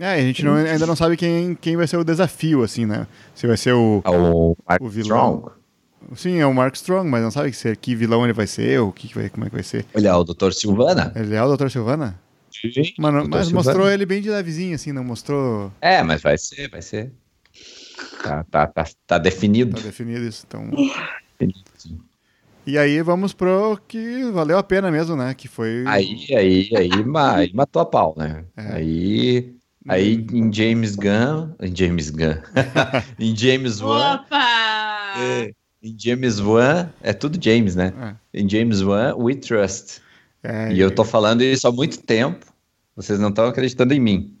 É, a gente não, ainda não sabe quem, quem vai ser o desafio, assim, né? Se vai ser o, é o, Mark o vilão. Strong. Sim, é o Mark Strong, mas não sabe que, que vilão ele vai ser, ou que, vai, como é que vai ser. Ele é o Dr. Silvana. Ele é o Dr. Silvana? Mano, mas mostrou ele bem de levezinho, assim, não mostrou. É, mas vai ser, vai ser. Tá, tá, tá, tá definido. Tá definido isso, então. E aí vamos pro que valeu a pena mesmo, né? Que foi. Aí, aí, aí, aí matou a pau, né? É. Aí. Aí em James Gunn. Em James Gunn. [laughs] em James Wan. Opa! É, em James Wan. É tudo James, né? É. Em James Wan, We Trust. É, e eu tô falando isso há muito tempo. Vocês não estão acreditando em mim.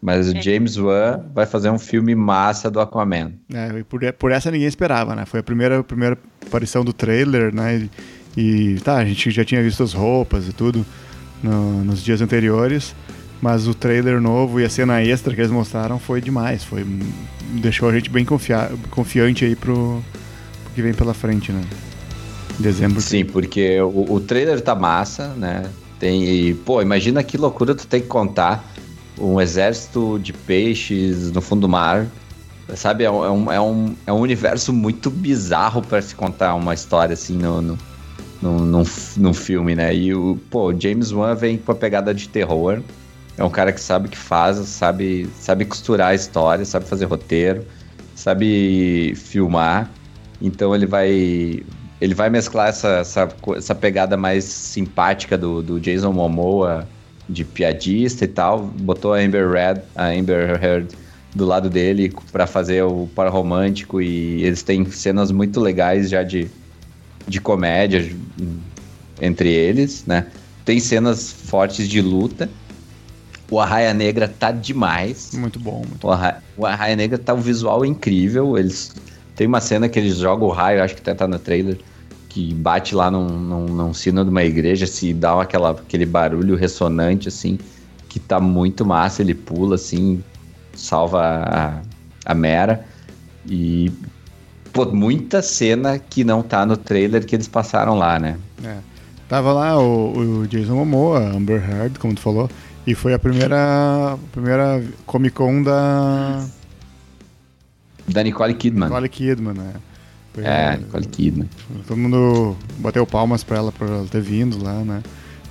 Mas o é. James Wan vai fazer um filme massa do Aquaman. É, e por, por essa ninguém esperava, né? Foi a primeira, a primeira aparição do trailer, né? E, e tá, a gente já tinha visto as roupas e tudo no, nos dias anteriores. Mas o trailer novo e a cena extra que eles mostraram foi demais. Foi, deixou a gente bem confia, confiante aí pro, pro que vem pela frente, né? Dezembro. Sim, porque o, o trailer tá massa, né? Tem, e, pô, imagina que loucura tu tem que contar um exército de peixes no fundo do mar. Sabe, é um, é um, é um universo muito bizarro para se contar uma história assim no, no, no, num filme, né? E o, pô, James Wan vem com a pegada de terror. É um cara que sabe o que faz, sabe, sabe costurar a história, sabe fazer roteiro, sabe filmar. Então ele vai ele vai mesclar essa, essa, essa pegada mais simpática do, do Jason Momoa de piadista e tal, botou a Amber Red, a Amber Heard do lado dele para fazer o par romântico e eles têm cenas muito legais já de, de comédia entre eles, né? Tem cenas fortes de luta. O Arraia Negra tá demais. Muito bom. Muito o, Arraia, o Arraia Negra tá um visual incrível. Eles tem uma cena que eles jogam o raio, acho que até tá no trailer, que bate lá num, num, num sino de uma igreja, se dá aquela, aquele barulho ressonante, assim, que tá muito massa, ele pula, assim, salva a, a Mera. E, pô, muita cena que não tá no trailer que eles passaram lá, né? É. Tava lá o, o Jason Momoa, Amber Heard, como tu falou, e foi a primeira, primeira Comic Con da... Da Nicole Kidman. Nicole Kidman, né? Foi, é, Nicole Kidman. Todo mundo bateu palmas pra ela por ela ter vindo lá, né?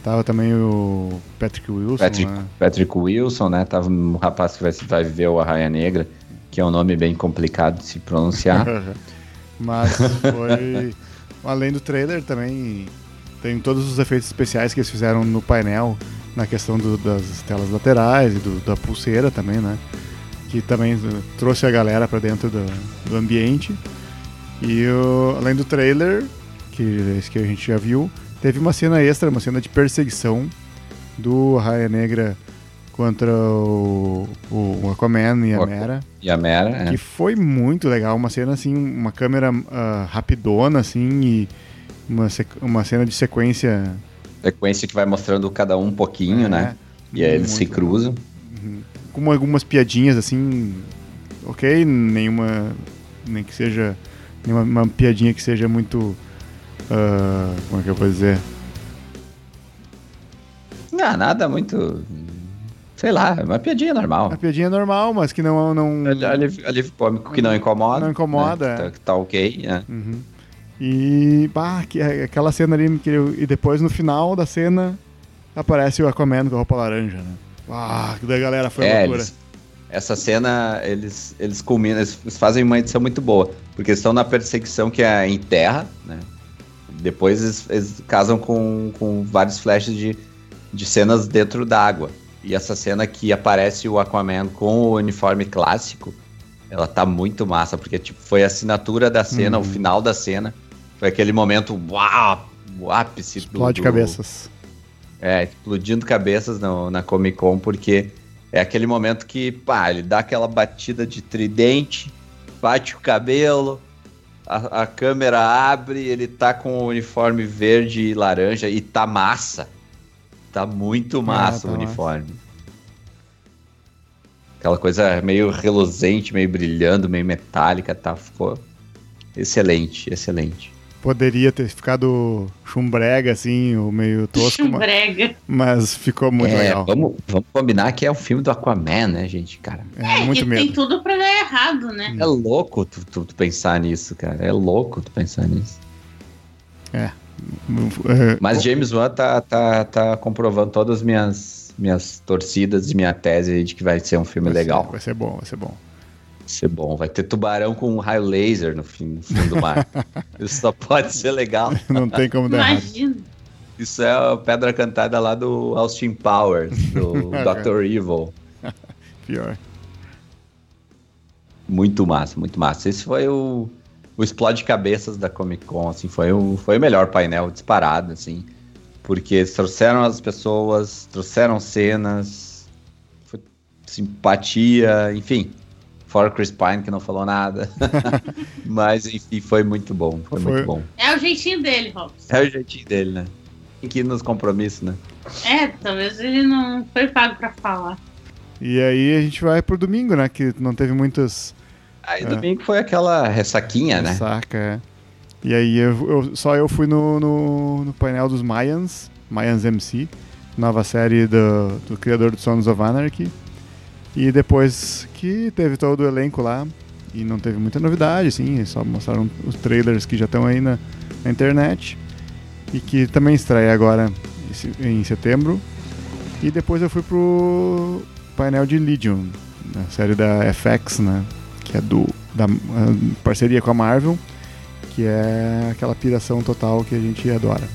Tava também o Patrick Wilson. Patrick, né? Patrick Wilson, né? Tava um rapaz que vai, vai viver o Arraia Negra, que é um nome bem complicado de se pronunciar. [laughs] Mas foi. Além do trailer, também tem todos os efeitos especiais que eles fizeram no painel, na questão do, das telas laterais e do, da pulseira também, né? Que também trouxe a galera para dentro do, do ambiente. E o, além do trailer, que esse que a gente já viu, teve uma cena extra, uma cena de perseguição do Raia Negra contra o, o Aquaman e a Mera. E a Mera, Que é. foi muito legal, uma cena assim, uma câmera uh, rapidona assim e uma, uma cena de sequência. Sequência que vai mostrando cada um um pouquinho, é, né? E aí eles se cruzam. Uhum. Com algumas piadinhas assim, ok, nenhuma, nem que seja nenhuma uma piadinha que seja muito, uh, como é que eu vou dizer? Não, nada muito sei lá, uma piadinha normal. Uma piadinha normal, mas que não. não... Alívio, alívio cômico que não incomoda. Não incomoda. Né? É. Tá, tá, ok, né? Uhum. E, bah, que, aquela cena ali, que, e depois no final da cena aparece o Aquaman com a roupa laranja, né? Ah, da galera foi é, loucura. Eles, essa cena, eles, eles culminam, eles fazem uma edição muito boa, porque eles estão na perseguição que é em terra, né? Depois eles, eles casam com, com vários flashes de, de cenas dentro d'água. E essa cena que aparece o Aquaman com o uniforme clássico, ela tá muito massa, porque tipo, foi a assinatura da cena, uhum. o final da cena. Foi aquele momento, uau, o ápice Explode do, cabeças. É, explodindo cabeças no, na Comic Con, porque é aquele momento que, pá, ele dá aquela batida de tridente, bate o cabelo, a, a câmera abre, ele tá com o uniforme verde e laranja e tá massa. Tá muito massa ah, tá o uniforme. Massa. Aquela coisa meio reluzente, meio brilhando, meio metálica, tá? Ficou excelente, excelente. Poderia ter ficado chumbrega, assim, ou meio tosco. Chumbrega. Mas ficou muito é, legal. Vamos, vamos combinar que é o filme do Aquaman, né, gente, cara? É, é muito medo. tem tudo pra dar errado, né? É louco tu, tu, tu pensar nisso, cara. É louco tu pensar nisso. É. Mas James Wan tá, tá, tá comprovando todas as minhas, minhas torcidas e minha tese de que vai ser um filme vai legal. Ser, vai ser bom, vai ser bom. Vai ser bom. Vai ter tubarão com um raio laser no, fim, no fundo do mar. [laughs] Isso só pode ser legal. Não tem como dar Imagina. Isso é a pedra cantada lá do Austin Powers, do [laughs] Dr. Evil. [laughs] Pior. Muito massa, muito massa. Esse foi o o explode cabeças da Comic Con, assim, foi o, foi o melhor painel disparado, assim, porque trouxeram as pessoas, trouxeram cenas, simpatia, enfim, fora Chris Pine que não falou nada, [laughs] mas enfim, foi muito bom, foi, foi, muito bom. É o jeitinho dele, Robson. É o jeitinho dele, né? Tem que ir nos compromissos, né? É, talvez ele não foi pago para falar. E aí a gente vai pro domingo, né? Que não teve muitos Aí é. domingo foi aquela ressaquinha, né? Ressaca, é. E aí eu, eu, só eu fui no, no, no, painel dos Mayans, Mayans MC, nova série do, do criador do Sons of Anarchy. E depois que teve todo o elenco lá, e não teve muita novidade, assim, só mostraram os trailers que já estão aí na, na, internet. E que também estreia agora em setembro. E depois eu fui pro painel de Legion, na série da FX, né? que é do da parceria com a Marvel, que é aquela piração total que a gente adora.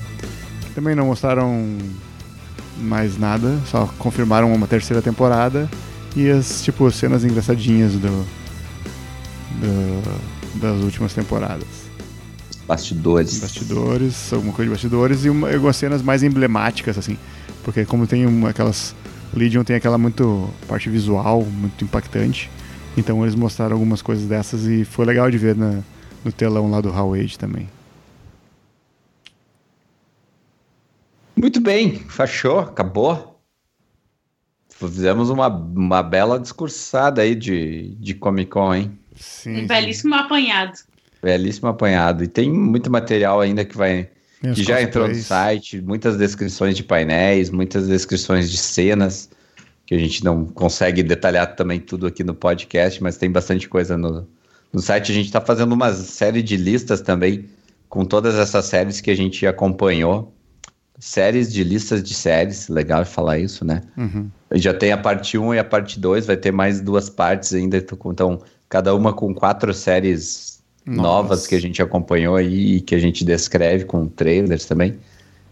Também não mostraram mais nada, só confirmaram uma terceira temporada e as tipo cenas engraçadinhas do, do das últimas temporadas. Bastidores. Bastidores, alguma coisa de bastidores e uma, algumas cenas mais emblemáticas assim, porque como tem uma, aquelas Legion tem aquela muito parte visual muito impactante então eles mostraram algumas coisas dessas e foi legal de ver na, no telão lá do Howard também. Muito bem, fechou, acabou. Fizemos uma, uma bela discursada aí de, de Comic Con, hein? Sim, um belíssimo apanhado. Belíssimo apanhado. E tem muito material ainda que vai. que já entrou no site, muitas descrições de painéis, muitas descrições de cenas, que a gente não consegue detalhar também tudo aqui no podcast, mas tem bastante coisa no, no site. A gente está fazendo uma série de listas também com todas essas séries que a gente acompanhou séries de listas de séries, legal falar isso, né? Uhum. Já tem a parte 1 e a parte 2, vai ter mais duas partes ainda, então cada uma com quatro séries Nossa. novas que a gente acompanhou aí e que a gente descreve com trailers também,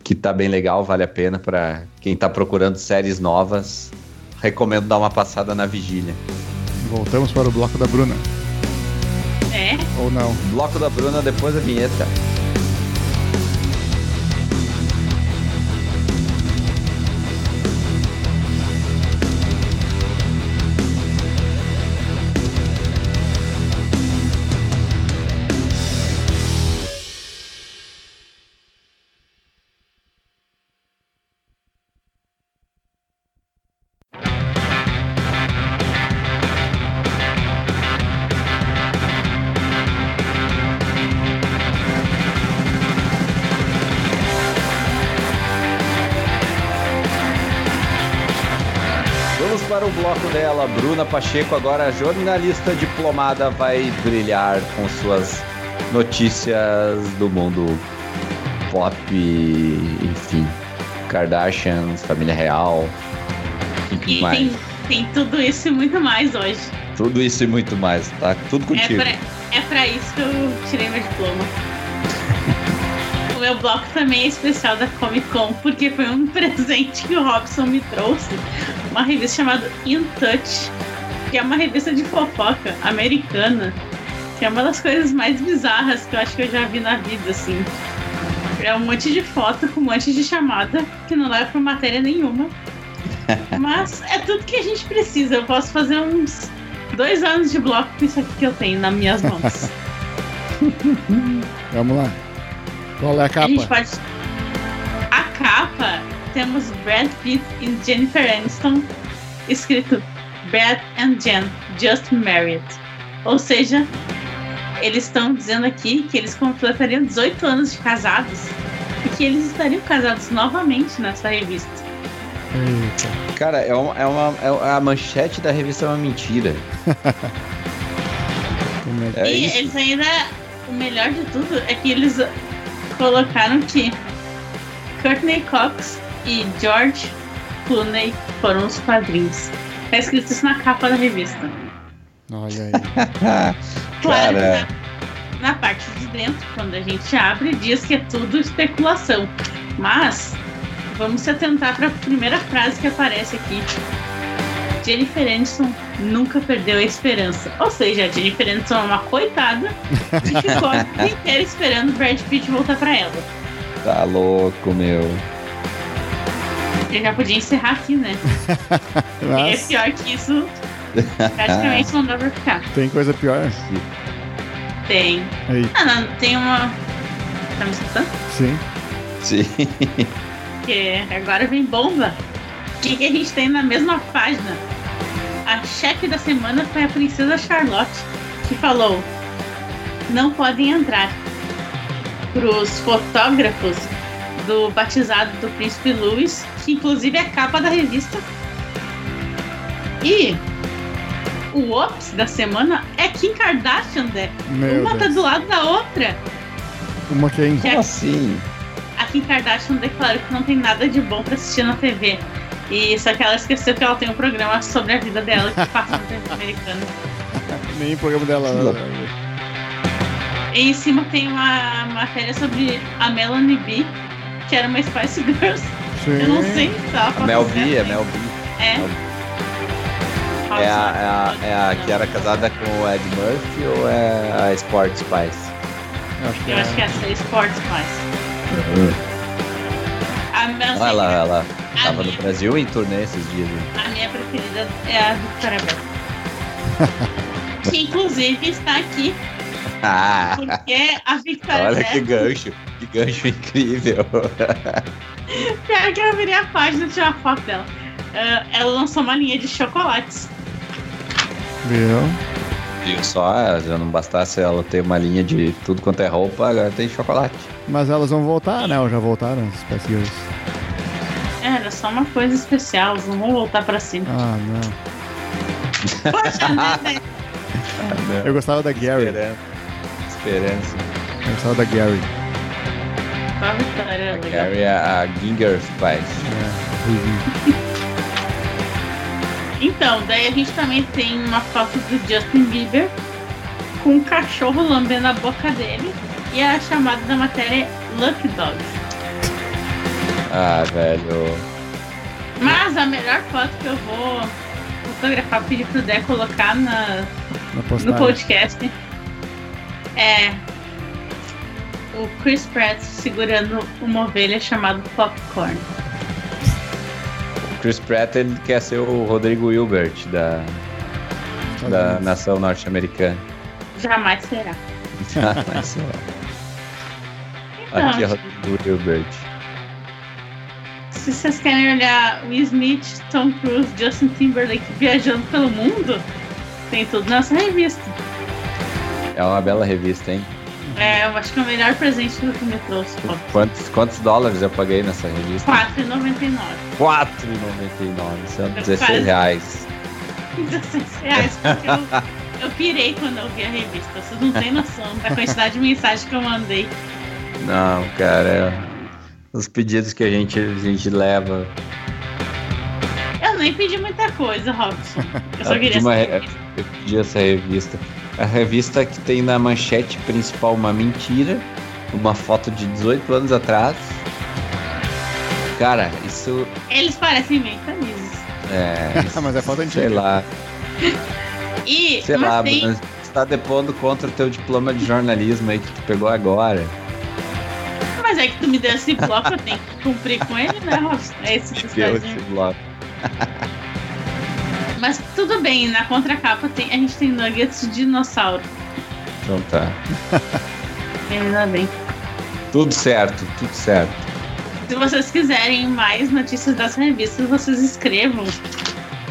que tá bem legal, vale a pena para quem tá procurando séries novas, recomendo dar uma passada na vigília. Voltamos para o bloco da Bruna. É? Ou não? Bloco da Bruna depois da vinheta. Bruna Pacheco, agora jornalista diplomada, vai brilhar com suas notícias do mundo pop, enfim, Kardashians, família real. E mais. Tem, tem tudo isso e muito mais hoje. Tudo isso e muito mais, tá? Tudo é contigo. É pra, é pra isso que eu tirei meu diploma. Meu bloco também é especial da Comic Con, porque foi um [laughs] presente que o Robson me trouxe. Uma revista chamada In Touch, que é uma revista de fofoca americana, que é uma das coisas mais bizarras que eu acho que eu já vi na vida, assim. É um monte de foto com um monte de chamada que não leva pra matéria nenhuma. [laughs] Mas é tudo que a gente precisa. Eu posso fazer uns dois anos de bloco com isso aqui que eu tenho nas minhas mãos. [laughs] Vamos lá. Qual é a capa? A gente pode. A capa temos Brad Pitt e Jennifer Aniston escrito Brad and Jen just married. Ou seja, eles estão dizendo aqui que eles completariam 18 anos de casados e que eles estariam casados novamente nessa revista. Eita. Cara, é uma, é uma é a manchete da revista é uma mentira. [laughs] é e isso? eles ainda. O melhor de tudo é que eles colocaram que Courtney Cox e George Clooney foram os padrinhos. Tá escrito isso na capa da revista. Olha aí. [laughs] claro, na, na, parte de dentro, quando a gente abre, diz que é tudo especulação. Mas vamos se atentar para a primeira frase que aparece aqui. Jennifer Aniston nunca perdeu a esperança. Ou seja, a Jennifer Aniston é uma coitada e ficou a vida inteira esperando o Brad Pitt voltar para ela. Tá louco, meu. Eu já podia encerrar aqui, né? Mas... [laughs] É pior que isso. Praticamente não dá pra ficar. Tem coisa pior? Tem. Aí. Ah, não, tem uma. Tá me escutando? Sim. Sim. Que agora vem bomba. O que, que a gente tem na mesma página? A chefe da semana foi a princesa Charlotte, que falou: não podem entrar. Para os fotógrafos do batizado do príncipe Louis, que inclusive é a capa da revista. E o Ops da semana é Kim Kardashian, Deck. Uma Deus. tá do lado da outra. Uma quem? Que Como assim? A Kim Kardashian declarou que não tem nada de bom pra assistir na TV. E só que ela esqueceu que ela tem um programa sobre a vida dela que passa na TV americana. [laughs] Nem o programa dela. Né? E em cima tem uma matéria sobre a Melanie B, que era uma Spice Girls. Sim. Eu não sei se tava Mel B, é Mel B. É. É a, é, a, é a que era casada com o Ed Murphy ou é a Sport Spice? Eu acho que, Eu é... acho que essa é Sport Spice. Uhum. A Mel Olha lá, ela tava minha... no Brasil em turnê esses dias. A minha preferida é a Victoria Beckham. [laughs] que inclusive está aqui Ah. Porque a Victoria. Olha que gancho, que gancho incrível. [laughs] Pior que eu virei a página e tirar uma foto dela. Uh, ela lançou uma linha de chocolates. Viu? Viu só, já não bastasse ela ter uma linha de tudo quanto é roupa, agora tem chocolate. Mas elas vão voltar, né? Ou já voltaram, as Spice Girls? É, era só uma coisa especial, elas não vão voltar pra cima. Ah, não. Poxa, né? [laughs] Eu gostava da Gary. Esperança. Esperança. Eu gostava da Gary. Qual a Vitória? A Gary é a Ginger Spice. É, então, daí a gente também tem uma foto do Justin Bieber com um cachorro lambendo a boca dele e a chamada da matéria é Lucky Dog. Ah, velho. Mas a melhor foto que eu vou fotografar, pedir pro Dé colocar na, no podcast é o Chris Pratt segurando uma ovelha chamada Popcorn. Chris Pratt ele quer ser o Rodrigo Hilbert da, da nação norte-americana. Jamais será. [laughs] Jamais será. Então, Aqui é Rodrigo Hilbert. Se vocês querem olhar Will Smith, Tom Cruise, Justin Timberlake viajando pelo mundo, tem tudo nessa revista. É uma bela revista, hein? É, eu acho que é o melhor presente do que me trouxe. Quantos, quantos dólares eu paguei nessa revista? R$4,99. R$4,99, são 16 reais. [laughs] 16 reais, porque eu, eu pirei quando eu vi a revista. Vocês não têm noção da quantidade de mensagem que eu mandei. Não, cara, é... os pedidos que a gente, a gente leva. Eu nem pedi muita coisa, Robson. Eu só [laughs] eu queria uma... Eu pedi essa revista. A revista que tem na manchete principal uma mentira, uma foto de 18 anos atrás. Cara, isso. Eles parecem camisas. É. Isso, [laughs] mas é foto antiga. Sei lá. [laughs] E, sei lá, tem... você tá depondo contra o teu diploma de jornalismo aí que tu pegou agora. Mas é que tu me deu esse bloco, eu tenho que cumprir com ele, né, Robson? É esse que deu esse bloco. [laughs] Mas tudo bem, na contracapa tem, a gente tem nuggets de dinossauro. Então tá. [laughs] Ainda bem. Tudo certo, tudo certo. Se vocês quiserem mais notícias dessa revista, vocês escrevam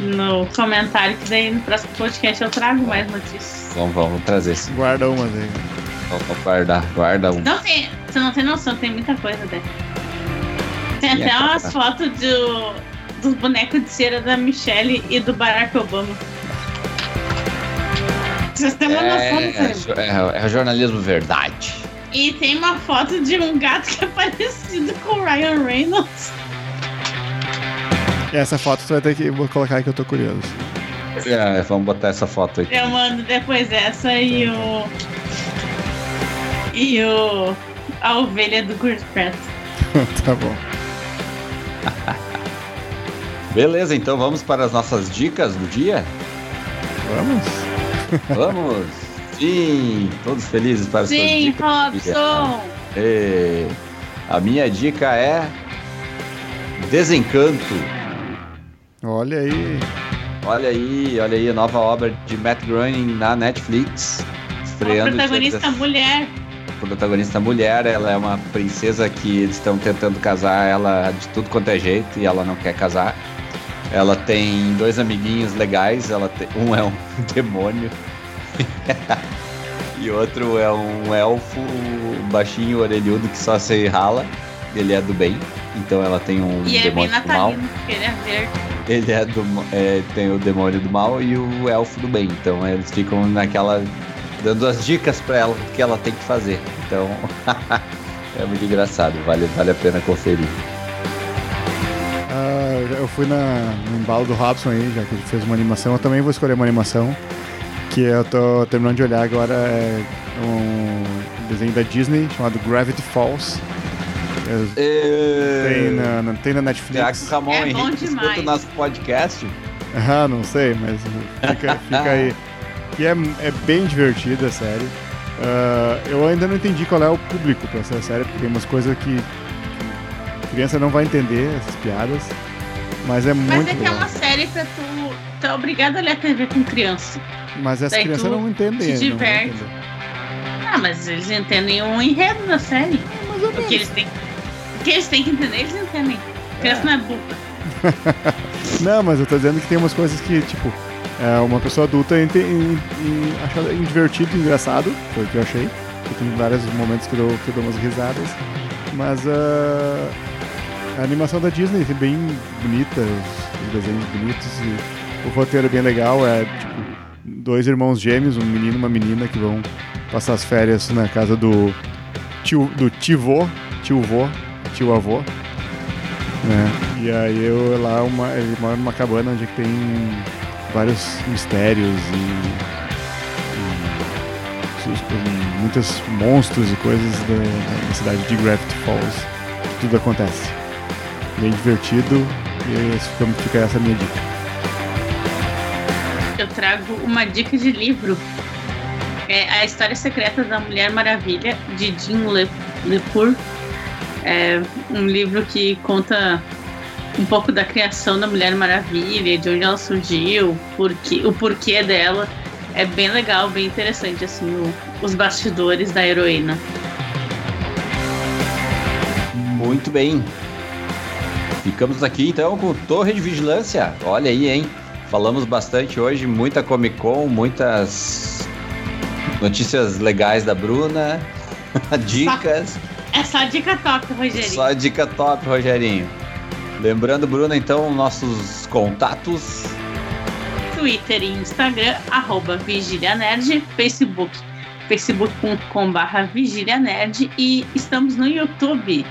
no comentário que daí no próximo podcast eu trago mais notícias. Vamos, vamos trazer sim. Guarda umas aí. Vamos guardar, guarda um. Não tem, você não tem noção, tem muita coisa dentro. Tem até umas fotos do, dos bonecos de cera da Michelle e do Barack Obama. Vocês têm uma noção disso? É, é, é jornalismo verdade. E tem uma foto de um gato que é parecido com o Ryan Reynolds. Essa foto você vai ter que vou colocar que eu tô curioso. É, vamos botar essa foto aí. Eu mando depois essa e o. E o. A ovelha do Chris [laughs] Pratt. tá bom. Beleza, então vamos para as nossas dicas do dia? Vamos? [laughs] Vamos! Sim! Todos felizes para Sim, suas dicas. Robson! E a minha dica é. Desencanto. Olha aí. Olha aí, olha aí, a nova obra de Matt Groening na Netflix. Estreando. A protagonista mulher. Protagonista mulher, ela é uma princesa que eles estão tentando casar ela de tudo quanto é jeito e ela não quer casar. Ela tem dois amiguinhos legais, ela tem, um é um [laughs] demônio [laughs] e outro é um elfo baixinho, orelhudo que só se rala. Ele é do bem, então ela tem um e é demônio é do mal. Ele é verde. Ele é do, é, tem o demônio do mal e o elfo do bem. Então eles ficam naquela dando as dicas para ela do que ela tem que fazer. Então [laughs] é muito engraçado, vale, vale a pena conferir. Uh, eu fui na, no embalo do Robson aí, já que ele fez uma animação. Eu também vou escolher uma animação que eu tô terminando de olhar agora. É um desenho da Disney chamado Gravity Falls. É... Tem, na, na, tem na Netflix. Será que o Ramon é Henrique escuta o nosso podcast? [laughs] Ah, não sei, mas fica, fica aí. [laughs] E é, é bem divertida a série. Uh, eu ainda não entendi qual é o público para essa série, porque tem umas coisas que criança não vai entender essas piadas, mas é muito Mas é que é uma série pra tu... Tu é obrigado a ler a TV com criança. Mas essa criança não entende. Se diverte. Ah, mas eles entendem o enredo da série. Mais ou menos. O que eles têm, o que, eles têm que entender, eles entendem. Criança é. não é burra. [laughs] não, mas eu tô dizendo que tem umas coisas que, tipo, é, uma pessoa adulta ente, em, em, acha divertido, engraçado, foi o que eu achei. Eu tem vários momentos que eu, que eu dou umas risadas. Mas uh, a animação da Disney é bem bonita, os, os desenhos bonitos e o roteiro é bem legal. É tipo dois irmãos gêmeos, um menino e uma menina, que vão passar as férias na casa do tio do tio vô, tio avô. Né? E aí eu lá uma, ele mora numa cabana onde tem vários mistérios e, e muitos monstros e coisas da, da cidade de Gravity Falls. Tudo acontece. Bem divertido e fica, fica essa minha dica. Eu trago uma dica de livro. É A História Secreta da Mulher Maravilha, de Jean Le. É um livro que conta um pouco da criação da Mulher Maravilha, de onde ela surgiu, porque, o porquê dela. É bem legal, bem interessante, assim, o, os bastidores da heroína. Muito bem. Ficamos aqui então com Torre de Vigilância. Olha aí, hein? Falamos bastante hoje, muita Comic Con, muitas notícias legais da Bruna, [laughs] dicas. Só, é só dica top, Rogerinho. Só dica top, Rogerinho. Lembrando, Bruna, então, nossos contatos. Twitter e Instagram, arroba Vigília Nerd, Facebook, facebook.com.br Vigília Nerd e estamos no YouTube,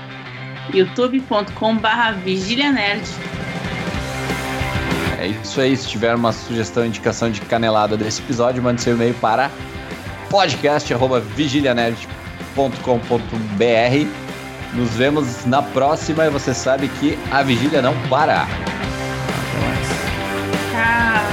youtube.com.br Vigília Nerd. É isso aí, se tiver uma sugestão, indicação de canelada desse episódio, mande seu e-mail para podcast.vigilianerd.com.br nos vemos na próxima e você sabe que a vigília não para. Até mais. Tchau.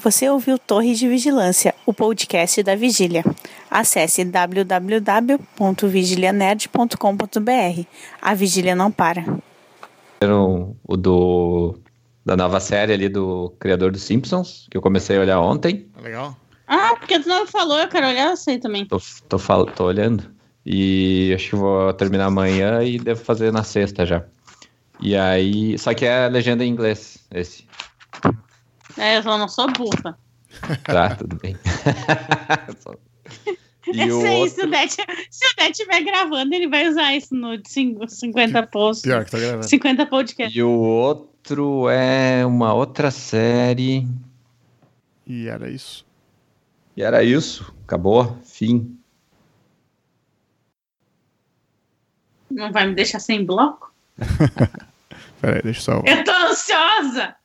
Você ouviu Torre de Vigilância, o podcast da Vigília. Acesse www.vigilianerd.com.br. A vigília não para. O do da nova série ali do criador dos Simpsons, que eu comecei a olhar ontem. Legal. Ah, porque tu não falou, eu quero olhar, eu sei também. Tô, tô, fal tô olhando. E acho que vou terminar amanhã e devo fazer na sexta já. E aí. Só que é legenda em inglês, esse. É, eu só não sou burra. [laughs] Tá, tudo bem. [laughs] E Esse aí, outro... se, o Dete, se o estiver gravando, ele vai usar isso no 50 posts. Pior que tá gravando. 50 podcasts. E o outro é uma outra série. E era isso. E era isso. Acabou. Fim. Não vai me deixar sem bloco? [laughs] Peraí, deixa eu só. Eu tô ansiosa!